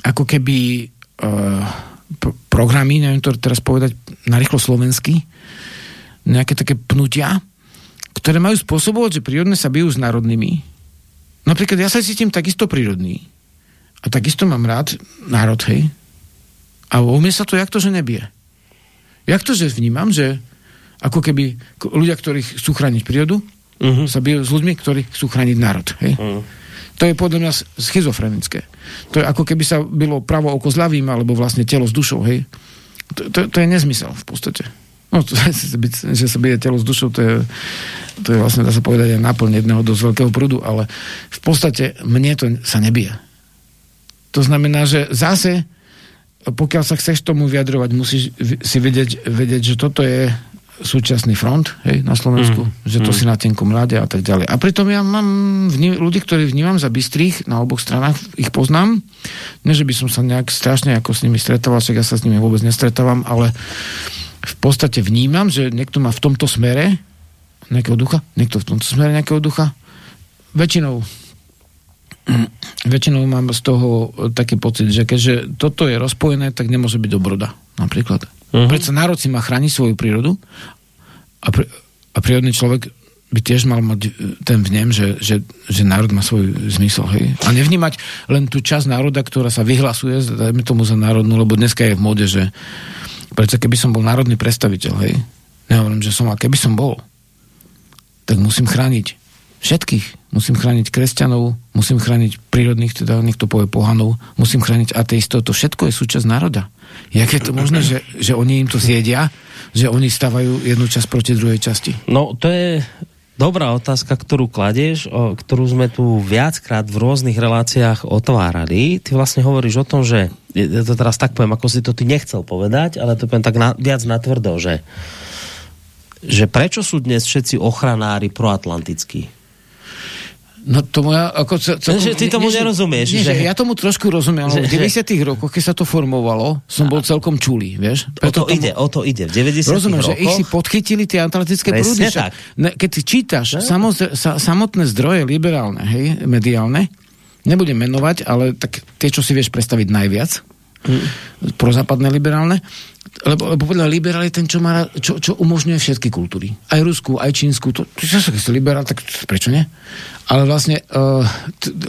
S1: ako keby uh, programy, neviem to teraz povedať na slovensky, nejaké také pnutia, ktoré majú spôsobovať, že prírodné sa bijú s národnými. Napríklad ja sa cítim takisto prírodný. A takisto mám rád národ, hej. A vo mne sa to jak to, že nebije. Jak to, že vnímam, že ako keby ľudia, ktorí chcú chrániť prírodu, uh-huh. sa bijú s ľuďmi, ktorí chcú chrániť národ. Hej? Uh-huh. To je podľa mňa schizofrenické. To je ako keby sa bylo pravo oko s ľavým, alebo vlastne telo s dušou. Hej? To, to, to je nezmysel v podstate. No, to, že sa bije telo s dušou, to je, to je vlastne, dá sa povedať, aj náplň jedného dosť veľkého prúdu, ale v podstate mne to sa nebije. To znamená, že zase, pokiaľ sa chceš tomu vyjadrovať, musíš si vedieť, vedieť že toto je súčasný front hej, na Slovensku, mm. že to mm. si na tenkom ľade a tak ďalej. A pritom ja mám vní, ľudí, ktorí vnímam za bystrých na oboch stranách, ich poznám. Ne, že by som sa nejak strašne ako s nimi stretával, však ja sa s nimi vôbec nestretávam, ale v podstate vnímam, že niekto má v tomto smere nejakého ducha, niekto v tomto smere nejakého ducha. Väčšinou väčšinou mám z toho taký pocit, že keďže toto je rozpojené, tak nemôže byť dobroda, napríklad. Uh-huh. Prečo národ si má chrániť svoju prírodu a, pr- a prírodný človek by tiež mal mať e, ten vnem, že, že, že národ má svoj zmysel. Hej? A nevnímať len tú časť národa, ktorá sa vyhlasuje, dajme tomu za národnú, lebo dneska je v mode, že prečo keby som bol národný predstaviteľ, hej? Nehovorím, že som, a keby som bol, tak musím chrániť všetkých. Musím chrániť kresťanov, musím chrániť prírodných, teda niekto povie pohanov, musím chrániť ateistov, to všetko je súčasť národa. Jak je to možné, že, že oni im to zjedia, že oni stavajú jednu časť proti druhej časti?
S2: No, to je dobrá otázka, ktorú kladieš, o, ktorú sme tu viackrát v rôznych reláciách otvárali. Ty vlastne hovoríš o tom, že, ja to teraz tak poviem, ako si to ty nechcel povedať, ale to poviem tak na, viac natvrdo, že, že prečo sú dnes všetci ochranári proatlantickí?
S1: No tomu ja, ako,
S2: celkom, že ty tomu nie, nerozumieš.
S1: Nie, že... Ja tomu trošku rozumiem, ale v 90 rokoch, keď sa to formovalo, som bol celkom čulý, vieš?
S2: Preto o to tomu... ide, o to ide. V 90
S1: Rozumiem,
S2: rokoch...
S1: že ich si podchytili tie atlantické prúdy. Tak. Keď čítaš no. sa, samotné zdroje liberálne, hej, mediálne, nebudem menovať, ale tak tie, čo si vieš predstaviť najviac, hmm. prozápadné liberálne, lebo, lebo podľa liberál je ten, čo, má, čo, čo umožňuje všetky kultúry. Aj Rusku, aj Čínsku. To, to, to, to liberál, tak prečo nie? Ale vlastne uh,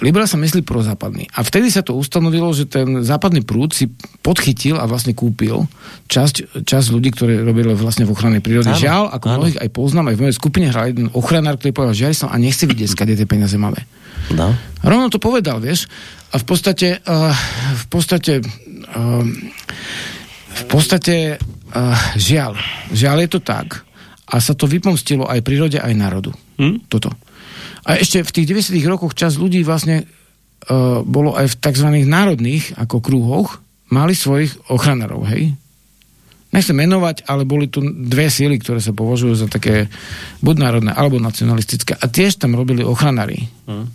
S1: liberál sa myslí prozápadný. A vtedy sa to ustanovilo, že ten západný prúd si podchytil a vlastne kúpil časť, časť ľudí, ktorí robili vlastne v ochrane prírody. Áno, Žiaľ, ako áno. mnohých aj poznám, aj v mojej skupine hral jeden ochranár, ktorý povedal, že ja som a nechce vidieť, skade tie peniaze máme. No. Rovno to povedal, vieš. A v podstate, uh, v podstate uh, v podstate uh, žiaľ, žiaľ je to tak a sa to vypomstilo aj prírode, aj národu. Hm? Toto. A ešte v tých 90 rokoch čas ľudí vlastne uh, bolo aj v tzv. národných ako krúhoch, mali svojich ochranárov, hej? Nechcem menovať, ale boli tu dve síly, ktoré sa považujú za také buď národné, alebo nacionalistické. A tiež tam robili ochranári. Hmm.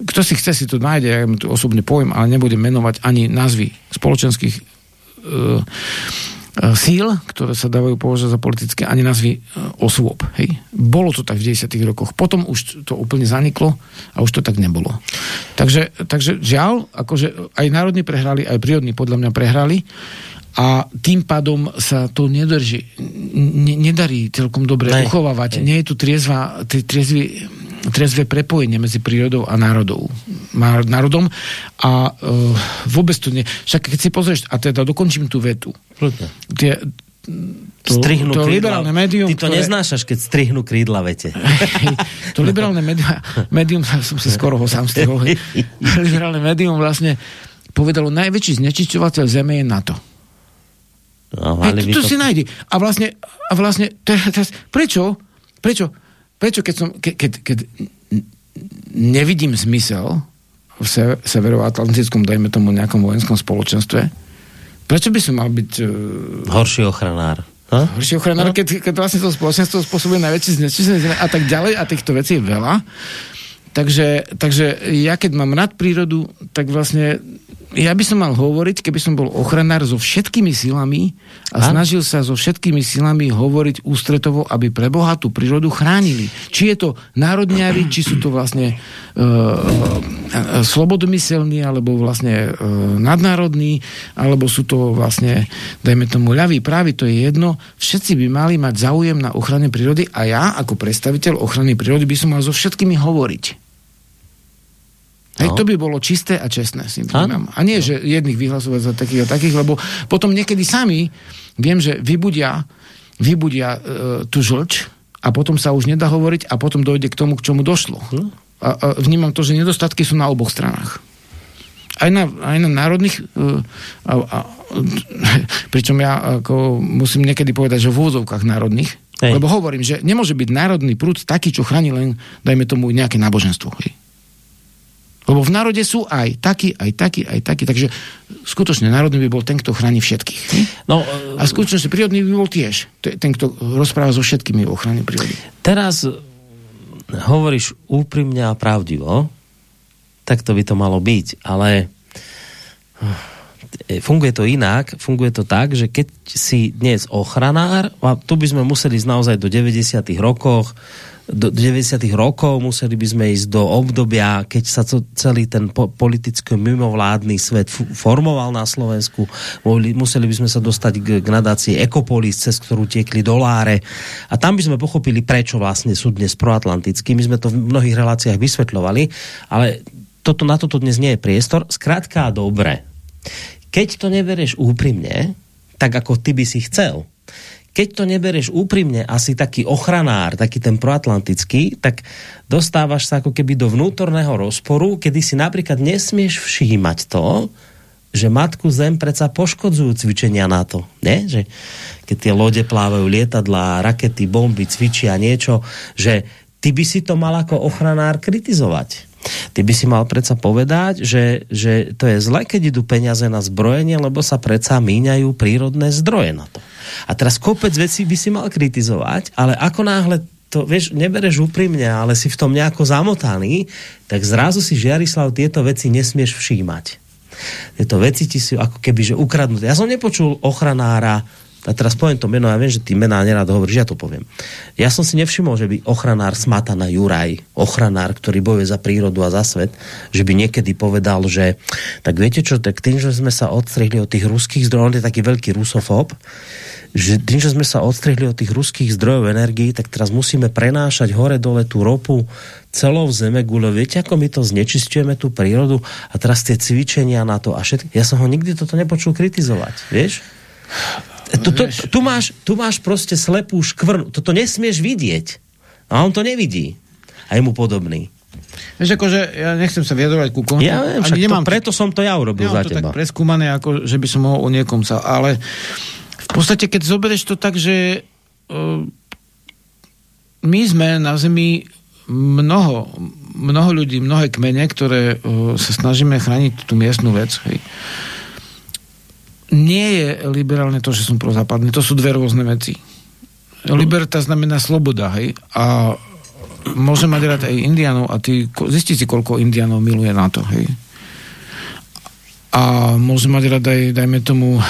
S1: Kto si chce, si to nájde, ja tu osobne poviem, ale nebudem menovať ani názvy spoločenských uh, E, síl, ktoré sa dávajú považovať za politické, ani nazvy e, osôb. Hej. Bolo to tak v 10. rokoch. Potom už to úplne zaniklo a už to tak nebolo. Takže, takže žiaľ, akože aj národní prehrali, aj prírodní podľa mňa prehrali a tým pádom sa to nedrží, nedarí celkom dobre Nej. uchovávať. Nie je tu triezva, triezvy, trezvé prepojenie medzi prírodou a národou, národom a uh, vôbec to nie. Však keď si pozrieš, a teda dokončím tú vetu. Tie,
S2: to, strihnú to krídla. liberálne médium, Ty to ktoré... neznášaš, keď strihnú krídla, vete.
S1: to liberálne médium, médium, som si skoro ho sám strihol, liberálne médium vlastne povedalo, najväčší znečisťovateľ Zeme je NATO. No, Hej, to, to, to si nájde. A vlastne, a vlastne teraz, prečo, prečo Prečo keď som, ke, keď, keď nevidím zmysel v severoatlantickom, dajme tomu nejakom vojenskom spoločenstve, prečo by som mal byť...
S2: Uh, Horší ochranár.
S1: Ha? Horší ochranár, no? keď, keď vlastne to spoločenstvo spôsobuje najväčší znečistenie a tak ďalej a týchto vecí je veľa. Takže, takže ja keď mám rád prírodu, tak vlastne ja by som mal hovoriť, keby som bol ochranár so všetkými silami a, a? snažil sa so všetkými silami hovoriť ústretovo, aby pre Boha tú prírodu chránili. Či je to národňari, či sú to vlastne uh, uh, slobodomyselní, alebo vlastne uh, nadnárodní, alebo sú to vlastne, dajme tomu, ľavý, právy, to je jedno. Všetci by mali mať záujem na ochrane prírody a ja, ako predstaviteľ ochrany prírody, by som mal so všetkými hovoriť. Hej, no. to by bolo čisté a čestné, si príjmam. A nie, že jedných vyhlasovať za takých a takých, lebo potom niekedy sami viem, že vybudia, vybudia e, tú žlč a potom sa už nedá hovoriť a potom dojde k tomu, k čomu došlo. Hm? A, a vnímam to, že nedostatky sú na oboch stranách. Aj na, aj na národných e, a, a, pričom ja ako musím niekedy povedať, že v úzovkách národných, Hej. lebo hovorím, že nemôže byť národný prúd taký, čo chráni len, dajme tomu, nejaké náboženstvo. Hej. Lebo v národe sú aj takí, aj takí, aj takí. Takže skutočne národný by bol ten, kto chráni všetkých. No, a skutočne prírodný by bol tiež ten, kto rozpráva so všetkými o ochrane prírody.
S2: Teraz hovoríš úprimne a pravdivo, tak to by to malo byť, ale eh, funguje to inak, funguje to tak, že keď si dnes ochranár, a tu by sme museli ísť naozaj do 90 rokoch, do 90. rokov, museli by sme ísť do obdobia, keď sa to, celý ten po, politický mimovládny svet formoval na Slovensku. Museli by sme sa dostať k, k nadácii Ekopolis, cez ktorú tiekli doláre. A tam by sme pochopili, prečo vlastne sú dnes proatlantickí. My sme to v mnohých reláciách vysvetľovali, ale toto, na toto dnes nie je priestor. Skrátka, dobre. Keď to nebereš úprimne, tak ako ty by si chcel, keď to nebereš úprimne, asi taký ochranár, taký ten proatlantický, tak dostávaš sa ako keby do vnútorného rozporu, kedy si napríklad nesmieš všímať to, že matku zem predsa poškodzujú cvičenia na to. Nie? Že keď tie lode plávajú lietadlá, rakety, bomby, cvičia niečo, že ty by si to mal ako ochranár kritizovať. Ty by si mal predsa povedať, že, že to je zle, keď idú peniaze na zbrojenie, lebo sa predsa míňajú prírodné zdroje na to. A teraz kopec vecí by si mal kritizovať, ale ako náhle to, vieš, nebereš úprimne, ale si v tom nejako zamotaný, tak zrazu si Žiarislav tieto veci nesmieš všímať. Tieto veci ti si ako keby že ukradnuté. Ja som nepočul ochranára a teraz poviem to meno, ja viem, že ty mená nerad hovoríš, ja to poviem. Ja som si nevšimol, že by ochranár Smatana Juraj, ochranár, ktorý bojuje za prírodu a za svet, že by niekedy povedal, že tak viete čo, tak tým, že sme sa odstrihli od tých ruských zdrojov, on je taký veľký rusofób, že tým, že sme sa odstrihli od tých ruských zdrojov energií, tak teraz musíme prenášať hore-dole tú ropu celou zeme gule. Viete, ako my to znečistujeme tú prírodu a teraz tie cvičenia na to a všetko. Ja som ho nikdy toto nepočul kritizovať, vieš? Tu, tu, tu, máš, tu máš proste slepú škvrnu. Toto nesmieš vidieť. A on to nevidí. A je mu podobný.
S1: Vieš, akože ja nechcem sa vyjadrovať ku koncu.
S2: Ja viem, však nemám, to, preto som to ja urobil za
S1: to
S2: teba.
S1: tak preskúmané, ako, že by som mohol o niekom sa... Ale v podstate, keď zoberieš to tak, že uh, my sme na Zemi mnoho, mnoho ľudí, mnohé kmene, ktoré uh, sa snažíme chrániť tú miestnú vec. Hej. Uh, nie je liberálne to, že som prozápadný. To sú dve rôzne veci. Liberta znamená sloboda, hej? A môže mať rád aj indianov a ty, zistí si, koľko indianov miluje na to, hej? A môže mať rád aj, dajme tomu,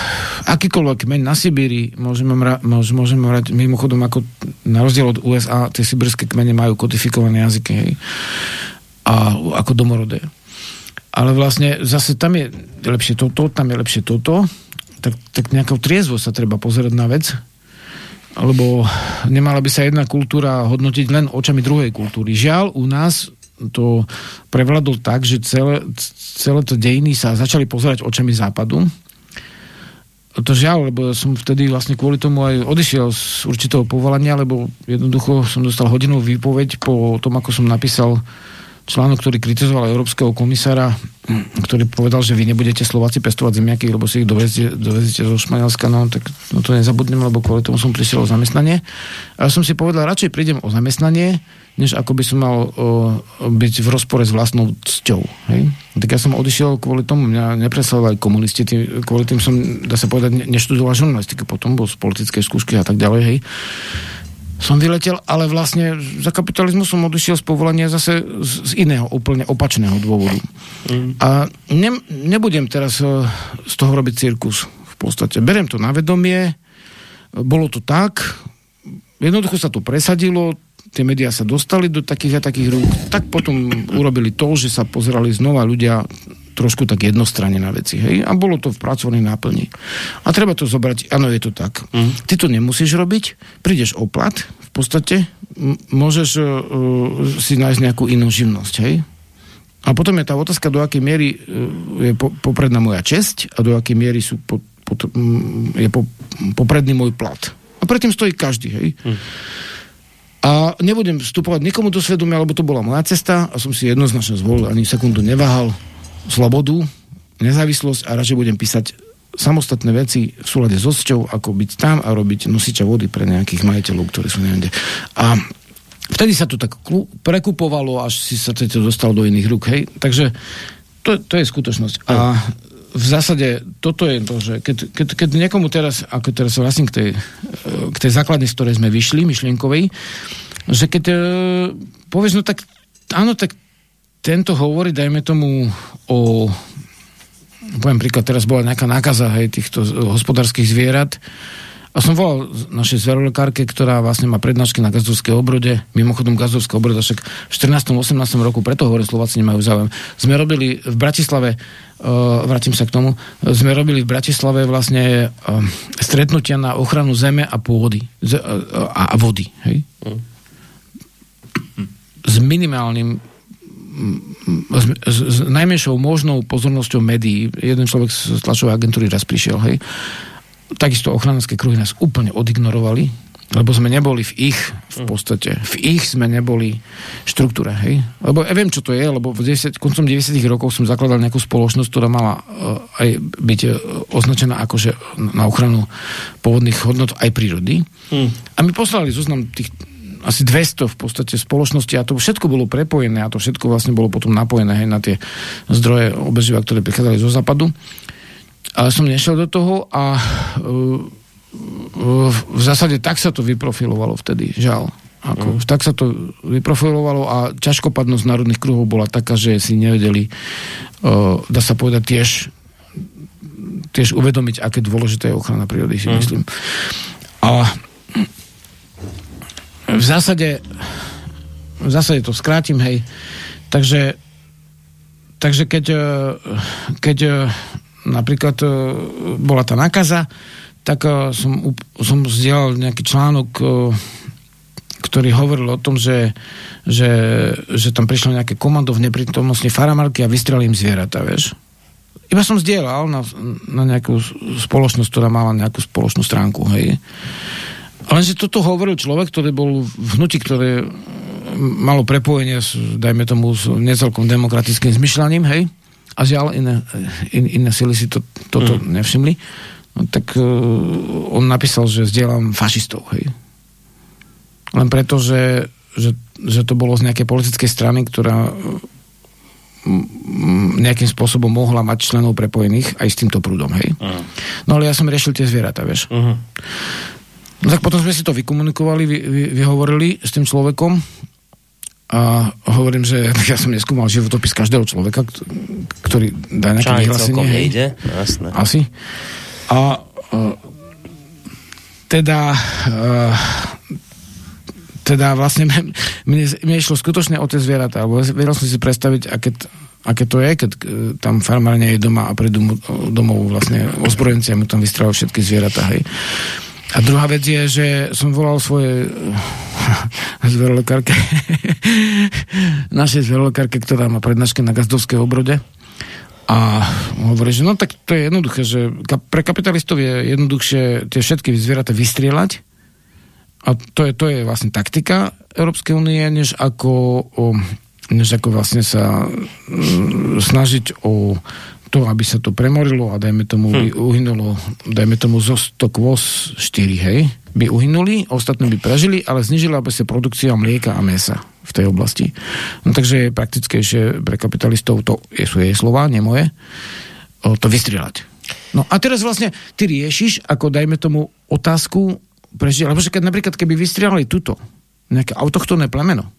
S1: akýkoľvek kmeň na Sibíri, môžeme mať, môžeme mať, mimochodom, ako na rozdiel od USA, tie sibirské kmene majú kodifikované jazyky, hej? A ako domorodé. Ale vlastne zase tam je lepšie toto, tam je lepšie toto tak, tak nejakou triezvo sa treba pozerať na vec, lebo nemala by sa jedna kultúra hodnotiť len očami druhej kultúry. Žiaľ, u nás to prevládol tak, že celé, celé to dejiny sa začali pozerať očami západu. To žiaľ, lebo som vtedy vlastne kvôli tomu aj odišiel z určitého povolania, lebo jednoducho som dostal hodinovú výpoveď po tom, ako som napísal článok, ktorý kritizoval Európskeho komisára, ktorý povedal, že vy nebudete Slováci pestovať zemiaky, lebo si ich dovezete, dovezete zo Španielska, no tak no to nezabudnem, lebo kvôli tomu som prišiel o zamestnanie. A som si povedal, radšej prídem o zamestnanie, než ako by som mal o, byť v rozpore s vlastnou cťou. Hej? Tak ja som odišiel kvôli tomu, mňa nepresledovali komunisti, tým, kvôli tým som, dá sa povedať, ne, neštudoval žurnalistiku, potom bol z politickej skúšky a tak ďalej. Hej? Som vyletel, ale vlastne za kapitalizmu som odišiel z povolania zase z, z iného, úplne opačného dôvodu. Mm. A ne, nebudem teraz uh, z toho robiť cirkus v podstate. Beriem to na vedomie, bolo to tak, jednoducho sa to presadilo, tie médiá sa dostali do takých a takých rúk, tak potom urobili to, že sa pozerali znova ľudia trošku tak jednostranne na veci. Hej? A bolo to v pracovnej náplni. A treba to zobrať, áno, je to tak. Mm. Ty to nemusíš robiť, prídeš o plat, v podstate m- môžeš uh, si nájsť nejakú inú živnosť, hej? A potom je tá otázka, do akej miery uh, je po, popredná moja česť a do akej miery sú po, po, je po, popredný môj plat. A predtým stojí každý, hej? Mm. A nebudem vstupovať nikomu do svedomia, lebo to bola moja cesta a som si jednoznačne zvolil, ani sekundu neváhal slobodu, nezávislosť a radšej budem písať samostatné veci v súlade so cťou, ako byť tam a robiť nosiča vody pre nejakých majiteľov, ktorí sú neviem A vtedy sa to tak prekupovalo, až si sa to dostalo do iných rúk, hej. Takže to, to je skutočnosť. A v zásade toto je to, že keď, keď, keď niekomu teraz, ako teraz vlastne k tej, k tej základnej, z ktorej sme vyšli, myšlienkovej, že keď e, povieš, no tak áno, tak tento hovorí, dajme tomu o poviem príklad, teraz bola nejaká nákaza hej, týchto hospodárskych zvierat, a som volal našej zverolekárke, ktorá vlastne má prednášky na gazdovskej obrode, mimochodom gazdovská obroda, však v 14. 18. roku, preto hovorím, Slováci nemajú záujem. Sme robili v Bratislave, uh, vrátim sa k tomu, sme robili v Bratislave vlastne uh, stretnutia na ochranu zeme a pôdy z, uh, a, a vody. Hej? S minimálnym s, s, s najmenšou možnou pozornosťou médií. Jeden človek z tlačovej agentúry raz prišiel, hej. Takisto ochranárske kruhy nás úplne odignorovali, lebo sme neboli v ich, v podstate, v ich sme neboli štruktúre, hej. Lebo ja viem, čo to je, lebo v 10, koncom 90 rokov som zakladal nejakú spoločnosť, ktorá mala uh, aj byť uh, označená akože na ochranu pôvodných hodnot aj prírody. Hmm. A my poslali zoznam tých asi 200 v podstate spoločnosti a to všetko bolo prepojené a to všetko vlastne bolo potom napojené hej, na tie zdroje obeživa, ktoré prichádzali zo západu. Ale som nešiel do toho a uh, v zásade tak sa to vyprofilovalo vtedy, žal. Ako, mm. Tak sa to vyprofilovalo a ťažkopadnosť národných kruhov bola taká, že si nevedeli, uh, dá sa povedať, tiež, tiež uvedomiť, aké dôležité je ochrana prírody, si mm. myslím. A v zásade v zásade to skrátim, hej. Takže takže keď, keď napríklad e, bola tá nakaza, tak e, som, som zdieľal nejaký článok, e, ktorý hovoril o tom, že, že, že tam prišlo nejaké komando v neprítomnosti faramarky a vystrelili im zvieratá, vieš. Iba som zdieľal na, na nejakú spoločnosť, ktorá mala nejakú spoločnú stránku, hej. Lenže toto hovoril človek, ktorý bol v hnutí, ktoré malo prepojenie s, dajme tomu, s necelkom demokratickým zmyšľaním, hej a žiaľ iné, in, iné sily si to, toto mm. nevšimli, no, tak uh, on napísal, že zdieľam fašistov, hej. Len preto, že, že, že to bolo z nejakej politickej strany, ktorá nejakým spôsobom mohla mať členov prepojených aj s týmto prúdom, hej. Uh. No ale ja som riešil tie zvieratá, vieš. Uh-huh. No tak potom sme si to vykomunikovali, vy, vy, vyhovorili s tým človekom a hovorím, že ja som neskúmal životopis každého človeka, ktorý dá nejaké vyhlásenie.
S2: nejde, jasné.
S1: Asi. A uh, teda uh, teda vlastne mne, mne išlo skutočne o tie zvieratá, lebo vedel som si predstaviť, aké, aké to je, keď uh, tam farmár nie je doma a prídu domov vlastne ozbrojenci a mu tam vystrelajú všetky zvieratá, hej. A druhá vec je, že som volal svoje zverolekárke, našej zverolekárke, ktorá má prednášky na gazdovskej obrode. A hovorí, že no tak to je jednoduché, že pre kapitalistov je jednoduchšie tie všetky zvieratá vystrieľať a to je, to je vlastne taktika Európskej únie, než ako, než ako vlastne sa mm, snažiť o to, aby sa to premorilo a dajme tomu hm. uhynulo, dajme tomu zo 100 kôz 4, hej, by uhynuli, ostatní by prežili, ale znižila by sa produkcia mlieka a mesa v tej oblasti. No takže je praktickejšie pre kapitalistov, to sú jej slova, nie moje, to vystrieľať. No a teraz vlastne ty riešiš, ako dajme tomu otázku, prežiť, lebo keď napríklad keby vystrieľali túto, nejaké autochtónne plemeno,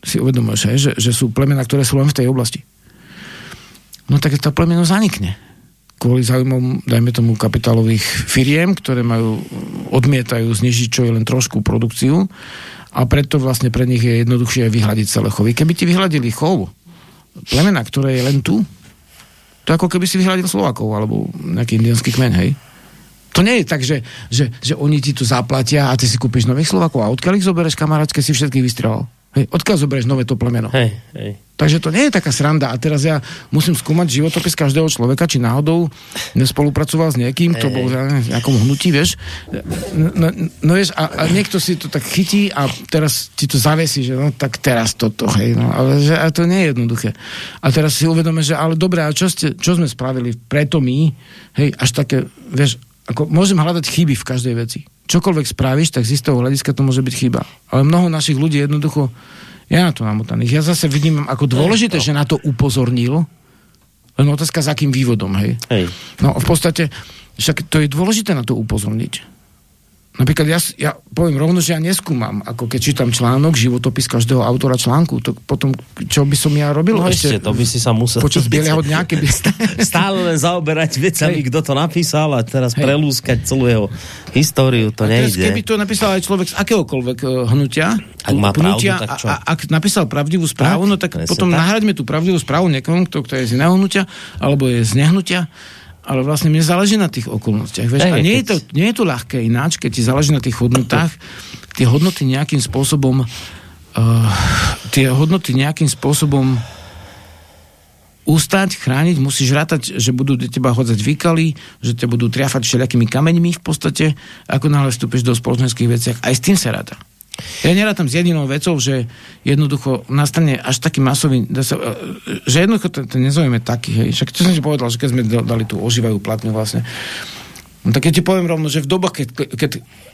S1: si uvedomuješ, že, že sú plemena, ktoré sú len v tej oblasti no tak to plemeno zanikne. Kvôli záujmom, dajme tomu, kapitálových firiem, ktoré majú, odmietajú znižiť čo je len trošku produkciu a preto vlastne pre nich je jednoduchšie vyhľadiť celé chovy. Keby ti vyhľadili chov, plemena, ktoré je len tu, to ako keby si vyhľadil Slovakov alebo nejaký indianský kmen, hej? To nie je tak, že, že, že oni ti tu zaplatia a ty si kúpiš nových Slovakov a odkiaľ ich zoberieš kamarátske si všetkých vystrelal. Hej, odkiaľ zoberieš nové to plemeno?
S2: Hej, hej.
S1: Takže to nie je taká sranda. A teraz ja musím skúmať životopis každého človeka, či náhodou nespolupracoval s niekým, to bol v nejakom hnutí, vieš. No, no, no vieš, a, a niekto si to tak chytí a teraz ti to zavesí, že no tak teraz toto, hej. No, ale že, a to nie je jednoduché. A teraz si uvedome, že ale dobre, a čo, ste, čo sme spravili preto my, hej, až také, vieš, ako môžem hľadať chyby v každej veci. Čokoľvek spravíš, tak z istého hľadiska to môže byť chyba. Ale mnoho našich ľudí jednoducho ja na to namotaných. Ja zase vidím ako dôležité, že na to upozornil, len otázka s akým vývodom, hej.
S2: Hej.
S1: No v podstate, však to je dôležité na to upozorniť. Napríklad ja, ja poviem rovno, že ja neskúmam, ako keď čítam článok, životopis každého autora článku, to potom, čo by som ja robil
S2: No
S1: ešte,
S2: ešte, to by si sa musel...
S1: počas bieleho dňa, keby...
S2: Stále len zaoberať vecami,
S1: Hej.
S2: kto to napísal a teraz
S1: Hej.
S2: prelúskať celú jeho históriu, to
S1: A
S2: nejde.
S1: keby to napísal aj človek z akéhokoľvek uh, hnutia,
S2: Ak má pravdu, tak čo?
S1: A, a, ak napísal pravdivú správu,
S2: Tak,
S1: no tak potom
S2: tak.
S1: nahraďme tú pravdivú správu niekomu, kto, kto je z iného hnutia, alebo je z nehnutia, ale vlastne mne záleží na tých okolnostiach. Vieš?
S2: Hej,
S1: A nie je, to, nie je to ľahké ináč, keď ti záleží na tých hodnotách, tie hodnoty nejakým spôsobom uh, tie hodnoty nejakým spôsobom ustať, chrániť, musíš rátať, že budú teba hodzať výkaly, že ťa budú triafať všelijakými kameňmi v podstate, ako náhle vstúpiš do spoločenských veciach. Aj s tým sa ráta. Ja nerátam s jedinou vecou, že jednoducho nastane až taký masový, sa, e, že jednoducho to, to nezaujíme taký, hej. Však čo som ti povedal, že keď sme dali tú ožívajú platňu vlastne, No tak keď ti poviem rovno, že v dobách, keď, keď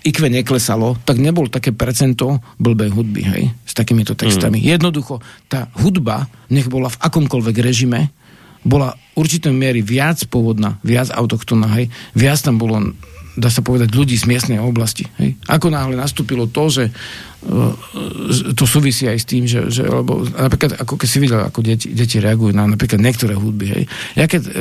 S1: IQ neklesalo, tak nebol také percento blbej hudby, hej, s takýmito textami. Mm. Jednoducho, tá hudba, nech bola v akomkoľvek režime, bola určitej miery viac pôvodná, viac autochtónna, hej, viac tam bolo, dá sa povedať, ľudí z miestnej oblasti. Hej. Ako náhle nastúpilo to, že uh, to súvisí aj s tým, že, že lebo napríklad, ako keď si videl, ako deti, deti reagujú na napríklad niektoré hudby, hej. Ja keď uh,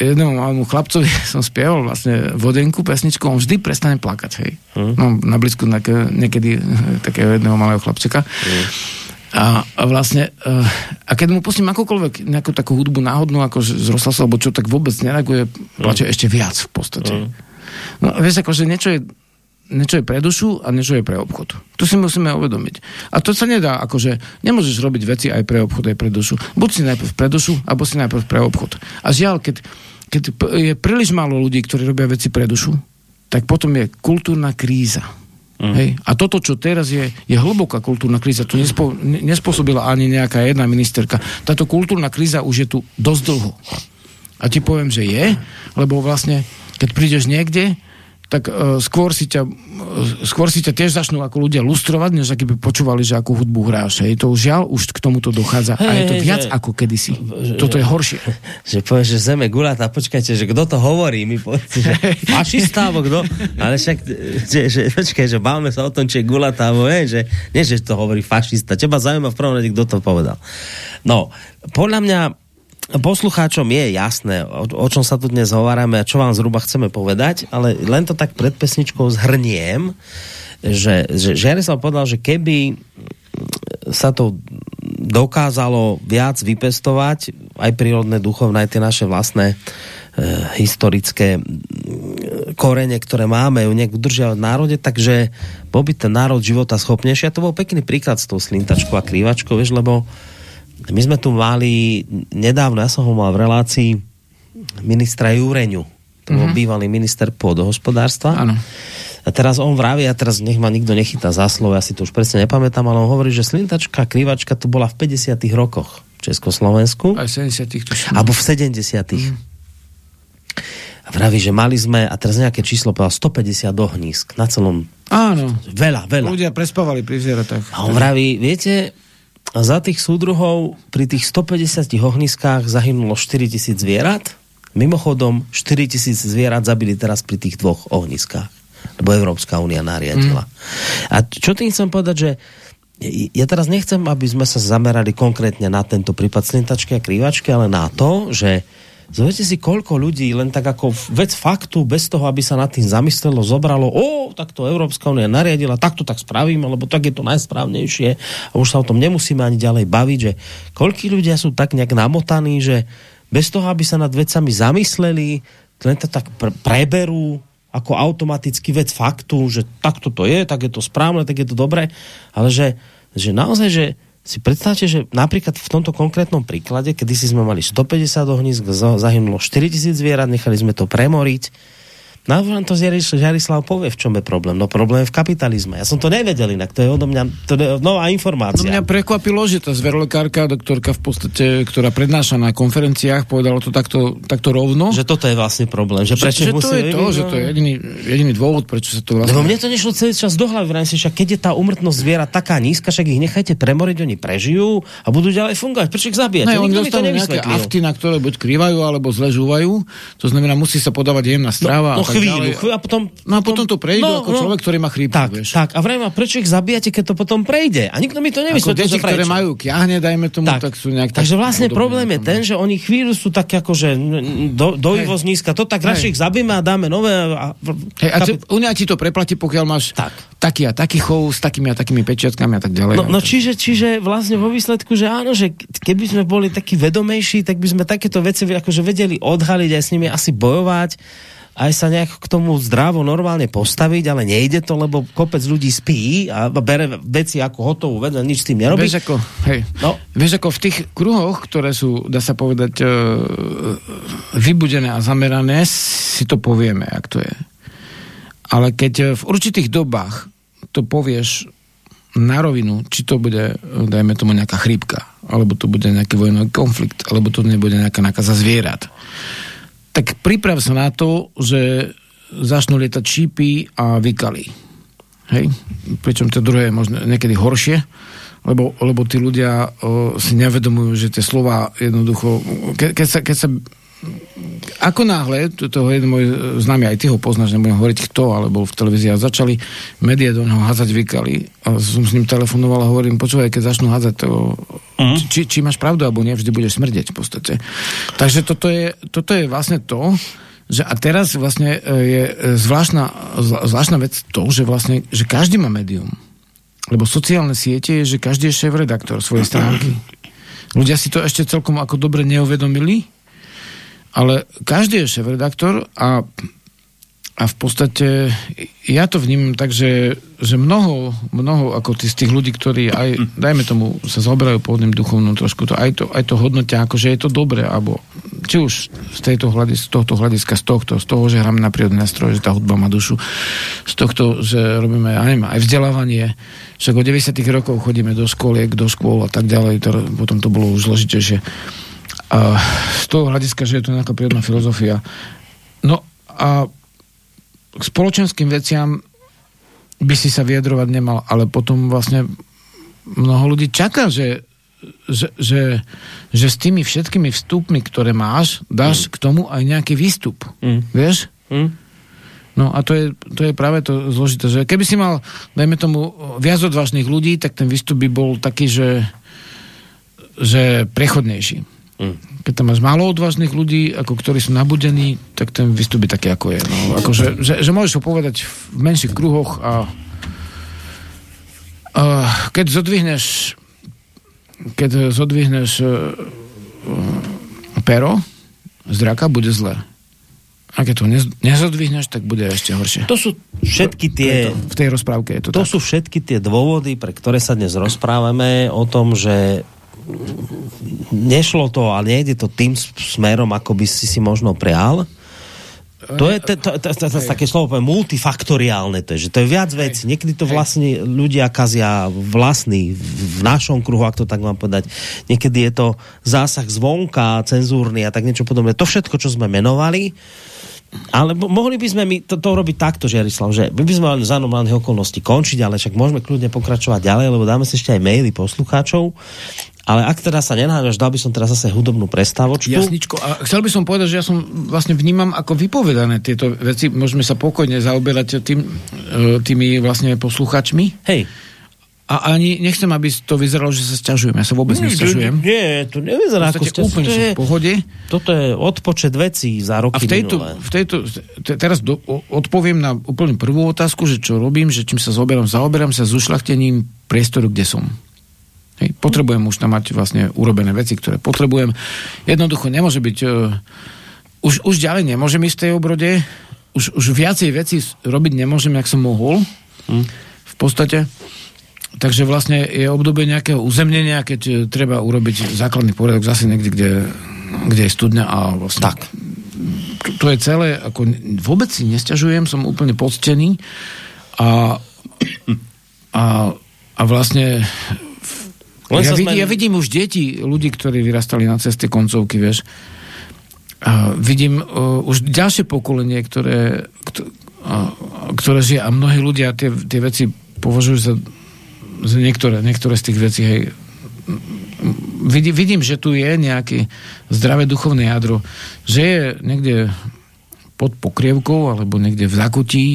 S1: jednému malému chlapcovi som spieval vlastne vodenku, pesničku, on vždy prestane plakať, hej.
S2: Hm.
S1: No, na blízku nejaké, niekedy takého jedného malého chlapčeka. A, a vlastne, uh, a keď mu pustím akokoľvek nejakú takú hudbu náhodnú, ako z rozhlasu, alebo čo, tak vôbec nereaguje, plače ešte viac v podstate. No, vieš, akože niečo je, niečo je pre dušu a niečo je pre obchod. To si musíme uvedomiť. A to sa nedá, akože nemôžeš robiť veci aj pre obchod, aj pre dušu. Buď si najprv pre dušu, alebo si najprv pre obchod. A žiaľ, keď, keď je príliš málo ľudí, ktorí robia veci pre dušu, tak potom je kultúrna kríza. Mm. Hej. A toto, čo teraz je, je hlboká kultúrna kríza. To nespo, ne- nespôsobila ani nejaká jedna ministerka. Táto kultúrna kríza už je tu dosť dlho. A ti poviem, že je, lebo vlastne, keď prídeš niekde, tak uh, skôr, si ťa, uh, skôr si ťa tiež začnú ako ľudia lustrovať, než aký by počúvali, že akú hudbu hráš. Hej. To už žiaľ, už k tomuto dochádza. a je to viac
S2: že-
S1: ako kedysi.
S2: že-
S1: Toto je horšie.
S2: že povie, že zeme gulatá, počkajte, že kto to hovorí, mi povedzte, že fašista, alebo kto? Ale však, že, že, počkaj, že bavme sa o tom, či je gulatá, alebo nie, že, nie, že to hovorí fašista. Teba zaujíma v prvom rade, kto to povedal. No, podľa mňa poslucháčom je jasné, o, o čom sa tu dnes hovárame a čo vám zhruba chceme povedať, ale len to tak pred pesničkou zhrniem, že, že Žiarislav povedal, že keby sa to dokázalo viac vypestovať, aj prírodné, duchovné, aj tie naše vlastné e, historické korene, ktoré máme, ju nejak udržiavať v národe, takže bol by ten národ života schopnejší. A to bol pekný príklad s tou slintačkou a krývačkou, vieš, lebo my sme tu mali nedávno, ja som ho mal v relácii ministra Jureňu. To bol bývalý minister pôdohospodárstva.
S1: Áno.
S2: A teraz on vraví, a teraz nech ma nikto nechytá za slovo, ja si to už presne nepamätám, ale on hovorí, že slintačka, krývačka to bola v 50 rokoch v Československu.
S1: Aj 70 tuším.
S2: Alebo v 70 A vraví, že mali sme, a teraz nejaké číslo povedal, 150 ohnízk na celom,
S1: Áno.
S2: veľa, veľa.
S1: Ľudia prespávali pri zvieratách.
S2: A on vraví, viete, za tých súdruhov pri tých 150 ohniskách zahynulo 4000 zvierat. Mimochodom, 4000 zvierat zabili teraz pri tých dvoch ohniskách. Lebo Európska únia nariadila. Mm. A čo tým chcem povedať, že ja teraz nechcem, aby sme sa zamerali konkrétne na tento prípad slintačky a krývačky, ale na to, že Zovete si, koľko ľudí len tak ako vec faktu, bez toho, aby sa nad tým zamyslelo, zobralo, o, tak to Európska únia nariadila, tak to tak spravíme, lebo tak je to najsprávnejšie a už sa o tom nemusíme ani ďalej baviť, že koľkí ľudia sú tak nejak namotaní, že bez toho, aby sa nad vecami zamysleli, len to tak pr- preberú ako automaticky vec faktu, že takto to je, tak je to správne, tak je to dobré, ale že, že naozaj, že si predstavte, že napríklad v tomto konkrétnom príklade, kedy si sme mali 150 ohnízk, za- zahynulo 4000 zvierat, nechali sme to premoriť, No vám to Žarislav povie, v čom je problém. No problém je v kapitalizme. Ja som to nevedel inak, to je odo mňa to je nová informácia.
S1: No mňa prekvapilo, že tá zverolekárka, doktorka v podstate, ktorá prednáša na konferenciách, povedala to takto, takto rovno.
S2: Že toto je vlastne problém. Že, prečo
S1: že, že to je to, že to je jediný, jediný dôvod, prečo sa to vlastne...
S2: Lebo mne to nešlo celý čas do hlavy, si, však keď je tá umrtnosť zviera taká nízka, však ich nechajte premoriť, oni prežijú a budú ďalej fungovať. Prečo ich zabíjať?
S1: No, oni dostanú nejaké afty, na ktoré buď krývajú, alebo zležúvajú. To znamená, musí sa podávať jemná stráva.
S2: No, no chvíľu, chvíľu, a potom.
S1: No a potom to prejde no, ako no, človek, ktorý má chrípku,
S2: tak, vieš. Tak, a vrejme, prečo ich zabíjate, keď to potom prejde? A nikto mi to nevysvetlí.
S1: Ako deti, ktoré majú kiahne, dajme tomu, tak, tak sú nejak...
S2: Takže vlastne problém je ten, že oni chvíľu sú tak akože do, dojivosť nízka, to tak radšej ich zabíme a dáme nové... A,
S1: Hej, a Unia ti to preplatí, pokiaľ máš tak. taký a taký chov s takými a takými pečiatkami a tak ďalej.
S2: No, no čiže, čiže vlastne vo výsledku, že áno, že keby sme boli takí vedomejší, tak by sme takéto veci akože vedeli odhaliť aj s nimi asi bojovať aj sa nejak k tomu zdravo normálne postaviť, ale nejde to, lebo kopec ľudí spí a bere veci ako hotovú vec a nič s tým nerobí.
S1: Vieš ako, hej, no. vieš ako v tých kruhoch, ktoré sú, dá sa povedať, uh, vybudené a zamerané, si to povieme, ak to je. Ale keď e, v určitých dobách to povieš na rovinu, či to bude, dajme tomu, nejaká chrípka, alebo to bude nejaký vojnový konflikt, alebo to nebude nejaká nákaza zvierat, tak priprav sa na to, že začnú lietať šípy a vykali. Hej? Pričom to druhé je možno niekedy horšie, lebo, lebo tí ľudia o, si nevedomujú, že tie slova jednoducho, ke, keď, sa, keď sa ako náhle, toho jeden môj známy, aj ty ho poznáš, nebudem hovoriť kto, alebo v televízii, a začali médiá do neho hádzať vykali. A som s ním telefonoval a hovorím, počúvaj, keď začnú hádzať to, uh-huh. či, či máš pravdu, alebo nie, vždy budeš smrdeť v podstate. Takže toto je, toto je vlastne to, že a teraz vlastne e, je e, zvláštna, zvláštna vec to, že vlastne, že každý má médium. Lebo sociálne siete je, že každý je šéf-redaktor svojej stránky. Ľudia si to ešte celkom ako dobre neuvedomili, ale každý je šéf-redaktor a, a v podstate ja to vnímam tak, že, že mnoho, mnoho ako tí, z tých ľudí, ktorí aj, dajme tomu, sa zaoberajú pôvodným duchovnom trošku, to, aj, to, aj to hodnotia, ako že je to dobré, alebo či už z, tejto hľadis, z tohto hľadiska, z tohto, z toho, že hráme na prírodné nástroje, že tá hudba má dušu, z tohto, že robíme ja neviem, aj vzdelávanie, však od 90 rokov chodíme do školiek, do škôl a tak ďalej, to, potom to bolo už zložitejšie a z toho hľadiska, že je to nejaká prírodná filozofia. No a k spoločenským veciam by si sa vyjadrovať nemal, ale potom vlastne mnoho ľudí čaká, že, že, že, že s tými všetkými vstupmi, ktoré máš, dáš mm. k tomu aj nejaký výstup. Mm. Vieš? Mm. No a to je, to je práve to zložité, že keby si mal, dajme tomu, viac odvážnych ľudí, tak ten výstup by bol taký, že, že prechodnejší. Keď tam máš málo odvážnych ľudí, ako ktorí sú nabudení, tak ten výstup je taký, ako je. No, akože, že, že môžeš ho povedať v menších kruhoch a, a keď zodvihneš keď zodvihneš uh, pero z bude zle. A keď to nezodvihneš, tak bude ešte horšie.
S2: To sú všetky tie...
S1: To, v tej rozprávke je to
S2: To
S1: tak.
S2: sú všetky tie dôvody, pre ktoré sa dnes rozprávame o tom, že nešlo to, ale nejde to tým smerom, ako by si si možno prial. To je to, to, to, to, to, také slovo poviem, multifaktoriálne, to je, že to je viac vecí. Niekedy to vlastne ľudia kazia vlastný, v našom kruhu, ak to tak mám povedať. Niekedy je to zásah zvonka, cenzúrny a tak niečo podobné. To všetko, čo sme menovali, ale mohli by sme my to, to robiť takto, Žiarislav, že my by sme mali za normálnych okolností končiť, ale však môžeme kľudne pokračovať ďalej, lebo dáme si ešte aj maily poslucháčov. Ale ak teda sa nenáhaš, dal by som teraz zase hudobnú prestávočku.
S1: Jasničko. A chcel by som povedať, že ja som vlastne vnímam ako vypovedané tieto veci. Môžeme sa pokojne zaoberať tým, e, tými vlastne posluchačmi.
S2: Hej.
S1: A ani nechcem, aby to vyzeralo, že sa sťažujem. Ja sa vôbec nie, nesťažujem.
S2: Nie, to nevyzerá ako
S1: sťažujem. úplne to je, v pohode.
S2: Toto je odpočet vecí za roky
S1: A v tejto, v tejto teraz do, odpoviem na úplne prvú otázku, že čo robím, že čím sa zoberám, zaoberám sa s ušlachtením priestoru, kde som. Hej, potrebujem už tam mať vlastne urobené veci, ktoré potrebujem. Jednoducho nemôže byť... Uh, už, už ďalej nemôžem ísť v tej obrode, už, už viacej veci robiť nemôžem, jak som mohol. Hm. V podstate Takže vlastne je obdobie nejakého uzemnenia, keď e, treba urobiť základný poriadok zase niekde, kde, kde je studňa a vlastne...
S2: Tak.
S1: to, to je celé, ako vôbec si nesťažujem, som úplne poctený a, a, a vlastne ja, vidí, ja vidím už deti, ľudí, ktorí vyrastali na ceste koncovky, vieš. A vidím uh, už ďalšie pokolenie, ktoré, uh, ktoré žije a mnohí ľudia tie, tie veci považujú za, za niektoré, niektoré z tých vecí, hej, vidí, vidím, že tu je nejaké zdravé duchovné jadro, že je niekde pod pokrievkou alebo niekde v zakutí,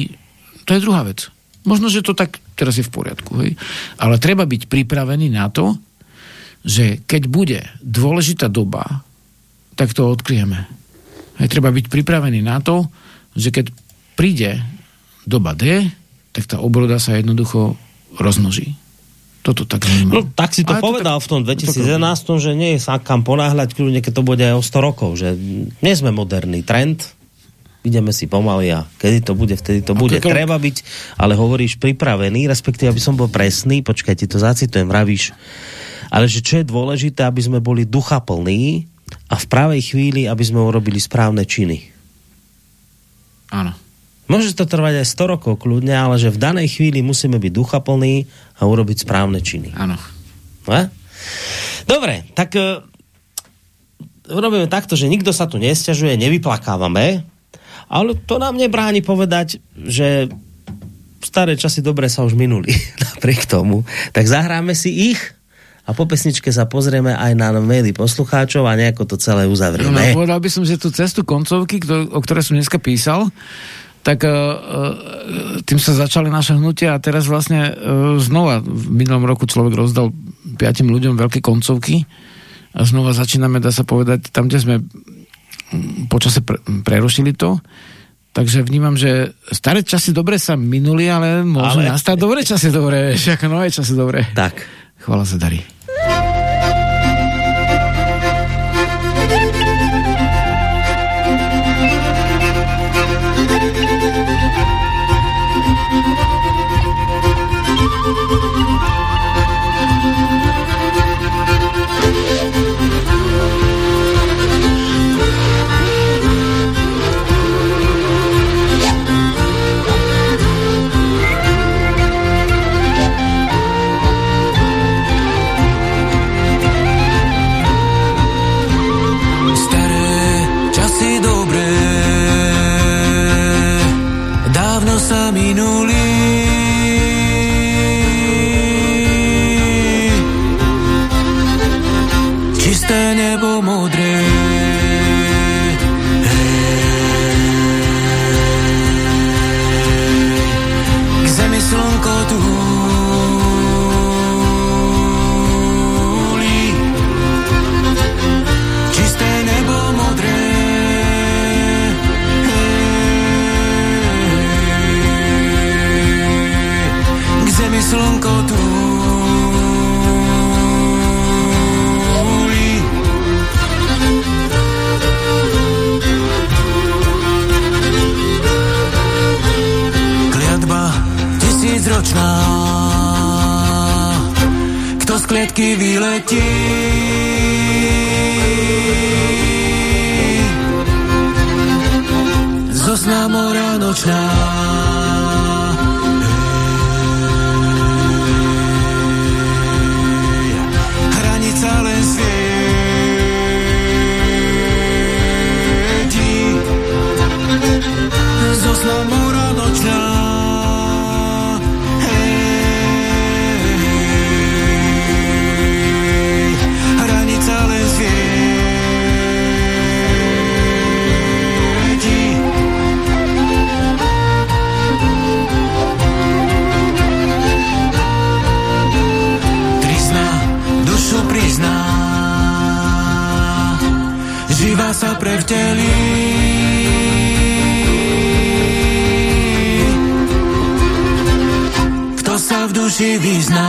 S1: to je druhá vec. Možno, že to tak teraz je v poriadku, hej? ale treba byť pripravený na to, že keď bude dôležitá doba, tak to odkryjeme. Hej, treba byť pripravený na to, že keď príde doba D, tak tá obroda sa jednoducho rozmnoží. Toto tak vnímam.
S2: No, tak si to Ale povedal to tak, v tom 2011, to že nie je sa kam ponáhľať, kľudne, keď to bude aj o 100 rokov, že nie sme moderný trend, ideme si pomaly a kedy to bude, vtedy to bude. Keď... Treba byť, ale hovoríš pripravený, respektíve, aby som bol presný, počkaj, ti to zacitujem, vravíš, ale že čo je dôležité, aby sme boli ducha plní a v pravej chvíli, aby sme urobili správne činy.
S1: Áno.
S2: Môže to trvať aj 100 rokov kľudne, ale že v danej chvíli musíme byť duchaplní a urobiť správne činy.
S1: Áno.
S2: No? Dobre, tak uh, robíme takto, že nikto sa tu nestiažuje, nevyplakávame, ale to nám nebráni povedať, že staré časy dobre sa už minuli napriek tomu. Tak zahráme si ich a po pesničke sa pozrieme aj na maily poslucháčov a nejako to celé uzavrieme.
S1: No, no, povedal by som, že tú cestu koncovky, o ktorej som dneska písal, tak uh, tým sa začali naše hnutia a teraz vlastne uh, znova v minulom roku človek rozdal piatim ľuďom veľké koncovky a znova začíname, dá sa povedať, tam, kde sme počase pre, prerušili to. Takže vnímam, že staré časy dobre sa minuli, ale môžu ale... nastať dobré časy dobré, však nové časy dobré.
S2: Tak.
S1: Chvala sa darí.
S3: Klietky vyletí. Zosná mora nočná. Prevtelí. Sa v duši vyzná,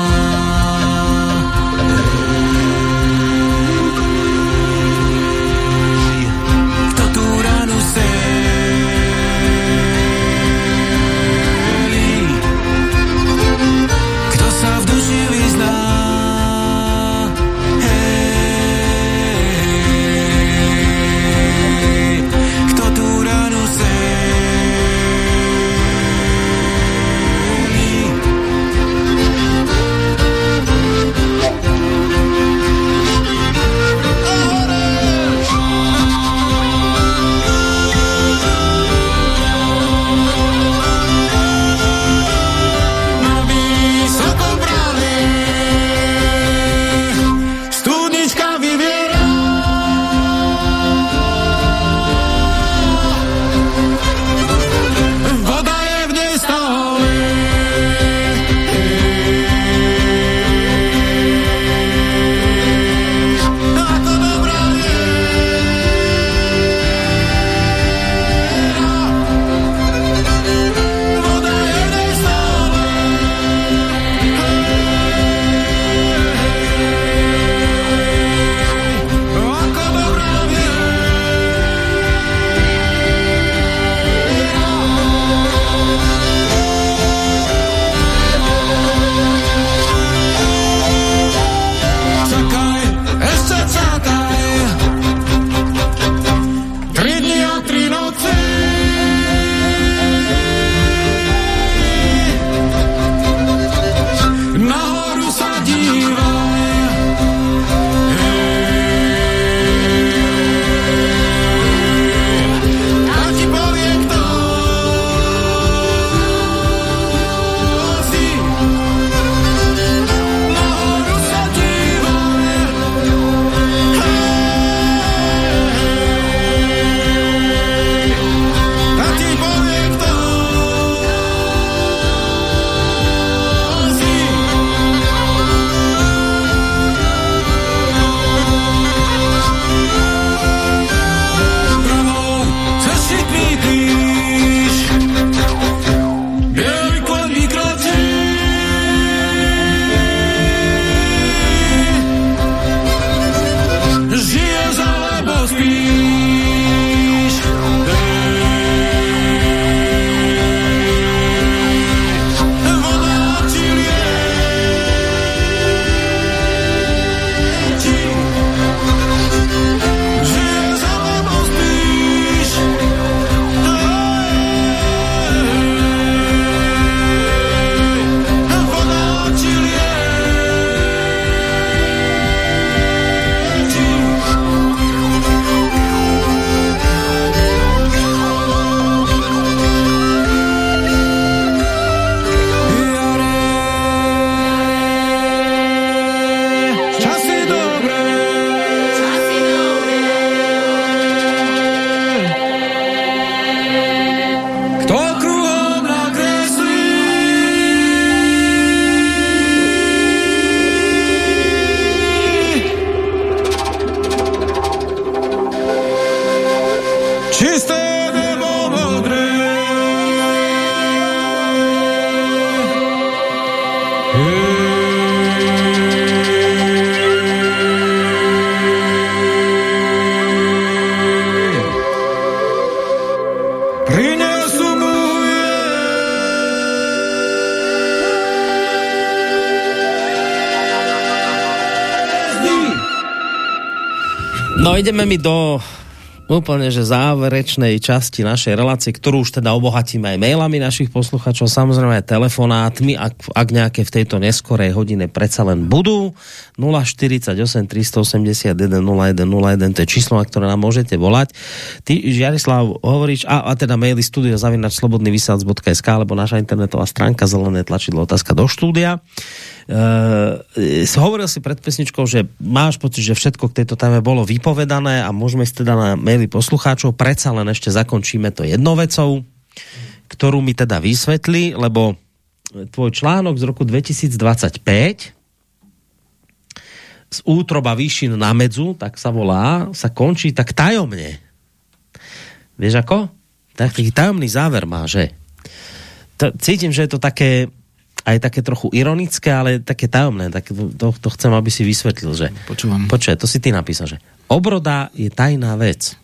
S2: ideme mi do úplne, že záverečnej časti našej relácie, ktorú už teda obohatíme aj mailami našich posluchačov, samozrejme aj telefonátmi, ak, ak nejaké v tejto neskorej hodine predsa len budú. 048 381 0101, to je číslo, na ktoré nám môžete volať. Ty, Žiarislav, hovoríš, a, a teda maily studio zavinač slobodný vysielač.sk alebo naša internetová stránka zelené tlačidlo otázka do štúdia. Uh, hovoril si pred pesničkou, že máš pocit, že všetko k tejto téme bolo vypovedané a môžeme si teda na maily poslucháčov, predsa len ešte zakončíme to jednou vecou, ktorú mi teda vysvetli, lebo tvoj článok z roku 2025 z útroba výšin na medzu, tak sa volá, sa končí tak tajomne. Vieš ako? Taký tajomný záver má, že? To, cítim, že je to také aj také trochu ironické, ale také tajomné. Tak to, to, chcem, aby si vysvetlil, že...
S1: Počúvam.
S2: Počuaj, to si ty napísal, že obroda je tajná vec.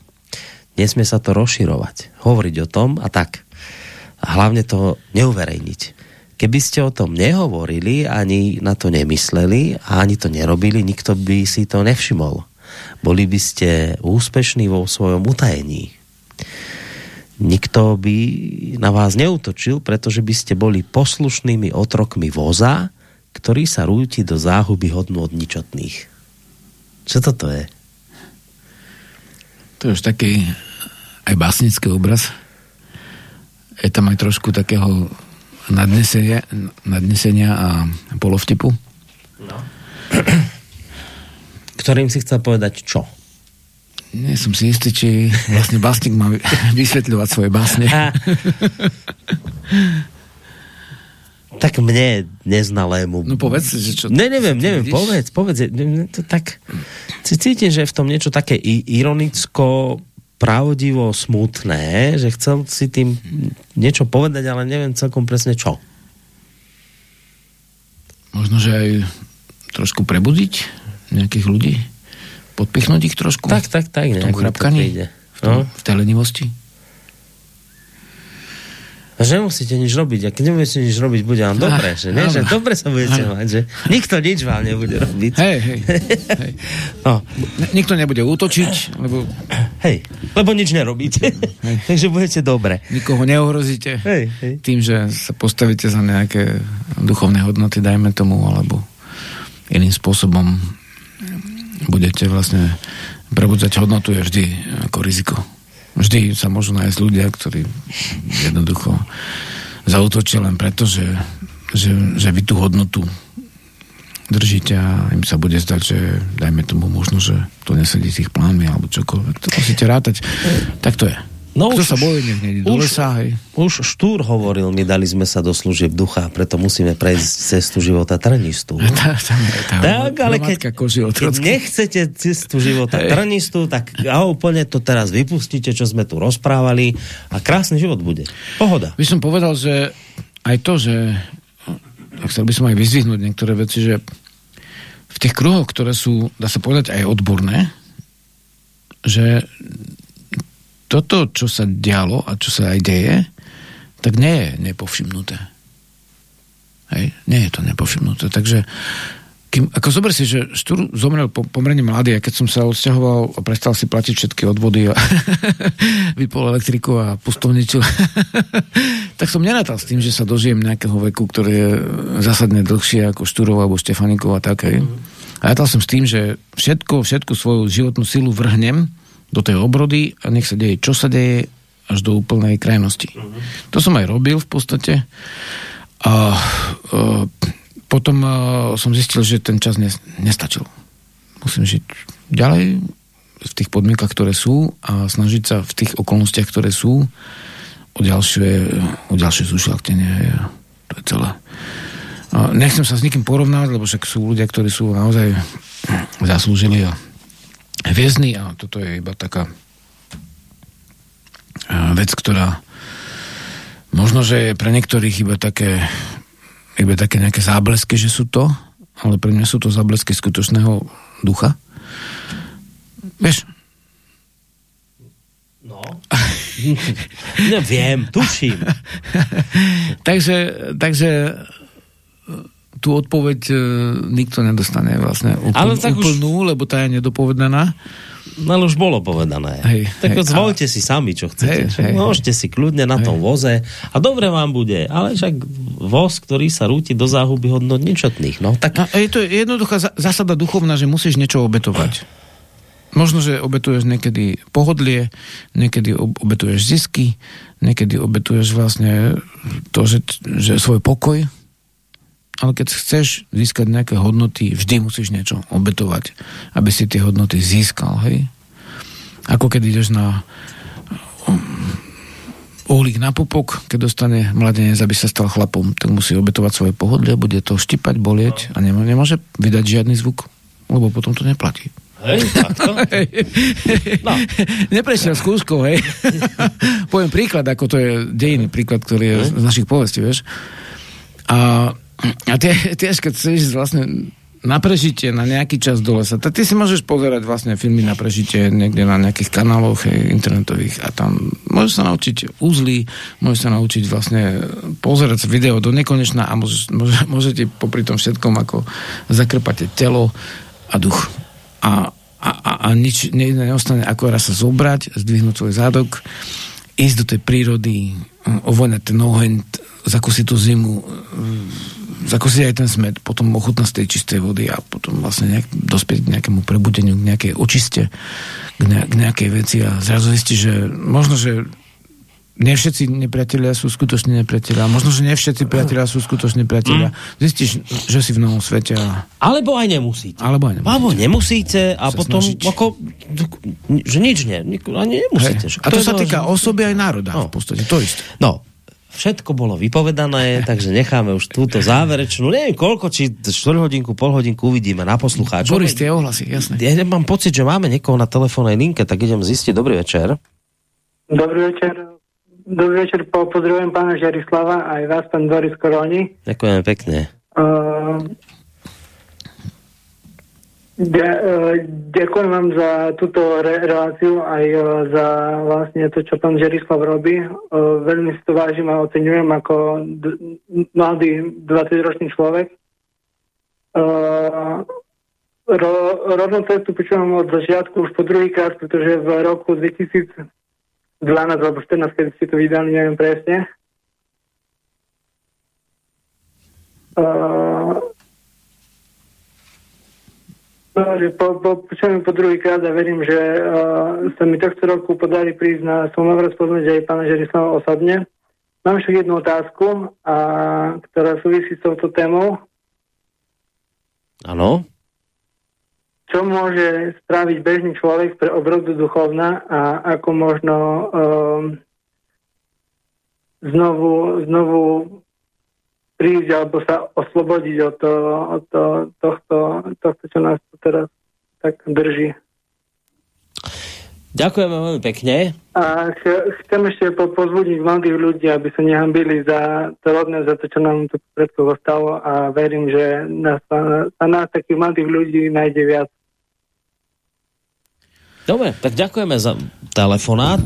S2: Nesmie sa to rozširovať. Hovoriť o tom a tak. A hlavne to neuverejniť. Keby ste o tom nehovorili, ani na to nemysleli a ani to nerobili, nikto by si to nevšimol. Boli by ste úspešní vo svojom utajení nikto by na vás neutočil, pretože by ste boli poslušnými otrokmi voza, ktorý sa rúti do záhuby hodnú od ničotných. Čo toto je?
S1: To je už taký aj básnický obraz. Je tam aj trošku takého nadnesenia, nadnesenia a polovtipu. No.
S2: Ktorým si chcel povedať čo?
S1: Nie som si istý, či vlastne básnik má vysvetľovať svoje básne.
S2: tak mne, neznalému.
S1: No povedz, že čo...
S2: Ne, neviem, neviem, vidíš? povedz, povedz. To tak, si cítim, že je v tom niečo také ironicko, pravdivo, smutné, že chcel si tým niečo povedať, ale neviem celkom presne čo.
S1: Možno, že aj trošku prebudiť nejakých ľudí? Podpichnúť ich trošku?
S2: Tak, tak, tak.
S1: V tom chrapkaní? V, tom, no. v tej lenivosti?
S2: A že musíte nič robiť. A keď nemusíte nič robiť, bude vám dobre. Že, ne? že dobre sa budete mať. Že nikto nič vám nebude robiť.
S1: Hej, hej. hej. No. Nikto nebude útočiť, lebo...
S2: Hej, lebo nič nerobíte. Hej. Takže budete dobre.
S1: Nikoho neohrozíte hej, hej. tým, že sa postavíte za nejaké duchovné hodnoty, dajme tomu, alebo iným spôsobom budete vlastne prebudzať hodnotu je vždy ako riziko. Vždy sa môžu nájsť ľudia, ktorí jednoducho zautočia len preto, že, že, že vy tú hodnotu držíte a im sa bude zdať, že dajme tomu možno, že to nesedí tých plánmi alebo čokoľvek. To musíte rátať. Tak to je. No Kto už, sa bojí, nech nejde do lesa, hej.
S2: Už Štúr hovoril, my dali sme sa do služieb ducha, preto musíme prejsť cestu života trnistu.
S1: Tá, tá, tá,
S2: tak, ale keď, keď nechcete cestu života hej. trnistu, tak a úplne to teraz vypustíte, čo sme tu rozprávali a krásny život bude. Pohoda.
S1: By som povedal, že aj to, že chcel by som aj vyzvihnúť niektoré veci, že v tých kruhoch, ktoré sú, dá sa povedať, aj odborné, že toto, čo sa dialo a čo sa aj deje, tak nie je nepovšimnuté. Hej? Nie je to nepovšimnuté. Takže kým, ako zober si, že Štúr zomrel po, pomerne mladý a keď som sa odsťahoval a prestal si platiť všetky odvody a vypol elektriku a pustovničil, tak som nenatal s tým, že sa dožijem nejakého veku, ktorý je zásadne dlhšie ako Štúrov alebo Štefanikov a tak. Mm. A ja som s tým, že všetko, všetku svoju životnú silu vrhnem do tej obrody a nech sa deje, čo sa deje, až do úplnej krajnosti. Uh-huh. To som aj robil v podstate. A uh, potom uh, som zistil, že ten čas ne, nestačil. Musím žiť ďalej v tých podmienkach, ktoré sú a snažiť sa v tých okolnostiach, ktoré sú o ďalšie, o ďalšie zušľaktenie. To je celé. A nechcem sa s nikým porovnávať, lebo však sú ľudia, ktorí sú naozaj zaslúžili a hviezdny a toto je iba taká vec, ktorá možno, že je pre niektorých iba také iba také nejaké záblesky, že sú to, ale pre mňa sú to záblesky skutočného ducha. Vieš?
S2: No. no viem, tuším.
S1: takže, takže tú odpoveď e, nikto nedostane vlastne úpln, Ale tak úplnú, už... lebo tá je nedopovedaná.
S2: No ale už bolo povedané.
S1: Hej,
S2: tak
S1: hej,
S2: zvolte si sami, čo chcete.
S1: Hej,
S2: Však
S1: hej,
S2: Môžete si kľudne na tom voze a dobre vám bude. Ale však voz, ktorý sa rúti do záhuby hodnot nečotných. No tak
S1: A je to jednoduchá zásada duchovná, že musíš niečo obetovať. Možno, že obetuješ niekedy pohodlie, niekedy ob- obetuješ zisky, niekedy obetuješ vlastne to, že, že svoj pokoj, ale keď chceš získať nejaké hodnoty, vždy musíš niečo obetovať, aby si tie hodnoty získal, hej? Ako keď ideš na um, uhlík na pupok, keď dostane mladenec, aby sa stal chlapom, tak musí obetovať svoje pohodlie, bude to štipať, bolieť a nemô- nemôže vydať žiadny zvuk, lebo potom to neplatí.
S2: hej, takto. No.
S1: Neprešiel skúškou, hej. Poviem príklad, ako to je dejný príklad, ktorý je z, z našich povestí, vieš. A, a tie, tiež, keď chceš vlastne na prežitie, na nejaký čas do lesa, tak ty si môžeš pozerať vlastne filmy na prežitie niekde na nejakých kanáloch hej, internetových a tam môžeš sa naučiť úzly, môžeš sa naučiť vlastne pozerať video do nekonečna a môžeš, môže, môžete popri tom všetkom ako zakrpať telo a duch. A, a, a, a nič ne, neostane ako raz sa zobrať, zdvihnúť svoj zádok, ísť do tej prírody, ovoňať ten oheň, zakúsiť tú zimu, zakúsiť aj ten smet, potom ochutnať z tej čistej vody a potom vlastne nejak, dospieť k nejakému prebudeniu, k nejakej očiste, k, ne, k nejakej veci a zrazu zistí, že možno, že ne všetci nepriatelia sú skutoční nepriatelia. Možno, že ne všetci priatelia sú skutoční priatelia. Zistíš, že si v novom svete. A...
S2: Alebo aj nemusíte.
S1: Alebo aj nemusíte.
S2: Alebo nemusíte a
S1: Sa
S2: potom
S1: snažiť.
S2: ako, že nič nie. Ani nemusíte.
S1: Hej. A to
S2: je
S1: sa týka osoby aj národa
S2: No.
S1: v podstate. To isté.
S2: No, všetko bolo vypovedané, takže necháme už túto záverečnú, neviem koľko, či 4 hodinku, pol hodinku uvidíme na poslucháčov.
S1: Boris, tie ohlasy, jasné.
S2: Ja mám pocit, že máme niekoho na telefónnej linke, tak idem zistiť. Dobrý večer.
S4: Dobrý večer. Dobrý večer, po, pozdravujem pána Žarislava aj vás, pán Boris Koroni.
S2: Ďakujem pekne.
S4: Uh, de- uh, ďakujem vám za túto re- reláciu aj uh, za vlastne to, čo pán Žarislav robí. Uh, veľmi si to vážim a oceňujem ako mladý 20-ročný človek. Ro, rovno cestu počúvam od začiatku už po druhýkrát, pretože v roku 2000 12 alebo 14, keď ste to vydali, neviem presne. Po, po, počujem po druhýkrát a verím, že uh, sa mi tohto roku podarí prísť na Slnovrat spoznať aj pána Žerislava osobne. Mám však jednu otázku, a, ktorá súvisí s touto témou.
S2: Áno.
S4: čo môže spraviť bežný človek pre obrodu duchovna a ako možno um, znovu, znovu prísť alebo sa oslobodiť od, to, od to, tohto, tohto, čo nás teraz tak drží.
S2: Ďakujeme veľmi pekne.
S4: A ch- chcem ešte po- pozbudiť mladých ľudí, aby sa nehambili za to rodné, za to, čo nám tu predkovo stalo a verím, že nás, sa nás takých mladých ľudí nájde viac.
S2: Dobre, tak ďakujeme za telefonát.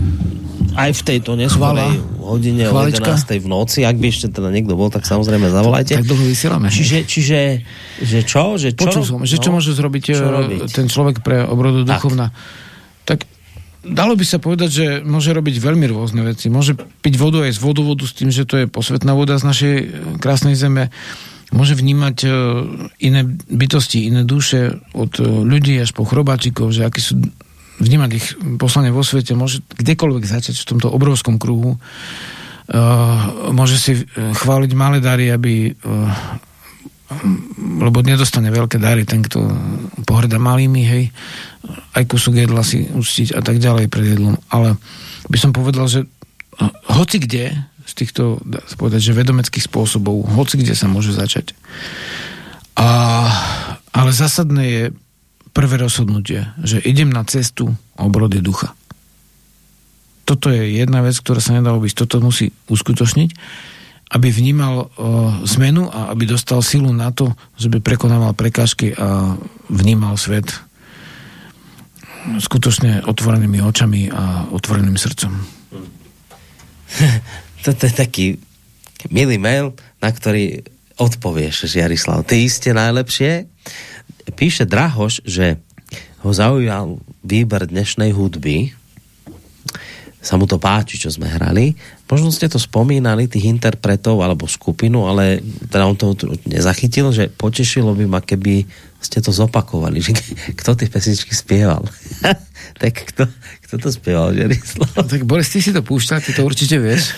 S2: Aj v tejto neskorej hodine o
S1: Chválička.
S2: 11. v noci. Ak by ešte teda niekto bol, tak samozrejme zavolajte.
S1: Tak dlho vysielame.
S2: Čiže, čiže že čo? Že čo
S1: Počul som, že čo
S2: no,
S1: môže zrobiť
S2: čo
S1: eh,
S2: robiť?
S1: ten človek pre obrodu
S2: Tak.
S1: duchovna. Tak dalo by sa povedať, že môže robiť veľmi rôzne veci. Môže piť vodu aj z vodovodu s tým, že to je posvetná voda z našej eh, krásnej zeme. Môže vnímať eh, iné bytosti, iné duše od ľudí až po chrobáčikov, že akí sú vnímať ich poslanie vo svete, môže kdekoľvek začať v tomto obrovskom kruhu. Uh, môže si eh, chváliť malé dary, aby uh, lebo nedostane veľké dary ten, kto pohrda malými, hej, aj kusok jedla si ustiť a tak ďalej pred jedlom. Ale by som povedal, že hoci kde z týchto, dá povedať, že vedomeckých spôsobov, hoci kde sa môže začať. A, ale zásadné je prvé rozhodnutie, že idem na cestu obrody ducha. Toto je jedna vec, ktorá sa nedá obísť. Toto musí uskutočniť aby vnímal uh, zmenu a aby dostal silu na to, že by prekonával prekážky a vnímal svet skutočne otvorenými očami a otvoreným srdcom.
S2: Toto je taký milý mail, na ktorý odpovieš, Jarislav. Ty iste najlepšie. Píše Drahoš, že ho zaujal výber dnešnej hudby, sa mu to páči, čo sme hrali. Možno ste to spomínali, tých interpretov alebo skupinu, ale teda on to nezachytil, že potešilo by ma, keby ste to zopakovali, že kto tie pesničky spieval. tak kto, kto to spieval, Žerislav?
S1: No, tak Boris, ty si to púšťal, ty to určite vieš.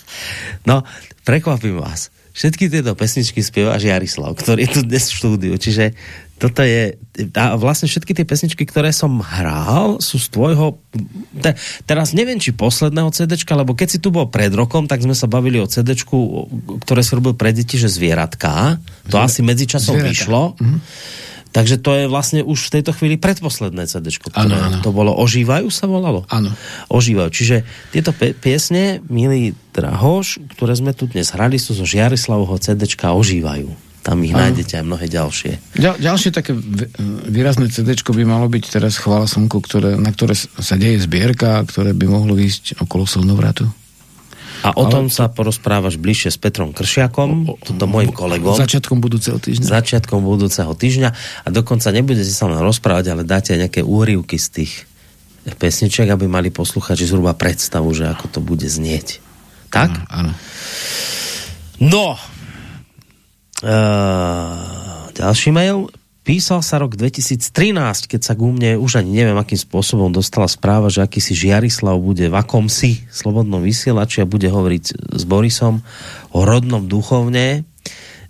S2: no, prekvapím vás. Všetky tieto pesničky spieva Jarislav, ktorý je tu dnes v štúdiu. Čiže toto je, a vlastne všetky tie pesničky, ktoré som hral, sú z tvojho, te, teraz neviem, či posledného CDčka, lebo keď si tu bol pred rokom, tak sme sa bavili o CDčku, ktoré si robil pre deti, že Zvieratka. To Zvier... asi medzičasom vyšlo. Mm-hmm. Takže to je vlastne už v tejto chvíli predposledné CD.
S1: Ano, ano.
S2: To bolo Ožívajú sa volalo?
S1: Áno.
S2: Ožívajú. Čiže tieto piesne, milý Drahoš, ktoré sme tu dnes hrali, sú zo Žiarislavovho CD Ožívajú. Tam ich ano. nájdete aj mnohé ďalšie.
S1: Ďal, ďalšie také výrazné CD by malo byť teraz Chvála slnku, ktoré, na ktoré sa deje zbierka, ktoré by mohlo ísť okolo slnovratu.
S2: A o tom sa porozprávaš bližšie s Petrom Kršiakom, toto môjim kolegom.
S1: Začiatkom budúceho týždňa.
S2: Začiatkom budúceho týždňa. A dokonca nebudete sa len rozprávať, ale dáte nejaké úrivky z tých pesniček, aby mali posluchači zhruba predstavu, že ako to bude znieť. Tak?
S1: Áno.
S2: No. Uh, ďalší mail. Písal sa rok 2013, keď sa ku mne už ani neviem, akým spôsobom dostala správa, že akýsi Žiarislav bude v akomsi slobodnom vysielači a bude hovoriť s Borisom o rodnom duchovne.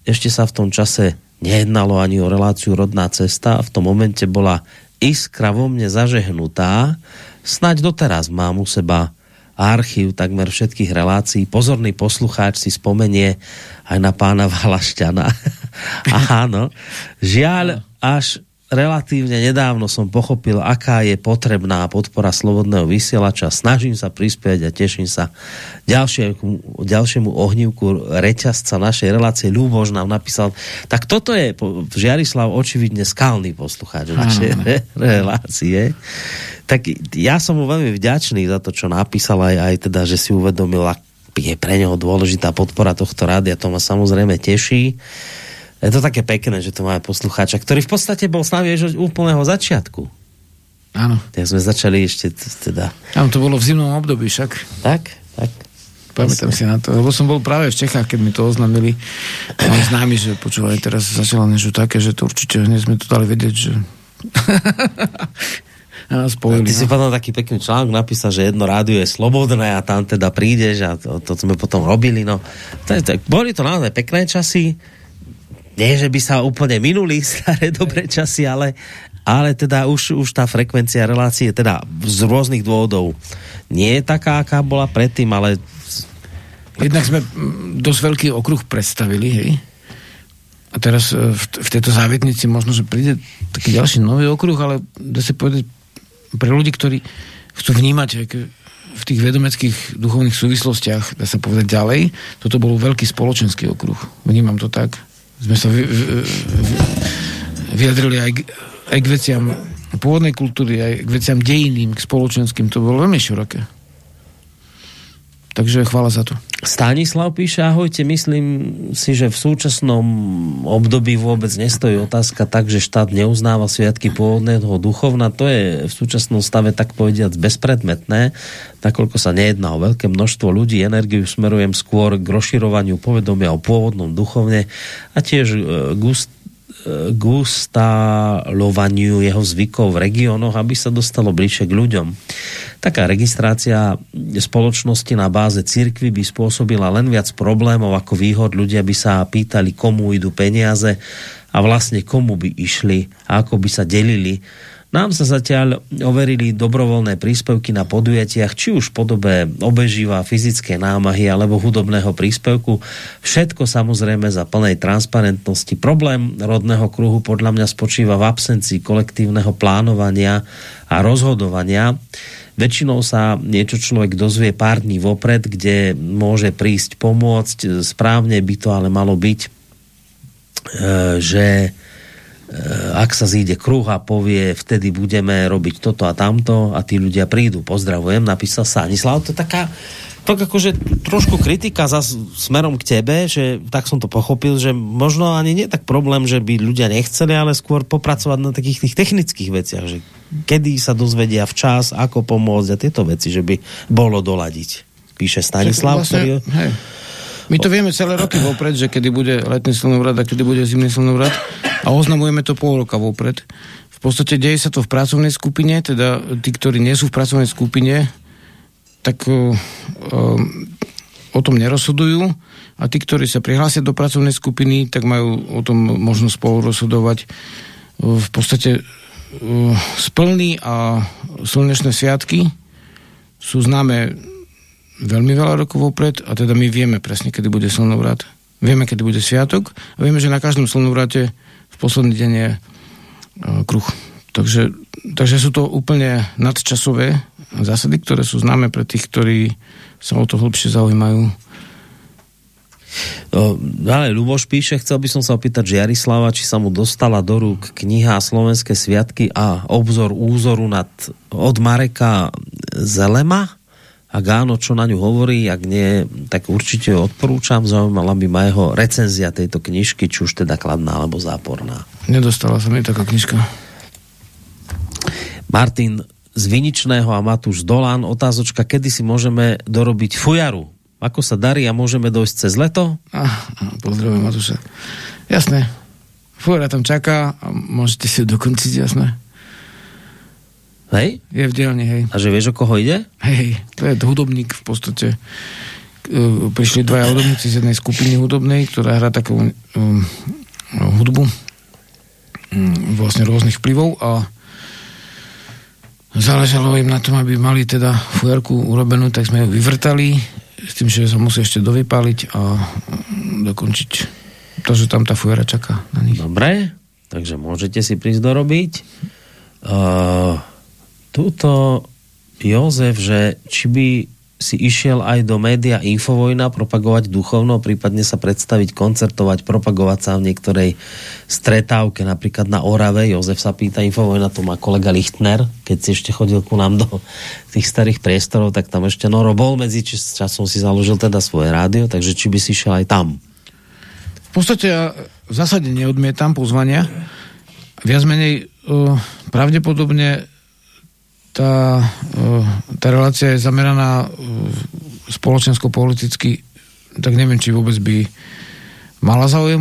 S2: Ešte sa v tom čase nejednalo ani o reláciu rodná cesta. V tom momente bola iskra vo mne zažehnutá. Snaď doteraz mám u seba archív takmer všetkých relácií. Pozorný poslucháč si spomenie aj na pána Valašťana. Áno. Žiaľ, až relatívne nedávno som pochopil, aká je potrebná podpora slobodného vysielača. Snažím sa prispieť a teším sa ďalšiemu, ďalšiemu ohnívku reťazca našej relácie. Ľubož nám napísal, tak toto je Žiarislav očividne skalný poslucháč našej re, relácie. Tak ja som mu veľmi vďačný za to, čo napísal aj, aj teda, že si uvedomil, je pre neho dôležitá podpora tohto rádia. To ma samozrejme teší je to také pekné, že to máme poslucháča, ktorý v podstate bol s nami už od úplného začiatku.
S1: Áno.
S2: Tak sme začali ešte teda...
S1: Áno, to bolo v zimnom období však.
S2: Tak, tak.
S1: Pamätám si na to, lebo som bol práve v Čechách, keď mi to oznámili. Mám známy, že počúvali teraz začala niečo také, že to určite hneď sme to dali vedieť, že...
S2: a spojili, ty no. si potom taký pekný článok napísal, že jedno rádio je slobodné a tam teda prídeš a to, to sme potom robili. No. To, to, boli to naozaj pekné časy nie, že by sa úplne minuli staré dobré časy, ale, ale teda už, už tá frekvencia relácie teda z rôznych dôvodov nie je taká, aká bola predtým, ale...
S1: Jednak sme dosť veľký okruh predstavili, hej? A teraz e, v, v tejto závetnici možno, že príde taký ďalší nový okruh, ale dá sa povedať pre ľudí, ktorí chcú vnímať v tých vedomeckých duchovných súvislostiach, dá sa povedať ďalej, toto bol veľký spoločenský okruh. Vnímam to tak sme sa vy, vy, vyjadrili aj, aj k veciam pôvodnej kultúry, aj k veciam dejinným, k spoločenským. To bolo veľmi široké. Takže chvála za to.
S2: Stanislav píše, ahojte, myslím si, že v súčasnom období vôbec nestojí otázka tak, že štát neuznáva sviatky pôvodného duchovna. To je v súčasnom stave tak povediac bezpredmetné, nakoľko sa nejedná o veľké množstvo ľudí. Energiu smerujem skôr k rozširovaniu povedomia o pôvodnom duchovne a tiež e, gust gustalovaniu jeho zvykov v regiónoch, aby sa dostalo bližšie k ľuďom. Taká registrácia spoločnosti na báze cirkvy by spôsobila len viac problémov ako výhod. Ľudia by sa pýtali, komu idú peniaze a vlastne komu by išli a ako by sa delili nám sa zatiaľ overili dobrovoľné príspevky na podujatiach, či už v podobe obežíva fyzické námahy alebo hudobného príspevku. Všetko samozrejme za plnej transparentnosti. Problém rodného kruhu podľa mňa spočíva v absencii kolektívneho plánovania a rozhodovania. Väčšinou sa niečo človek dozvie pár dní vopred, kde môže prísť pomôcť. Správne by to ale malo byť, e, že ak sa zíde kruh a povie, vtedy budeme robiť toto a tamto a tí ľudia prídu. Pozdravujem, napísal Stanislav. To je taká tak akože trošku kritika za smerom k tebe, že tak som to pochopil, že možno ani nie tak problém, že by ľudia nechceli, ale skôr popracovať na takých tých technických veciach, že kedy sa dozvedia včas, ako pomôcť a tieto veci, že by bolo doladiť. Píše Stanislav,
S1: vlastne,
S2: ktorý...
S1: hej. My to vieme celé roky vopred, že kedy bude letný slnovrat a kedy bude zimný slnovrat a oznamujeme to pol roka vopred. V podstate deje sa to v pracovnej skupine, teda tí, ktorí nie sú v pracovnej skupine, tak uh, o tom nerozhodujú a tí, ktorí sa prihlásia do pracovnej skupiny, tak majú o tom možnosť spolu rozhodovať. Uh, v podstate splný a slnečné sviatky sú známe veľmi veľa rokov vopred a teda my vieme presne, kedy bude slnovrat. Vieme, kedy bude sviatok a vieme, že na každom slnovrate v posledný deň je uh, kruh. Takže, takže sú to úplne nadčasové zásady, ktoré sú známe pre tých, ktorí sa o to hlbšie zaujímajú.
S2: Ale Luboš píše, chcel by som sa opýtať Jarislava, či sa mu dostala do rúk kniha Slovenské sviatky a obzor úzoru nad, od Mareka Zelema ak áno, čo na ňu hovorí, ak nie, tak určite ju odporúčam. Zaujímala by ma jeho recenzia tejto knižky, či už teda kladná alebo záporná.
S1: Nedostala sa mi taká knižka.
S2: Martin z Viničného a Matúš Dolan. Otázočka, kedy si môžeme dorobiť fujaru? Ako sa darí a môžeme dojsť cez leto?
S1: Ah, pozdravujem Matúša. Jasné. Fujara tam čaká a môžete si ju dokončiť, jasné.
S2: Hej?
S1: Je v dielni, hej.
S2: A že vieš, o koho ide?
S1: Hej, to je hudobník v podstate. E, prišli dvaja hudobníci z jednej skupiny hudobnej, ktorá hrá takú um, hudbu um, vlastne rôznych vplyvov a záležalo im na tom, aby mali teda fujarku urobenú, tak sme ju vyvrtali s tým, že sa musí ešte dovypáliť a dokončiť to, že tam tá fujara čaká na nich.
S2: Dobre, takže môžete si prísť dorobiť. Uh, Tuto Jozef, že či by si išiel aj do média Infovojna propagovať duchovno, prípadne sa predstaviť, koncertovať, propagovať sa v niektorej stretávke, napríklad na Orave. Jozef sa pýta, Infovojna to má kolega Lichtner, keď si ešte chodil ku nám do tých starých priestorov, tak tam ešte Noro bol, medzi časom si založil teda svoje rádio, takže či by si išiel aj tam?
S1: V podstate ja v zásade neodmietam pozvania. Viac menej uh, pravdepodobne tá, eh, tá relácia je zameraná eh, spoločensko-politicky, tak neviem, či vôbec by mala záujem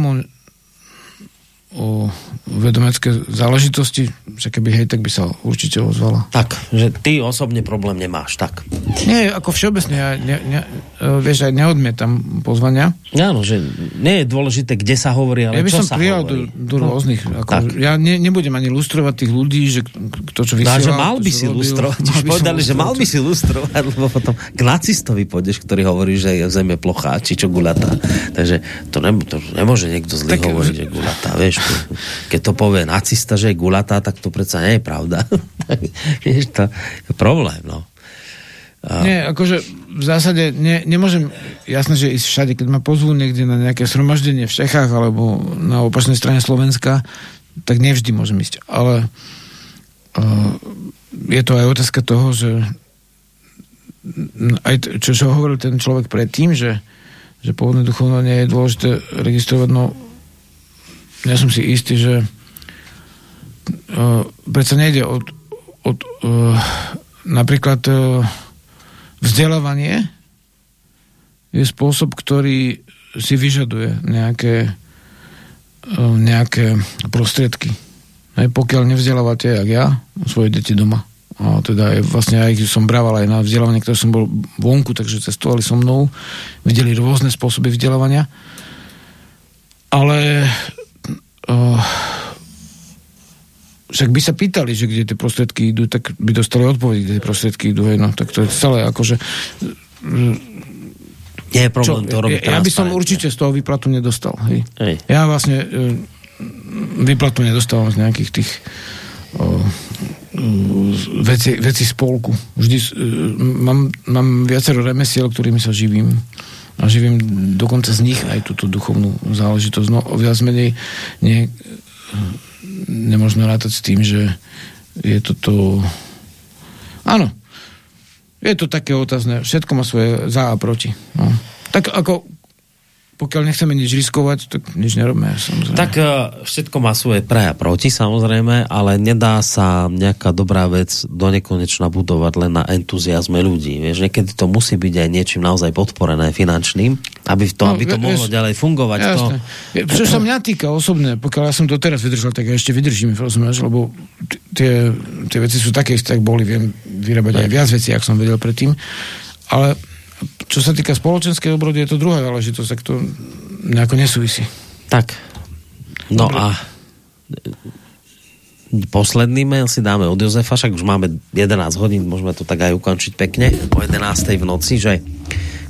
S1: o, vedomecké záležitosti, že keby hej, tak by sa určite ozvala.
S2: Tak, že ty osobne problém nemáš, tak.
S1: Nie, ako všeobecne, ja ne, ne, e, vieš, aj neodmietam pozvania.
S2: Áno, že nie je dôležité, kde sa hovorí, ale
S1: ja by
S2: čo
S1: som
S2: sa
S1: prijal
S2: hovorí.
S1: do, do rôznych. Ako, ja ne, nebudem ani lustrovať tých ľudí, že kto čo vysiela.
S2: No, že mal by si lustrovať. Už povedali, že mal by si lustrovať, lebo potom k nacistovi pôjdeš, ktorý hovorí, že je zem je plochá, či čo gulatá. Takže to, ne, to nemôže niekto zlý tak, hovoriť, že gulatá. Vieš, keď to povie nacista, že je gulatá, tak to predsa nie je pravda. Vieš, to je problém, no.
S1: Nie, akože v zásade ne, nemôžem, jasné, že ísť všade, keď ma pozvú niekde na nejaké sromaždenie v Čechách alebo na opačnej strane Slovenska, tak nevždy môžem ísť. Ale uh, je to aj otázka toho, že aj čo, čo hovoril ten človek predtým, že, že pôvodné duchovno nie je dôležité registrovať, no ja som si istý, že uh, predsa nejde od, od uh, napríklad uh, vzdelávanie je spôsob, ktorý si vyžaduje nejaké, uh, nejaké prostriedky. Aj pokiaľ nevzdelávate, jak ja, svoje deti doma. A teda je, vlastne aj som brával aj na vzdelávanie, ktoré som bol vonku, takže cestovali so mnou, videli rôzne spôsoby vzdelávania. Ale uh, však by sa pýtali, že kde tie prostriedky idú, tak by dostali odpoveď, kde tie prostriedky idú. Hej, no, tak to je celé akože...
S2: Nie je problém čo, to robiť
S1: ja, by som určite z toho výplatu nedostal. Hej.
S2: Hej.
S1: Ja vlastne uh, výplatu nedostávam z nejakých tých uh, veci, veci spolku. Vždy mám, mám viacero remesiel, ktorými sa živím a živím dokonca z nich aj túto duchovnú záležitosť. No viac menej nie, nemožno rátať s tým, že je toto... Áno, je to také otázne. Všetko má svoje za a proti. No. Tak ako pokiaľ nechceme nič riskovať, tak nič nerobíme. Samozrejme.
S2: Tak uh, všetko má svoje pre a proti samozrejme, ale nedá sa nejaká dobrá vec do nekonečna budovať len na entuziasme ľudí. Vieš, niekedy to musí byť aj niečím naozaj podporené finančným, aby to, no, aby to mohlo ďalej fungovať.
S1: To... Čo sa mňa týka osobne, pokiaľ ja som to teraz vydržal, tak ja ešte vydržím, rozumieš, lebo tie, tie veci sú také, tak boli, viem vyrábať aj viac vecí, ako som vedel predtým, ale čo sa týka spoločenskej obrody, je to druhá záležitosť, tak to nejako nesúvisí.
S2: Tak. No Dobre. a posledný mail si dáme od Jozefa, však už máme 11 hodín, môžeme to tak aj ukončiť pekne, po 11. v noci, že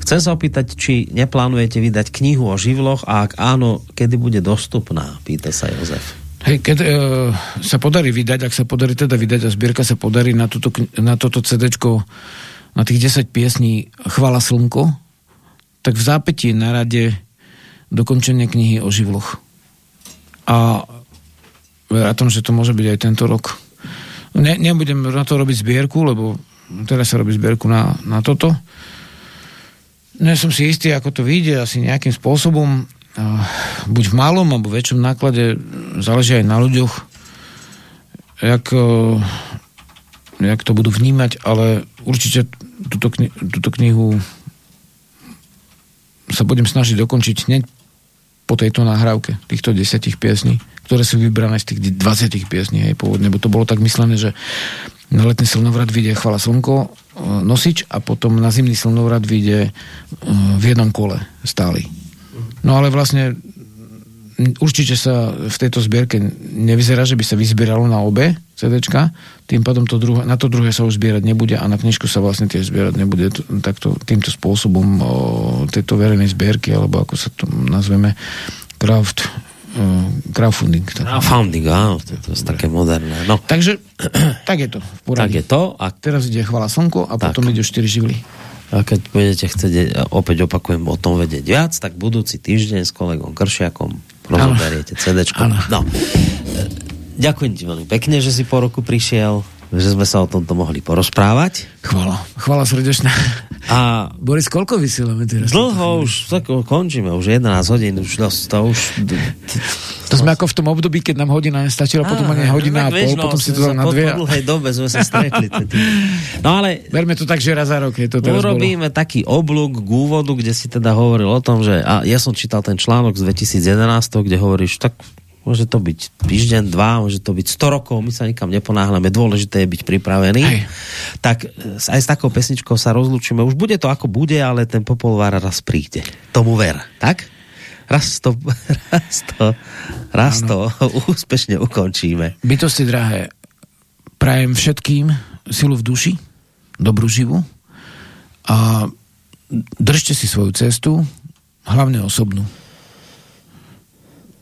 S2: chcem sa opýtať, či neplánujete vydať knihu o živloch a ak áno, kedy bude dostupná, pýta sa Jozef.
S1: Hej, keď e, sa podarí vydať, ak sa podarí teda vydať a zbierka sa podarí na, túto, na toto CDčko na tých 10 piesní Chvala slnko, tak v zápätí na rade dokončenie knihy o živloch. A tom, že to môže byť aj tento rok. Ne, nebudem na to robiť zbierku, lebo teraz sa robí zbierku na, na toto. Nie som si istý, ako to vyjde, asi nejakým spôsobom, buď v malom alebo väčšom náklade, záleží aj na ľuďoch, jak, jak to budú vnímať, ale určite túto, kni- túto knihu sa budem snažiť dokončiť hneď po tejto nahrávke, týchto desiatich piesní, ktoré sú vybrané z tých 20 piesní, hej, pôvodne, bo to bolo tak myslené, že na letný slnovrat vyjde Chvala slnko, e, nosič a potom na zimný slnovrat vyjde e, v jednom kole stály. No ale vlastne určite sa v tejto zbierke nevyzerá, že by sa vyzbieralo na obe CDčka, tým pádom to druhé, na to druhé sa už zbierať nebude a na knižku sa vlastne tiež zbierať nebude takto, týmto spôsobom o, tejto verejnej zbierky, alebo ako sa to nazveme, craft, crowdfunding.
S2: Crowdfunding, áno, to, to je také moderné. No.
S1: Takže, tak je to. V
S2: tak je to.
S1: A... Teraz ide Chvala slnko a tak. potom ide 4 živly.
S2: A keď budete chcieť, opäť opakujem, o tom vedieť viac, tak budúci týždeň s kolegom Kršiakom rozoberiete CDčko. No. Ďakujem ti veľmi pekne, že si po roku prišiel že sme sa o tomto mohli porozprávať.
S1: Chvala, chvala srdečná. A Boris, koľko vysielame teraz?
S2: Dlho už, tak končíme, už 11 hodín, už dosť, to už...
S1: To sme ako v tom období, keď nám hodina nestačila, potom ani hodina a pol, no, potom si to dal na dve.
S2: Po dlhej dobe sme sa stretli. No ale...
S1: Verme to tak, že raz za rok je to teraz
S2: Urobíme taký oblúk k úvodu, kde si teda hovoril o tom, že... A ja som čítal ten článok z 2011, kde hovoríš, tak Môže to byť týždeň, dva, môže to byť 100 rokov, my sa nikam neponáhľame, dôležité je byť pripravený. Hej. Tak e, aj s takou pesničkou sa rozlúčime. Už bude to ako bude, ale ten popolvár raz príde. Tomu ver, tak? Raz to, raz to, raz to úspešne ukončíme.
S1: Bytosti drahé, prajem všetkým silu v duši, dobrú živu a držte si svoju cestu, hlavne osobnú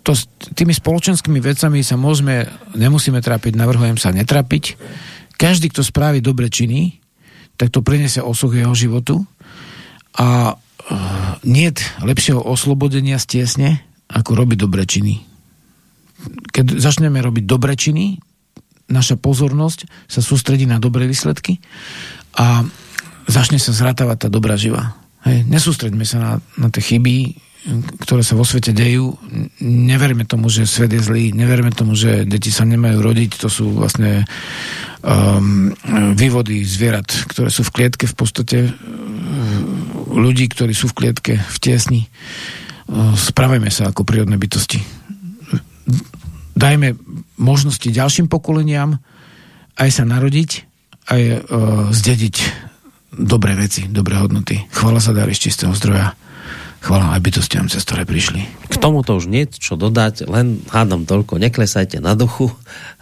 S1: to, tými spoločenskými vecami sa môžeme, nemusíme trápiť, navrhujem sa netrapiť. Každý, kto spraví dobre činy, tak to priniesie osoch jeho životu a uh, nie lepšieho oslobodenia z ako robiť dobre činy. Keď začneme robiť dobre činy, naša pozornosť sa sústredí na dobré výsledky a začne sa zrátavať tá dobrá živa. Hej, nesústreďme sa na, na tie chyby, ktoré sa vo svete dejú. Neverme tomu, že svet je zlý, neverme tomu, že deti sa nemajú rodiť, to sú vlastne um, vývody zvierat, ktoré sú v klietke v podstate uh, ľudí, ktorí sú v klietke v tiesni. Uh, spravujeme sa ako prírodné bytosti. Dajme možnosti ďalším pokoleniam aj sa narodiť, aj uh, zdediť dobré veci, dobré hodnoty. Chvala sa dári z čistého zdroja. Chvala aj bytostiam, cez ktoré prišli.
S2: K tomu to už nie čo dodať, len hádam toľko, neklesajte na duchu,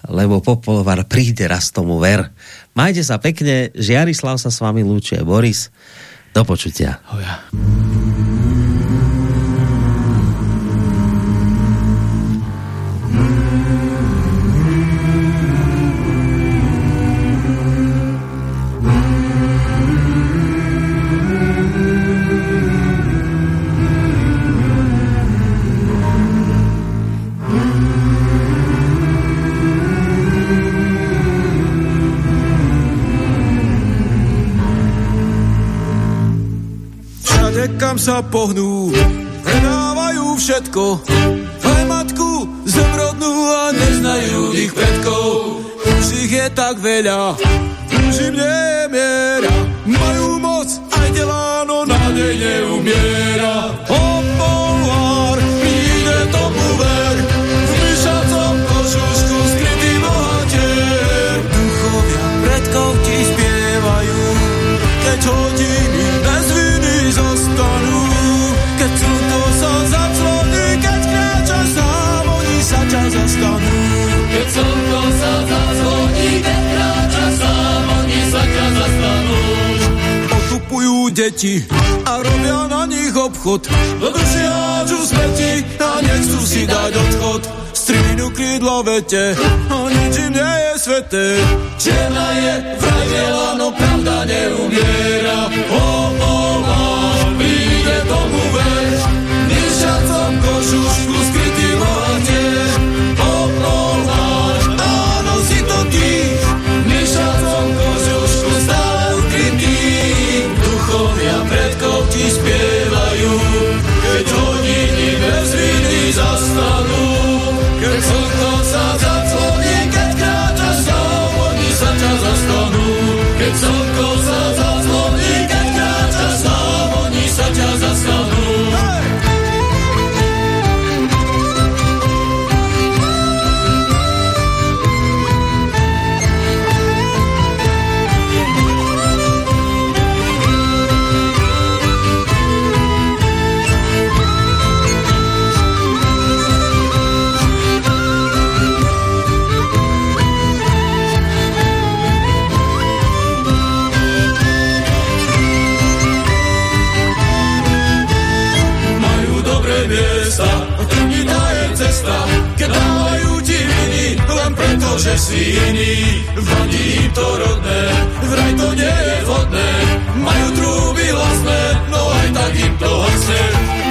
S2: lebo popolvar príde raz tomu ver. Majte sa pekne, Žiarislav sa s vami lúčie, Boris. Do počutia.
S1: Oh ja.
S3: Kam sa pohnú, predávajú všetko. Aj matku zemrodnú a neznajú ich predkov. Už ich je tak veľa, už im nie je miera. Majú moc, aj delá, no nádej neumiera. Zastanú. Keď slnko sa keď kráčaš sám, oni sa ťa zastanú. Otupujú deti a robia na nich obchod. Do duši hádžu smeti a nechcú si dať odchod. Strinu krídla vete a nič im nie je sveté. Černá je vraj biela, no pravda neumiera. O, o, o, príde tomu ver, myšacom kožušku že si iný, vadí to rodné, vraj to nie je vhodné, majú trúby hlasné, no aj tak im to hasne.